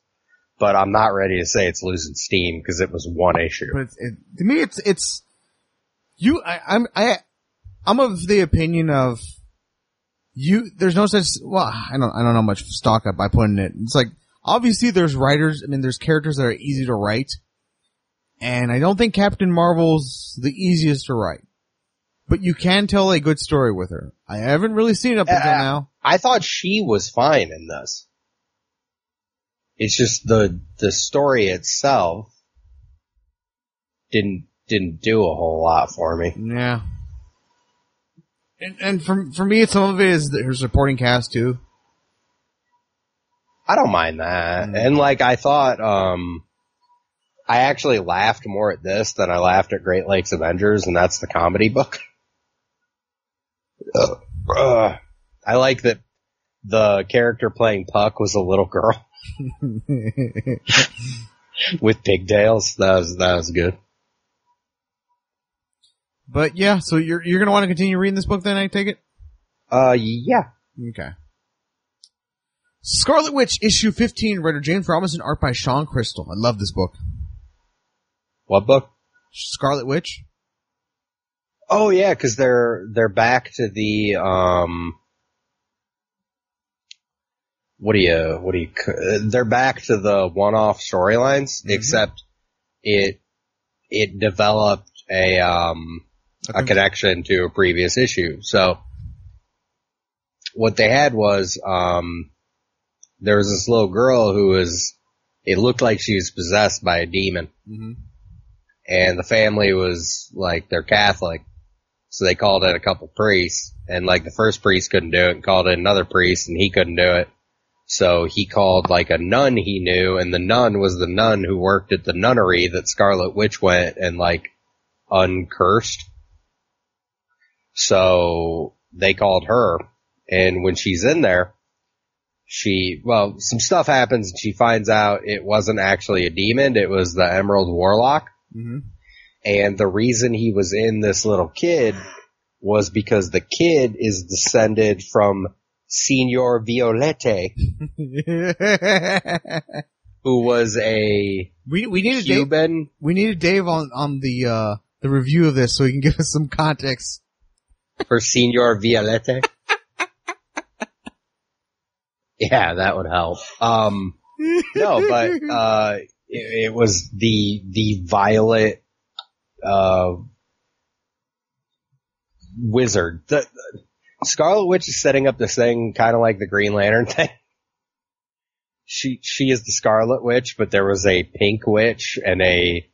but I'm not ready to say it's losing steam because it was one issue. But it, to me, it's it's you. I, I'm I I'm of the opinion of you. There's no such. Well, I don't I don't know much stock up I put in it. It's like obviously there's writers. I mean, there's characters that are easy to write, and I don't think Captain Marvel's the easiest to write. But you can tell a good story with her. I haven't really seen it up until Yeah. now. I thought she was fine in this. It's just the the story itself didn't didn't do a whole lot for me. Yeah. And, and for for me, some of it is her supporting cast too. I don't mind that. Mm. And like I thought, um, I actually laughed more at this than I laughed at Great Lakes Avengers, and that's the comedy book. Ugh. I like that the character playing Puck was a little girl with pigtails. That was that was good. But yeah, so you're you're gonna want to continue reading this book then? I take it. Uh, yeah. Okay. Scarlet Witch issue fifteen, writer James Robinson, art by Shawn Crystal. I love this book. What book? Scarlet Witch. Oh yeah, because they're they're back to the um. What do you what do you? They're back to the one-off storylines, except it it developed a um a connection to a previous issue. So what they had was um there was this little girl who was it looked like she was possessed by a demon hmm and the family was like they're Catholic, so they called in a couple priests, and like the first priest couldn't do it, and called in another priest, and he couldn't do it, so he called like a nun he knew, and the nun was the nun who worked at the nunnery that Scarlet Witch went and like uncursed. So they called her, And when she's in there, she, well, some stuff happens and she finds out it wasn't actually a demon, it was the Emerald Warlock. hmm And the reason he was in this little kid was because the kid is descended from Signor Violette, who was a we we needed Dave, Cuban. we needed Dave on on the uh the review of this so he can give us some context. for Senor Violette. yeah, that would help. Um, no, but, uh, it, it was the, the violet, uh, wizard. The, Scarlet Witch is setting up this thing kind of like the Green Lantern thing. She, she is the Scarlet Witch, but there was a pink witch and a,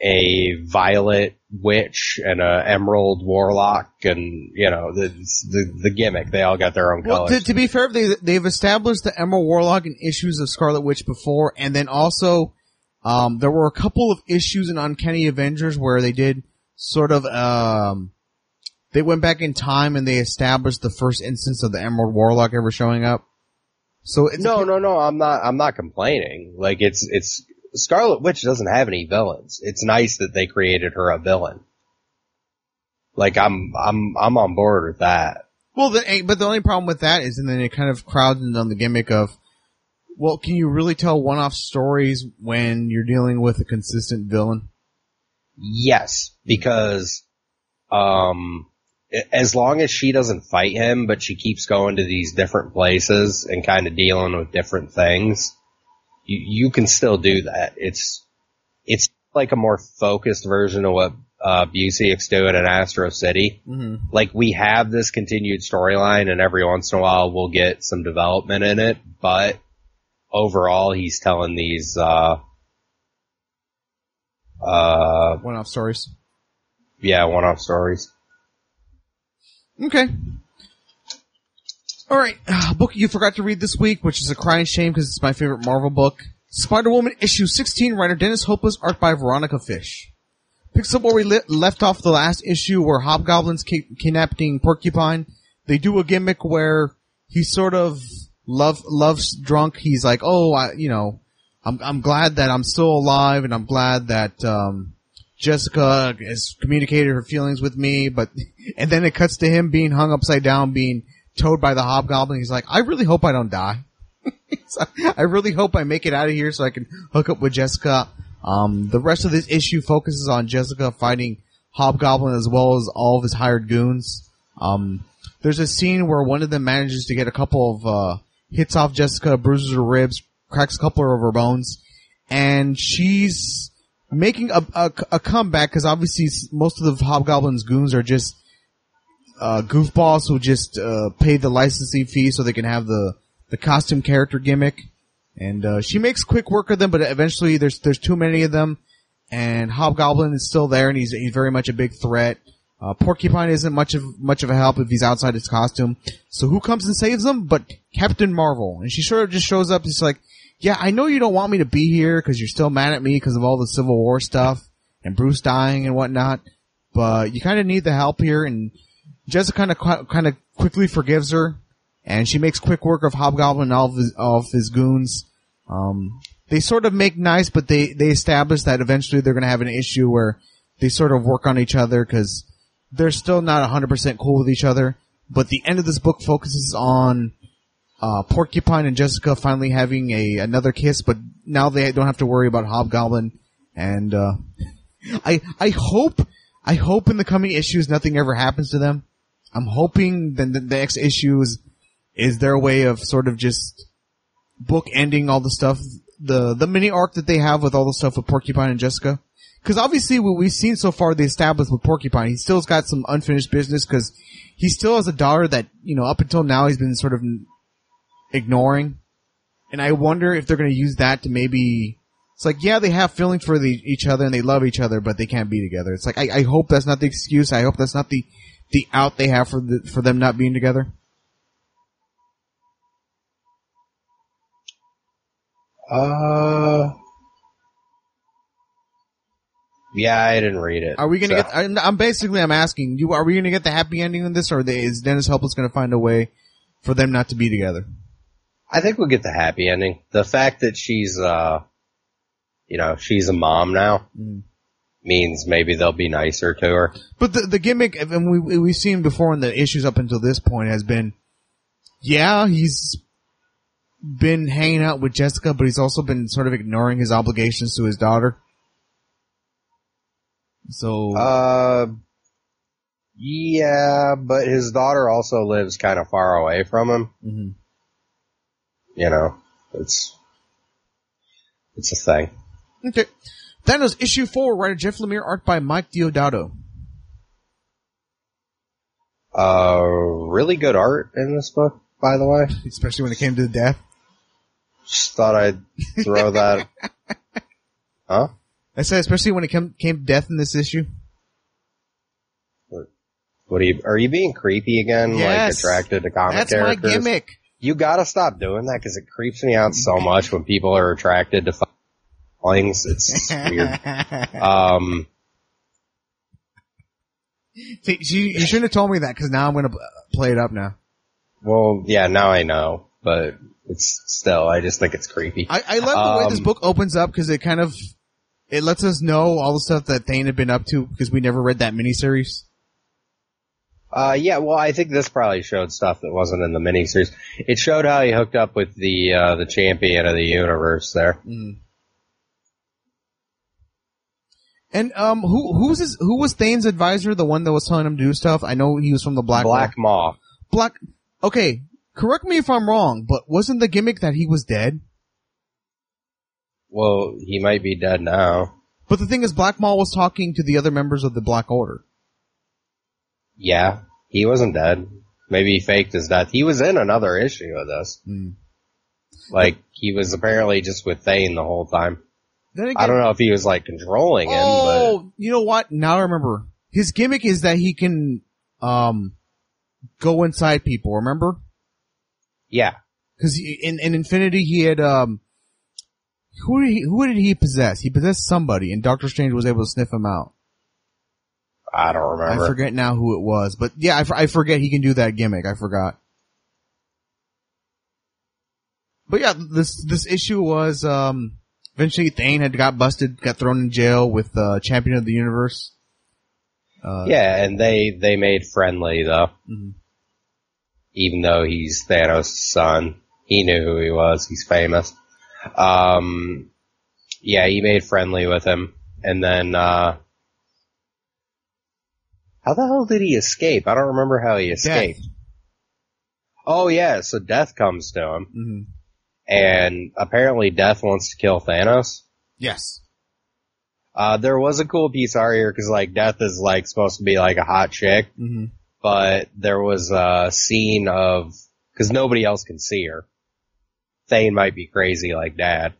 a violet witch and a emerald warlock and you know the the, the gimmick they all got their own Well, colors to, to be fair, they they've established the Emerald Warlock in issues of Scarlet Witch before, and then also um, there were a couple of issues in Uncanny Avengers where they did sort of um, they went back in time and they established the first instance of the Emerald Warlock ever showing up. So it's no no no i'm not i'm not complaining. Like it's it's scarlet witch doesn't have any villains. It's nice that they created her a villain. Like i'm i'm i'm on board with that. Well, the, but the only problem with that is, and then it kind of crowds in on the gimmick of, well, can you really tell one-off stories when you're dealing with a consistent villain? yes because um as long as she doesn't fight him, but she keeps going to these different places and kind of dealing with different things, you, you can still do that. It's, it's like a more focused version of what, uh, Busiek's doing in Astro City. Mm-hmm. Like we have this continued storyline and every once in a while we'll get some development in it, but overall he's telling these, uh, uh, One-off stories. yeah, one-off stories. Okay. All right, uh, book you forgot to read this week, which is a crying shame because it's my favorite Marvel book. Spider-Woman issue 16, writer Dennis Hopeless, art by Veronica Fish. Picks up where we li- left off the last issue where Hobgoblin's ki- kidnapping Porcupine. They do a gimmick where he sort of love loves drunk. He's like, oh, I, you know, I'm I'm glad that I'm still alive, and I'm glad that um, Jessica has communicated her feelings with me. But and then it cuts to him being hung upside down, being towed by the Hobgoblin. He's like, I really hope I don't die. I really hope I make it out of here so I can hook up with Jessica. Um, the rest of this issue focuses on Jessica fighting Hobgoblin as well as all of his hired goons. Um, there's a scene where one of them manages to get a couple of uh, hits off Jessica, bruises her ribs, cracks a couple of her bones, and she's making a, a, a comeback because obviously most of the Hobgoblin's goons are just uh, goofballs who just uh, pay the licensing fee so they can have the the costume character gimmick. And uh, she makes quick work of them, but eventually there's there's too many of them, and Hobgoblin is still there, and he's he's very much a big threat. Uh, Porcupine isn't much of much of a help if he's outside his costume. So who comes and saves him? But Captain Marvel, and she sort of just shows up. She's like, "Yeah, I know you don't want me to be here because you're still mad at me because of all the Civil War stuff and Bruce dying and whatnot, but you kind of need the help here." And Jessica kind of kind of quickly forgives her, and she makes quick work of Hobgoblin and all of his, all of his goons. Um, they sort of make nice, but they they establish that eventually they're going to have an issue where they sort of work on each other because they're still not 100% cool with each other. But the end of this book focuses on uh, Porcupine and Jessica finally having a another kiss, but now they don't have to worry about Hobgoblin. And uh, I I hope I hope in the coming issues nothing ever happens to them. I'm hoping that the, next issue is, is their way of sort of just book ending all the stuff, the the mini arc that they have with all the stuff with Porcupine and Jessica. Because obviously what we've seen so far, they established with Porcupine, he still's got some unfinished business because he still has a daughter that you know up until now he's been sort of ignoring, and I wonder if they're going to use that to maybe. It's like, yeah, they have feelings for the, each other and they love each other, but they can't be together. It's like, I, I hope that's not the excuse. I hope that's not the, the out they have for the, for them not being together. Uh, Yeah, I didn't read it. Are we gonna so- get? I'm, I'm basically I'm asking you. Are we gonna get the happy ending in this, or is Dennis Hopeless gonna find a way for them not to be together? I think we'll get the happy ending. The fact that she's, uh, you know, she's a mom now Mm. means maybe they'll be nicer to her. But the the gimmick, and we we've seen before in the issues up until this point has been, yeah, he's been hanging out with Jessica, but he's also been sort of ignoring his obligations to his daughter. So Uh, yeah, but his daughter also lives kind of far away from him. mhm. You know, it's, it's a thing. okay, Thanos issue four, writer Jeff Lemire, art by Mike Deodato. Uh, really good art in this book, by the way. Especially when it came to the death. Just thought I'd throw that. Huh? I said, especially when it came came to death in this issue. What are you, are you being creepy again? Yes. Like attracted to comic That's characters? my gimmick. You gotta stop doing that because it creeps me out so much when people are attracted to things. It's weird. Um, See, you, you shouldn't have told me that because now I'm gonna play it up now. well, yeah, now I know, but it's still, I just think it's creepy. I, I love the way this Um, book opens up because it kind of it lets us know all the stuff that Thane had been up to because we never read that miniseries. Uh, yeah, well, I think this probably showed stuff that wasn't in the miniseries. It showed how he hooked up with the, uh, the champion of the universe there. And um, who who's his, who was Thane's advisor? The one that was telling him to do stuff. I know he was from the Black Black Maw. Black. Okay, correct me if I'm wrong, but wasn't the gimmick that he was dead? Well, he might be dead now. But the thing is, Black Maw was talking to the other members of the Black Order. Yeah, he wasn't dead. Maybe he faked his death. He was in another issue of this. Hmm. Like, he was apparently just with Thane the whole time. Again, I don't know if he was like controlling him, Oh, you know what? Now I remember. His gimmick is that he can um go inside people. Remember? yeah. Because in in Infinity he had um who did he who did he possess? He possessed somebody, and Doctor Strange was able to sniff him out. I don't remember. I forget now who it was, but yeah, I forget he can do that gimmick. I forgot. But yeah, this this issue was um eventually Thane had got busted, got thrown in jail with uh, Champion of the Universe. Uh, Yeah, and they, they made friendly though. Mhm. Even though he's Thanos' son. He knew who he was. He's famous. Um, yeah, he made friendly with him. And then, uh, how the hell did he escape? I don't remember how he escaped. Oh yeah, so Death comes to him. hmm And apparently Death wants to kill Thanos. Yes. Uh, there was a cool piece art here because like Death is like supposed to be like a hot chick. hmm but there was a scene of because nobody else can see her. Thane might be crazy like dad.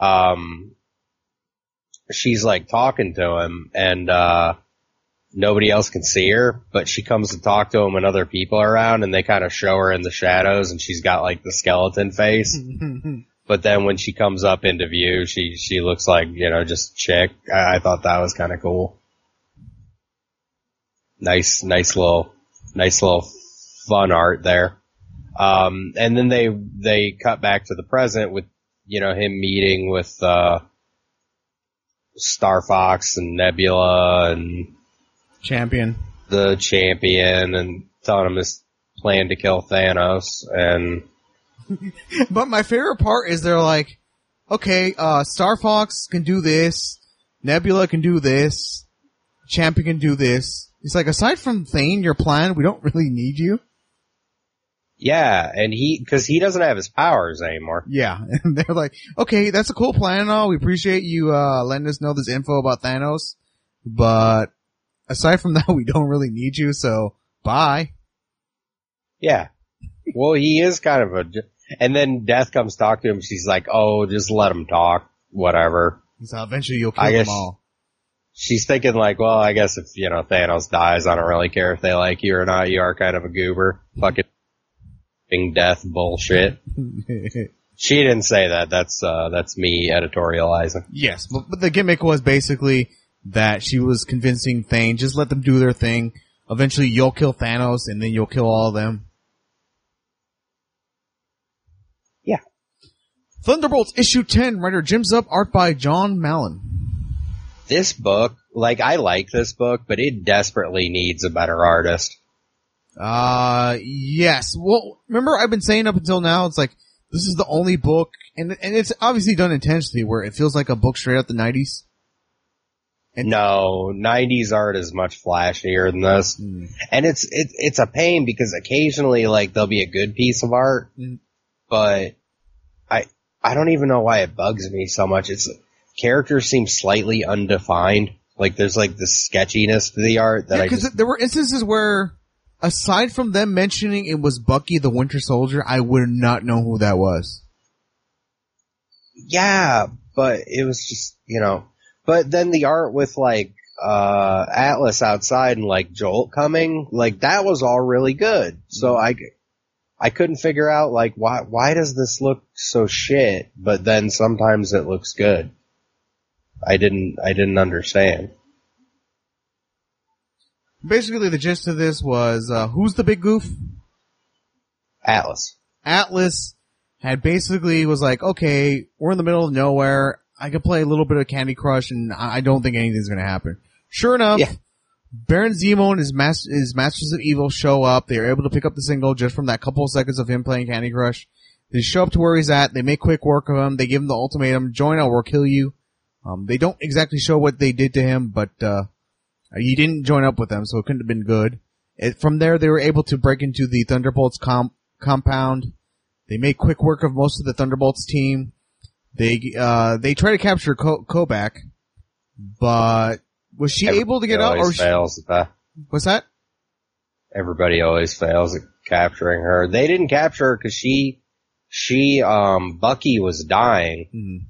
Um, she's like talking to him, and uh, nobody else can see her, but she comes to talk to him when other people are around, and they kind of show her in the shadows, and she's got like the skeleton face. But then when she comes up into view, she she looks like you know just chick. I, I thought that was kind of cool. Nice, nice little, nice little fun art there. Um, and then they they cut back to the present with you know him meeting with uh, Star Fox and Nebula and Champion. the champion and telling him his plan to kill Thanos and But my favorite part is they're like, okay, uh, Star Fox can do this, Nebula can do this, Champion can do this. It's like, aside from Thane, your plan, we don't really need you. Yeah, and he because he doesn't have his powers anymore. Yeah. And they're like, okay, that's a cool plan and all. We appreciate you, uh, letting us know this info about Thanos. But aside from that, we don't really need you. So bye. Yeah. Well, he is kind of a, and then Death comes talk to him. She's like, "Oh, just let him talk, whatever." So eventually you'll kill I them all. She's thinking like, "Well, I guess if you know Thanos dies, I don't really care if they like you or not. You are kind of a goober, fucking death bullshit." She didn't say that. That's uh, that's me editorializing. Yes, but, but the gimmick was basically that she was convincing Thane, just let them do their thing. Eventually you'll kill Thanos and then you'll kill all of them. Yeah. Thunderbolts issue 10, writer Jim Zub, art by Jon Malin. This book, like I like this book, but it desperately needs a better artist. Uh, yes. Well, remember I've been saying up until now, it's like, this is the only book, and, and it's obviously done intentionally where it feels like a book straight out the 90s. And- no, 90s art is much flashier than this. Mm. And it's, it, it's a pain because occasionally like there'll be a good piece of art, Mm. but I, I don't even know why it bugs me so much. It's, characters seem slightly undefined. Like there's like the sketchiness to the art that Yeah, I because just, there were instances where, aside from them mentioning it was Bucky the Winter Soldier, I would not know who that was. yeah, but it was just, you know, but then the art with like, uh, Atlas outside and like Jolt coming, like that was all really good. So I, I couldn't figure out like why, why does this look so shit, but then sometimes it looks good. I didn't, I didn't understand. Basically, the gist of this was, uh, who's the big goof? Atlas. Atlas had basically was like, okay, we're in the middle of nowhere. I could play a little bit of Candy Crush and I don't think anything's gonna happen. Sure enough, Yeah. Baron Zemo and his, mas- his Masters of Evil show up. They are able to pick up the single just from that couple of seconds of him playing Candy Crush. They show up to where he's at. They make quick work of him. They give him the ultimatum, join or we'll kill you. Um, they don't exactly show what they did to him, but, uh, he didn't join up with them, so it couldn't have been good. It, from there, they were able to break into the Thunderbolts comp- compound. They made quick work of most of the Thunderbolts team. They, uh, they try to capture Ko- Kobik, but was she able to get out or always she, fails at that. what's that? Everybody always fails at capturing her. They didn't capture her because she, she, um, Bucky was dying Hmm.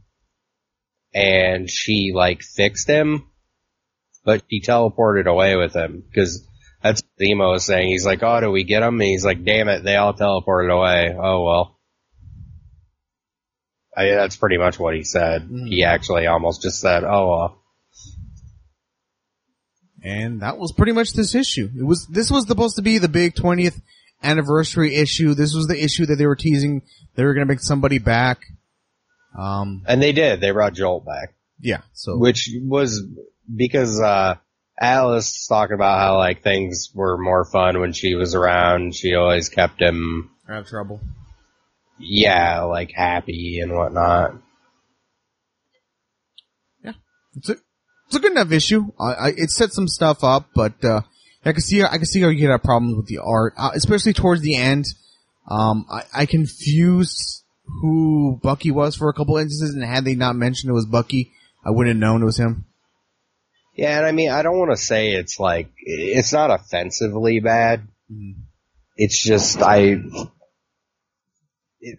and she like fixed him, but she teleported away with him because that's what Zemo was saying. He's like, oh, do we get him? And he's like, damn it, they all teleported away. Oh well. I, that's pretty much what he said. Mm. He actually almost just said, oh well. And that was pretty much this issue. It was, this was supposed to be the big 20th anniversary issue. This was the issue that they were teasing. They were gonna bring somebody back. Um, And they did. They brought Jolt back. yeah, so. which was because uh Alice talked about how like things were more fun when she was around. She always kept him, I have trouble. yeah, like happy and whatnot. Yeah, It's a, it's a good enough issue. I, I, it set some stuff up, but, uh, I can see, I can see how you could have problems with the art, uh, especially towards the end. Um, I, I confused who Bucky was for a couple instances, and had they not mentioned it was Bucky, I wouldn't have known it was him. Yeah, and I mean, I don't want to say it's like it's not offensively bad. Mm-hmm. It's just I. It,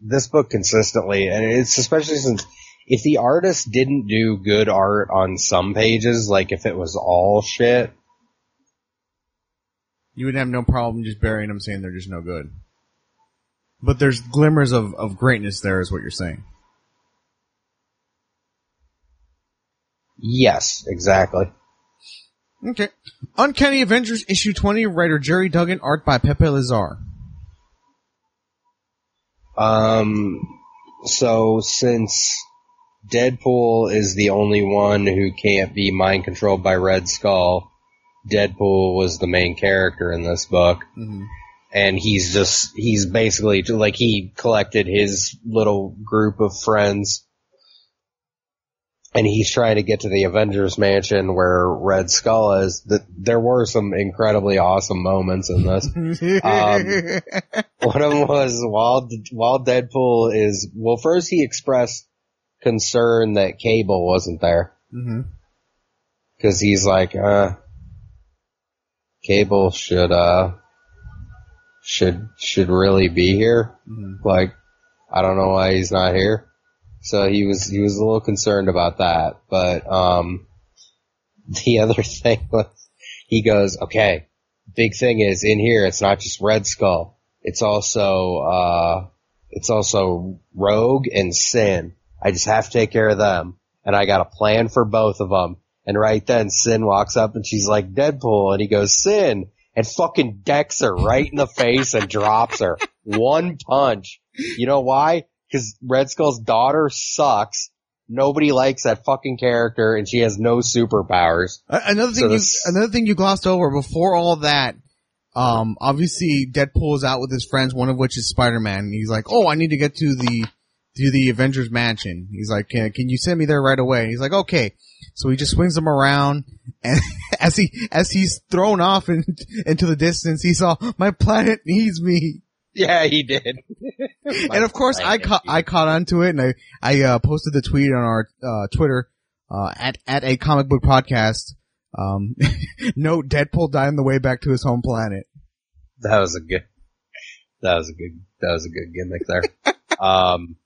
this book consistently, and it's especially since if the artist didn't do good art on some pages, like if it was all shit, You would have no problem just burying them saying they're just no good. But there's glimmers of, of greatness there is what you're saying. Yes, exactly. Okay. Uncanny Avengers issue 20, writer Gerry Duggan, art by Pepe Larraz. Um, so since Deadpool is the only one who can't be mind controlled by Red Skull, Deadpool was the main character in this book. Mhm. And he's just, he's basically, like he collected his little group of friends and he's trying to get to the Avengers mansion where Red Skull is. That there were some incredibly awesome moments in this. Um, One of them was while while Deadpool is well, first he expressed concern that Cable wasn't there because he's like, uh, Cable should uh should should really be here. Mhm. Like, I don't know why he's not here. So he was he was a little concerned about that, but um, the other thing was he goes, okay, big thing is in here. It's not just Red Skull. It's also uh, it's also Rogue and Sin. I just have to take care of them, and I got a plan for both of them. And right then Sin walks up and she's like, Deadpool. And he goes, Sin. And fucking decks her right in the face and drops her. One punch. You know why? Cause Red Skull's daughter sucks. Nobody likes that fucking character and she has no superpowers. Another thing So you another thing you glossed over before all that. Um, obviously Deadpool is out with his friends, one of which is Spider Man. He's like, "Oh, I need to get to the to the Avengers Mansion." He's like, "Can, can you send me there right away?" And he's like, "Okay." So he just swings him around, and as he as he's thrown off in, into the distance, he saw my planet needs me. Yeah, he did. and of course, I caught I caught onto it, and I I uh, posted the tweet on our uh, Twitter uh, at at a comic book podcast. Um, note: Deadpool died on the way back to his home planet. That was a good. That was a good. That was a good gimmick there. um,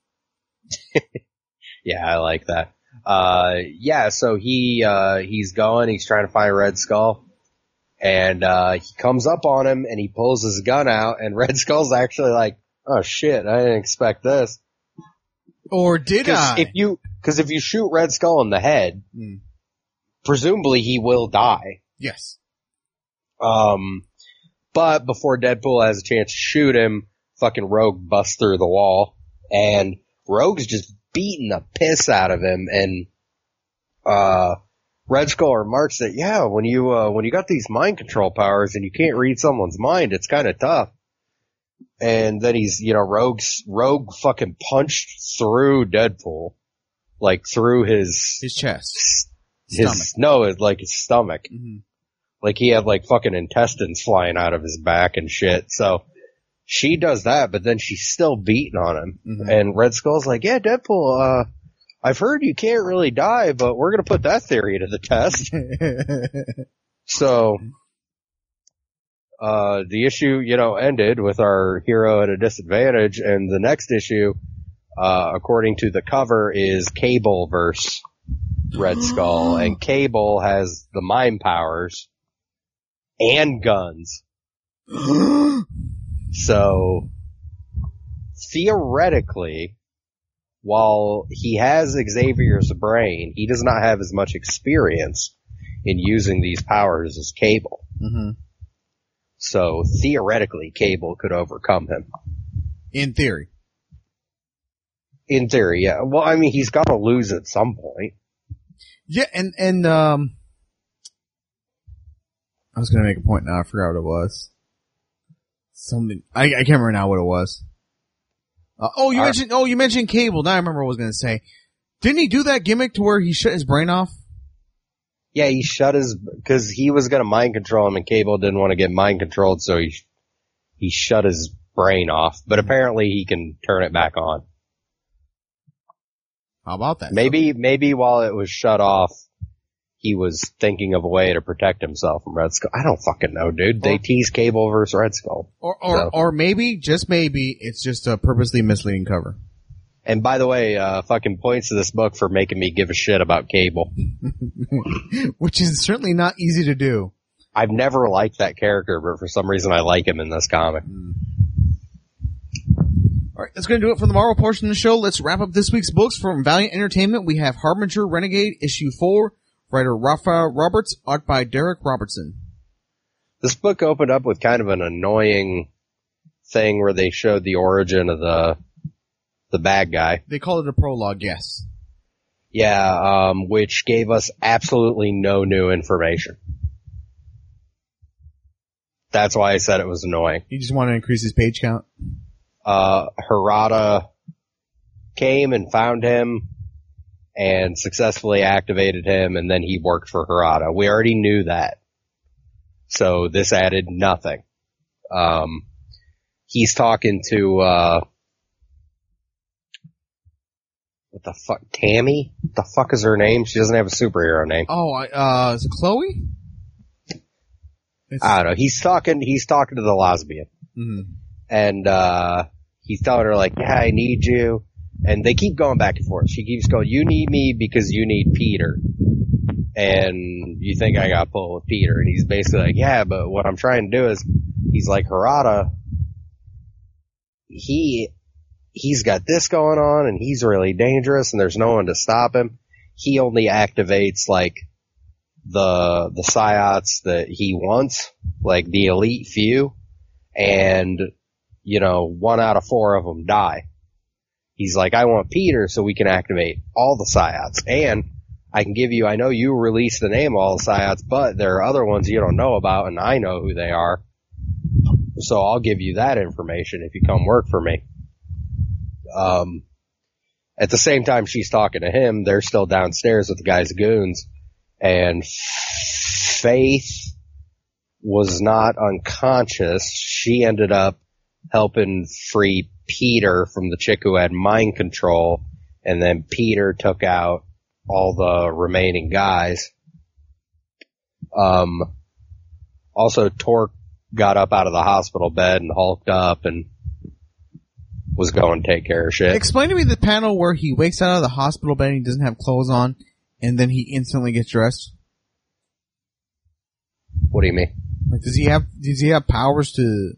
yeah, I like that. Uh, yeah, so he uh, he's going. He's trying to find Red Skull, and uh, he comes up on him, and he pulls his gun out, and Red Skull's actually like, "Oh shit, I didn't expect this." Or did Because I? if you because if you shoot Red Skull in the head, Hmm. presumably he will die. yes. Um, but before Deadpool has a chance to shoot him, fucking Rogue busts through the wall, and Rogue's just beating the piss out of him, and uh, Red Skull remarks that yeah, when you uh, when you got these mind control powers and you can't read someone's mind, it's kind of tough. And then he's you know Rogue's Rogue fucking punched through Deadpool, like through his His chest. his Stomach. no, it's like his stomach. Mhm. Like he had like fucking intestines flying out of his back and shit. So she does that, but then she's still beating on him. Mhm. And Red Skull's like, yeah, Deadpool, uh, I've heard you can't really die, but we're gonna put that theory to the test. so, uh, the issue, you know, ended with our hero at a disadvantage, and the next issue, uh, according to the cover, is Cable versus Red Skull, and Cable has the mind powers and guns. So, theoretically, while he has Xavier's brain, he does not have as much experience in using these powers as Cable. hmm So theoretically, Cable could overcome him. In theory. In theory, yeah. Well, I mean, he's gotta lose at some point. Yeah, and and um, I was gonna make a point now. I forgot what it was. Something I, I can't remember now what it was. Uh, oh, you Our- mentioned oh you mentioned Cable. Now I remember what I was gonna say. Didn't he do that gimmick to where he shut his brain off? Yeah, he shut his, cause he was gonna mind control him and Cable didn't want to get mind controlled, so he, he shut his brain off, but apparently he can turn it back on. How about that? Maybe, maybe while it was shut off, he was thinking of a way to protect himself from Red Skull. I don't fucking know, dude. They tease Cable versus Red Skull. Or or So- or maybe just maybe it's just a purposely misleading cover. And by the way, uh, fucking points to this book for making me give a shit about Cable. Which is certainly not easy to do. I've never liked that character, but for some reason I like him in this comic. All right, that's going to do it for the Marvel portion of the show. Let's wrap up this week's books from Valiant Entertainment. We have Harbinger Renegade issue four, writer Rafer Roberts, art by Darick Robertson. This book opened up with kind of an annoying thing where they showed the origin of the the bad guy. They call it a prologue, yes. Yeah, um, which gave us absolutely no new information. That's why I said it was annoying. He just wanted to increase his page count. Uh, Harada came and found him and successfully activated him and then he worked for Harada. We already knew that. So this added nothing. Um, he's talking to, uh, what the fuck, Tammy? What the fuck is her name? She doesn't have a superhero name. Oh, I- uh, is it Chloe? It's, I don't know. He's talking, he's talking to the lesbian. mhm. and uh he's telling her like, "Yeah, I need you." And they keep going back and forth. She keeps going, "You need me because you need Peter." And you think I got pulled with Peter, and he's basically like, "Yeah, but what I'm trying to do is," he's like, "Harada, he he's got this going on, and he's really dangerous, and there's no one to stop him. He only activates like the the psiots that he wants, like the elite few, and you know one out of four of them die. He's like, I want Peter so we can activate all the psiots, and I can give you. I know you released the name of all the psiots, but there are other ones you don't know about, and I know who they are. So I'll give you that information if you come work for me. Um, at the same time she's talking to him, they're still downstairs with the guy's goons, and Faith was not unconscious. She ended up helping free Peter from the chick who had mind control, and then Peter took out all the remaining guys. Um, also Torque got up out of the hospital bed and hulked up and was going to take care of shit. Explain to me the panel where he wakes out of the hospital bed and he doesn't have clothes on, and then he instantly gets dressed. What do you mean? Like, does he have does he have powers to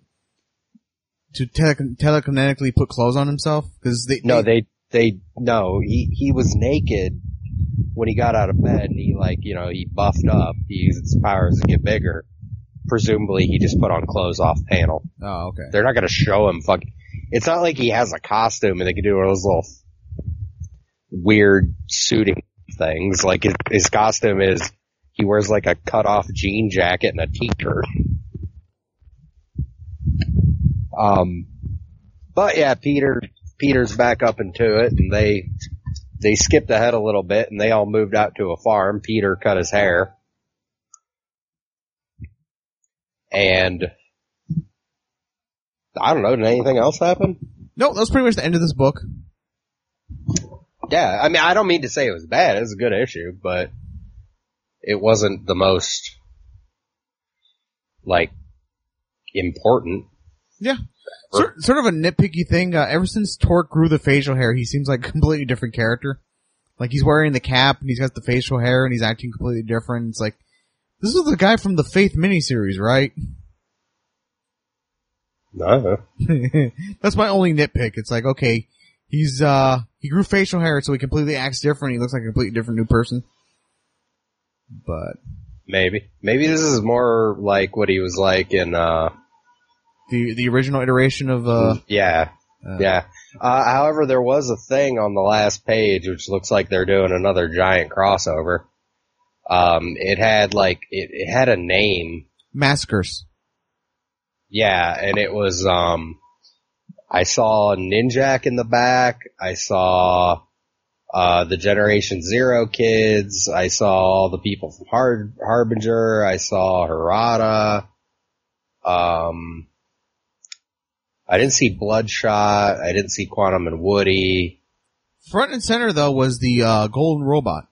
to tele- telekinetically put clothes on himself? Because they No, they, they, no, he, he was naked when he got out of bed and he like, you know, he buffed up. He used his powers to get bigger. Presumably he just put on clothes off panel. Oh, okay. They're not gonna show him fuck. It's not like he has a costume and they can do all those little weird suiting things. Like his, his costume is, he wears like a cut off jean jacket and a t-shirt. Um, but yeah, Peter, Peter's back up into it and they, they skipped ahead a little bit and they all moved out to a farm. Peter cut his hair. And I don't know, did anything else happen? No, that was pretty much the end of this book. Yeah, I mean, I don't mean to say it was bad. It was a good issue, but it wasn't the most, like, important. Yeah. Sort, sort of a nitpicky thing. Uh, ever since Torque grew the facial hair, he seems like a completely different character. Like he's wearing the cap and he's got the facial hair and he's acting completely different. It's like, this is the guy from the Faith miniseries, right? No. That's my only nitpick. It's like, okay, he's, uh, he grew facial hair so he completely acts different. He looks like a completely different new person. But Maybe. Maybe this is more like what he was like in, uh, the, the original iteration of, uh, yeah. uh, Yeah. Uh, however, there was a thing on the last page which looks like they're doing another giant crossover. Um, it had like, it, it had a name. maskers. Yeah, and it was, um, I saw Ninjak in the back. I saw, uh, the Generation Zero kids. I saw all the people from Har- Harbinger. I saw Harada. Um, I didn't see Bloodshot. I didn't see Quantum and Woody. Front and center though was the, uh, golden robot.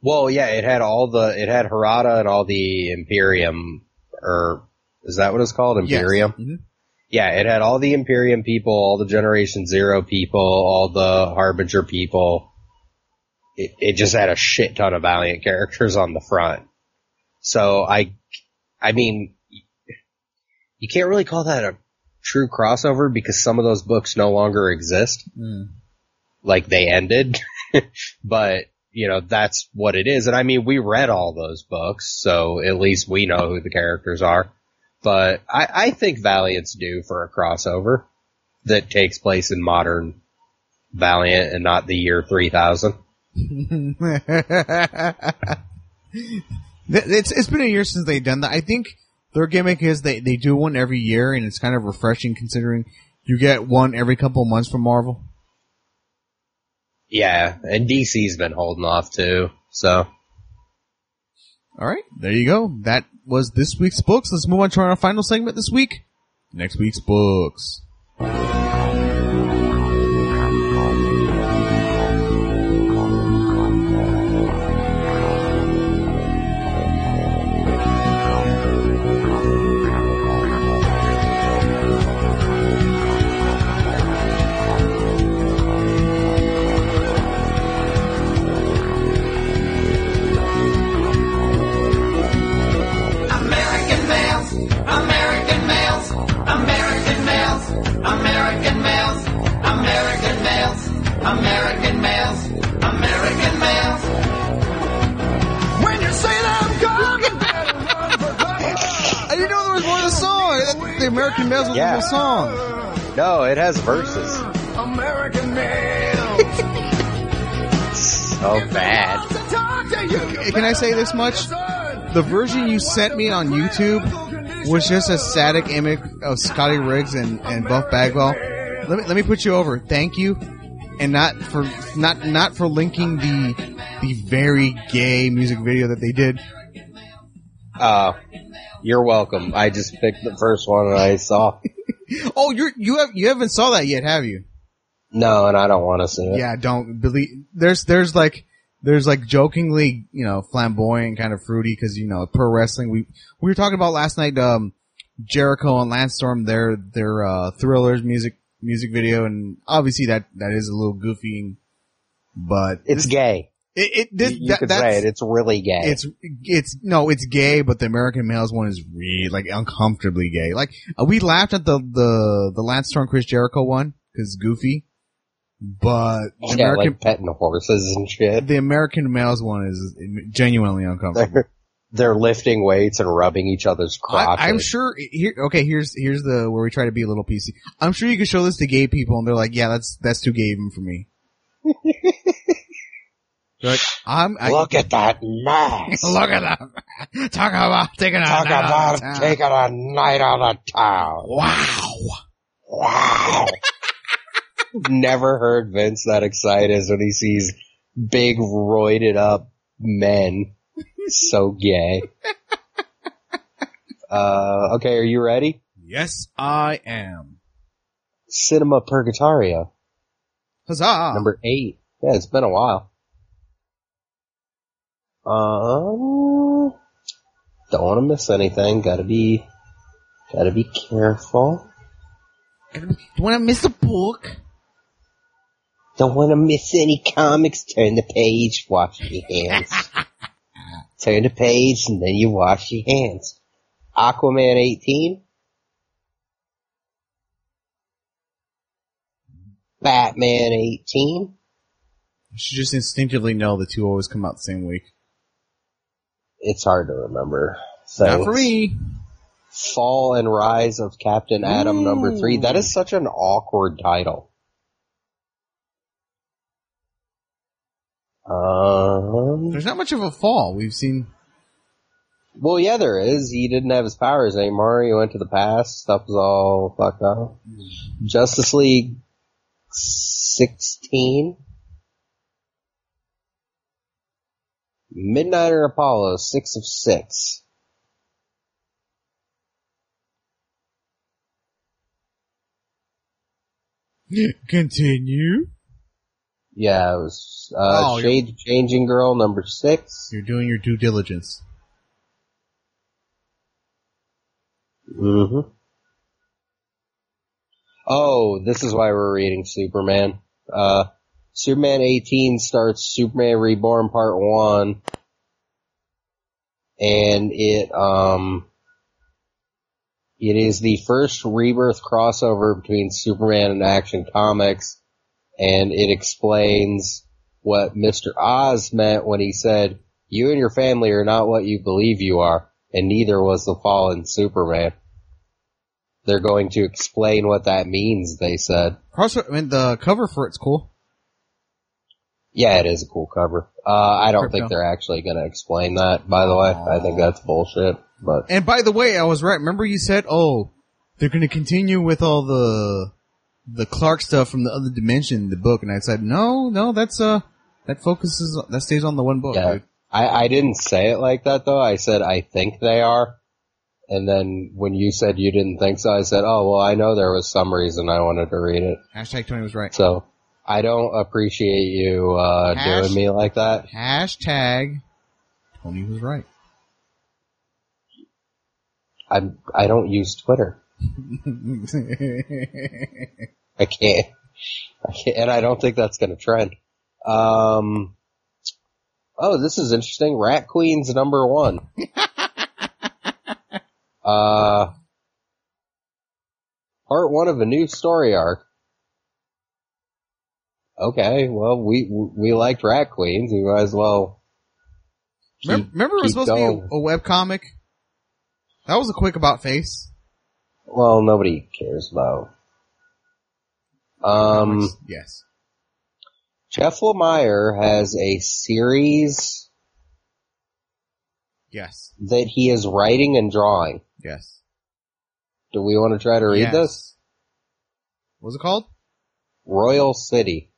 Well, yeah, it had all the, it had Harada and all the Imperium, or is that what it's called? Imperium? Yes. Mhm. Yeah, it had all the Imperium people, all the Generation Zero people, all the Harbinger people. It, it just had a shit ton of Valiant characters on the front. So I, I mean, you can't really call that a true crossover because some of those books no longer exist. Mm. Like they ended. but, you know, that's what it is. And I mean, we read all those books, so at least we know who the characters are. But I, I think Valiant's due for a crossover that takes place in modern Valiant and not the year 3000. it's it's been a year since they've done that. I think their gimmick is they they do one every year, and it's kind of refreshing considering you get one every couple of months from Marvel. Yeah, and DC's been holding off too, so. All right, there you go. That was this week's books. Let's move on to our final segment this week. Next week's books. American Males was Yeah. the whole song. No, it has verses. American males. So bad. Can I say this much? The version you sent me on YouTube was just a static image of Scotty Riggs and, and Buff Bagwell. Let me let me put you over. Thank you, and not for not not for linking the the very gay music video that they did. Uh, you're welcome. I just picked the first one and I saw. Oh, you're you have you haven't saw that yet, have you? No, and I don't want to see it. Yeah, don't believe. There's there's like there's like jokingly you know flamboyant kind of fruity because you know pro wrestling. We we were talking about last night. Um, Jericho and Lance Storm their their uh, thrillers music music video, and obviously that that is a little goofy, but It's gay. It, it this you you that, could that's say it. It's really gay. it's it's no, it's gay, but the American Males one is really like uncomfortably gay. Like uh, we laughed at the the the Lance Storm Chris Jericho one because goofy, but the yeah, American like petting horses and shit. the American Males one is genuinely uncomfortable. They're, they're lifting weights and rubbing each other's crotches. I, I'm sure here. Okay, here's here's the where we try to be a little PC. I'm sure you could show this to gay people, and they're like, "Yeah, that's that's too gay even for me." Like, I'm. I, Look at that mess. look at that. Talk about taking a Talk night out about of town. taking a night out of town. Wow. Wow. Never heard Vince that excited as when he sees big roided up men. So gay. Uh, okay, are you ready? Yes, I am. Cinema Purgatorio, Huzzah! number eight. Yeah, it's been a while. Um, don't want to miss anything. Gotta be, gotta be careful. Don't want to miss a book? Don't want to miss any comics. Turn the page, wash your hands. Turn the page and then you wash your hands. Aquaman 18. Batman 18. You should just instinctively know the two always come out the same week. It's hard to remember. So Not for me. Fall and Rise of Captain Atom number three. That is such an awkward title. Um, There's not much of a fall. We've seen. well, yeah, there is. He didn't have his powers anymore. He went to the past. Stuff was all fucked up. Justice League 16. Midnighter Apollo, 6 of 6. Continue. Yeah, it was, uh, Oh, Shade Changing Girl, number 6. You're doing your due diligence. Mm-hmm. Oh, this is why we're reading Superman. Uh, Superman 18 starts Superman Reborn Part 1. And it, um, it is the first rebirth crossover between Superman and Action Comics. And it explains what Mr. Oz meant when he said, you and your family are not what you believe you are. And neither was the fallen Superman. They're going to explain what that means, they said. Cross. I mean, the cover for it's cool. Yeah, it is a cool cover. Uh, I don't Crypto. think they're actually going to explain that, by the way. I think that's bullshit. But And by the way, I was right. Remember you said, "Oh, they're going to continue with all the the Clark stuff from the other dimension, the book." And I said, "No, no, that's uh that focuses that stays on the one book." yeah, dude. I, I didn't say it like that though. I said I think they are. And then when you said you didn't think so, I said, oh, well, I know there was some reason I wanted to read it. Hashtag Tony was right. So I don't appreciate you, uh, Hash- doing me like that. Hashtag Tony was right. I, I don't use Twitter. I can't. I can't, and I don't think that's going to trend. Um, oh, this is interesting. Rat Queen's number one. uh, part one of a new story arc. Okay, well, we we liked Rat Queens. We might as well. keep- remember, remember it was supposed to be a, a web comic. That was a quick about face. Well, nobody cares about. Um, yes. Jeff Lemire has a series Yes. that he is writing and drawing. Yes. Do we want to try to read Yes. this? What's it called? Royal City.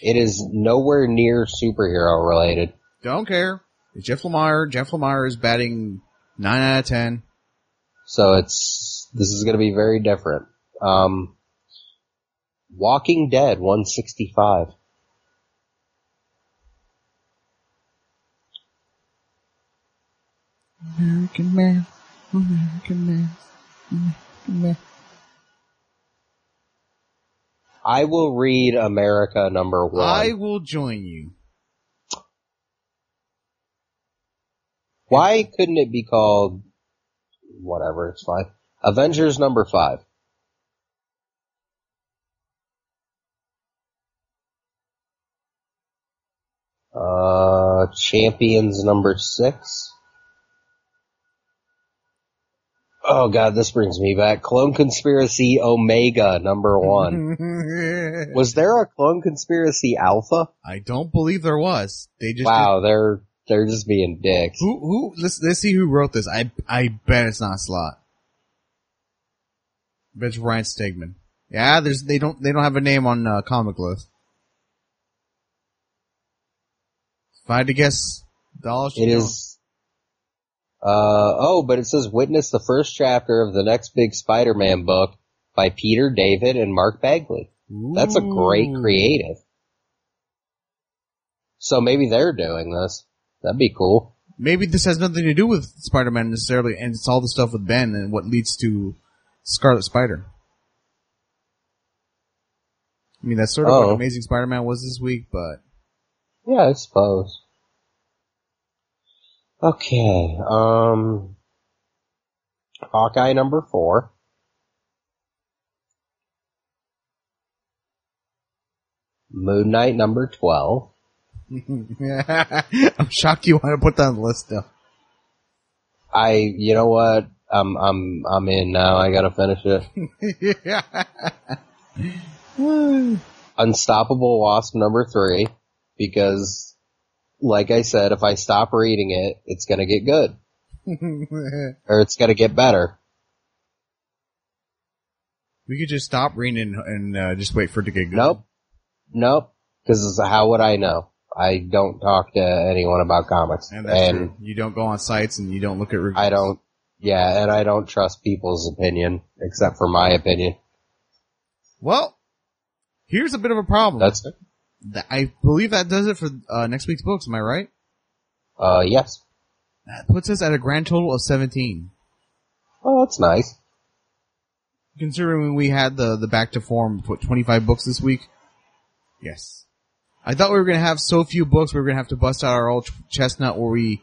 It is nowhere near superhero related. Don't care. It's Jeff Lemire. Jeff Lemire is batting nine out of ten. So it's, this is gonna be very different. Um, Walking Dead 165. American man, American man, American man. I will read America number one. I will join you. Why couldn't it be called whatever, it's fine. Avengers number five. Uh, Champions number six. Oh god, this brings me back. Clone Conspiracy Omega number one. Was there a Clone Conspiracy Alpha? I don't believe there was. They just Wow, they're, they're just being dicks. Who who? Let's let's see who wrote this. I I bet it's not Slott. I bet it's Ryan Stegman. Yeah, there's they don't they don't have a name on uh, comic list. If I had to guess, Dollar It is. Uh oh, but it says witness the first chapter of the next big Spider-Man book by Peter David and Mark Bagley. That's a great creative. So maybe they're doing this. That'd be cool. Maybe this has nothing to do with Spider-Man necessarily, and it's all the stuff with Ben and what leads to Scarlet Spider. I mean, that's sort of Oh. what Amazing Spider-Man was this week, but Yeah, I suppose. Okay, um, Hawkeye number four. Moon Knight number 12. I'm shocked you want to put that on the list still. I, you know what? I'm, I'm, I'm in now. I gotta finish it. Unstoppable Wasp number three, because, like I said, if I stop reading it, it's gonna get good. Or it's gonna get better. we could just stop reading and, and uh, just wait for it to get good. Nope. Nope. Because how would I know? I don't talk to anyone about comics. And that's and true. You don't go on sites and you don't look at reviews. I don't, yeah, and I don't trust people's opinion, except for my opinion. Well, here's a bit of a problem. That's it. Th- I believe that does it for uh, next week's books. Am I right? Uh, yes. That puts us at a grand total of 17. Oh, that's nice. Considering we had the, the back to form, what, 25 books this week? Yes. I thought we were gonna have so few books, we were gonna have to bust out our old ch- chestnut where we,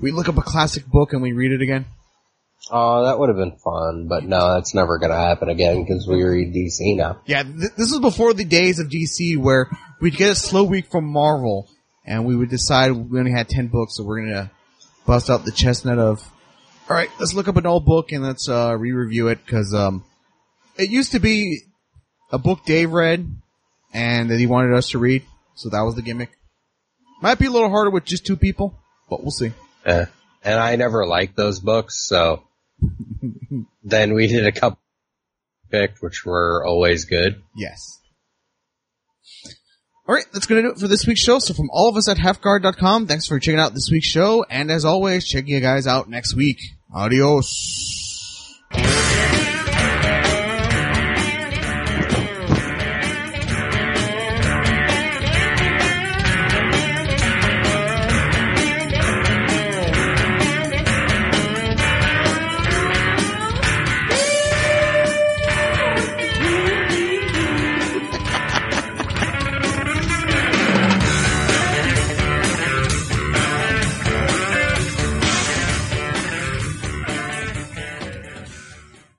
we look up a classic book and we read it again. Oh, that would have been fun, but no, that's never gonna happen again because we read DC now. Yeah, th- this was before the days of DC where we'd get a slow week from Marvel and we would decide we only had 10 books, so we're gonna bust out the chestnut of, alright, let's look up an old book and let's, uh, re-review it, cause, um, it used to be a book Dave read and that he wanted us to read, so that was the gimmick. Might be a little harder with just two people, but we'll see. Eh. And I never liked those books, so then we did a couple picked, which were always good. Yes. Alright, that's gonna do it for this week's show. So from all of us at halfguard.com, thanks for checking out this week's show. And as always, check you guys out next week. Adios.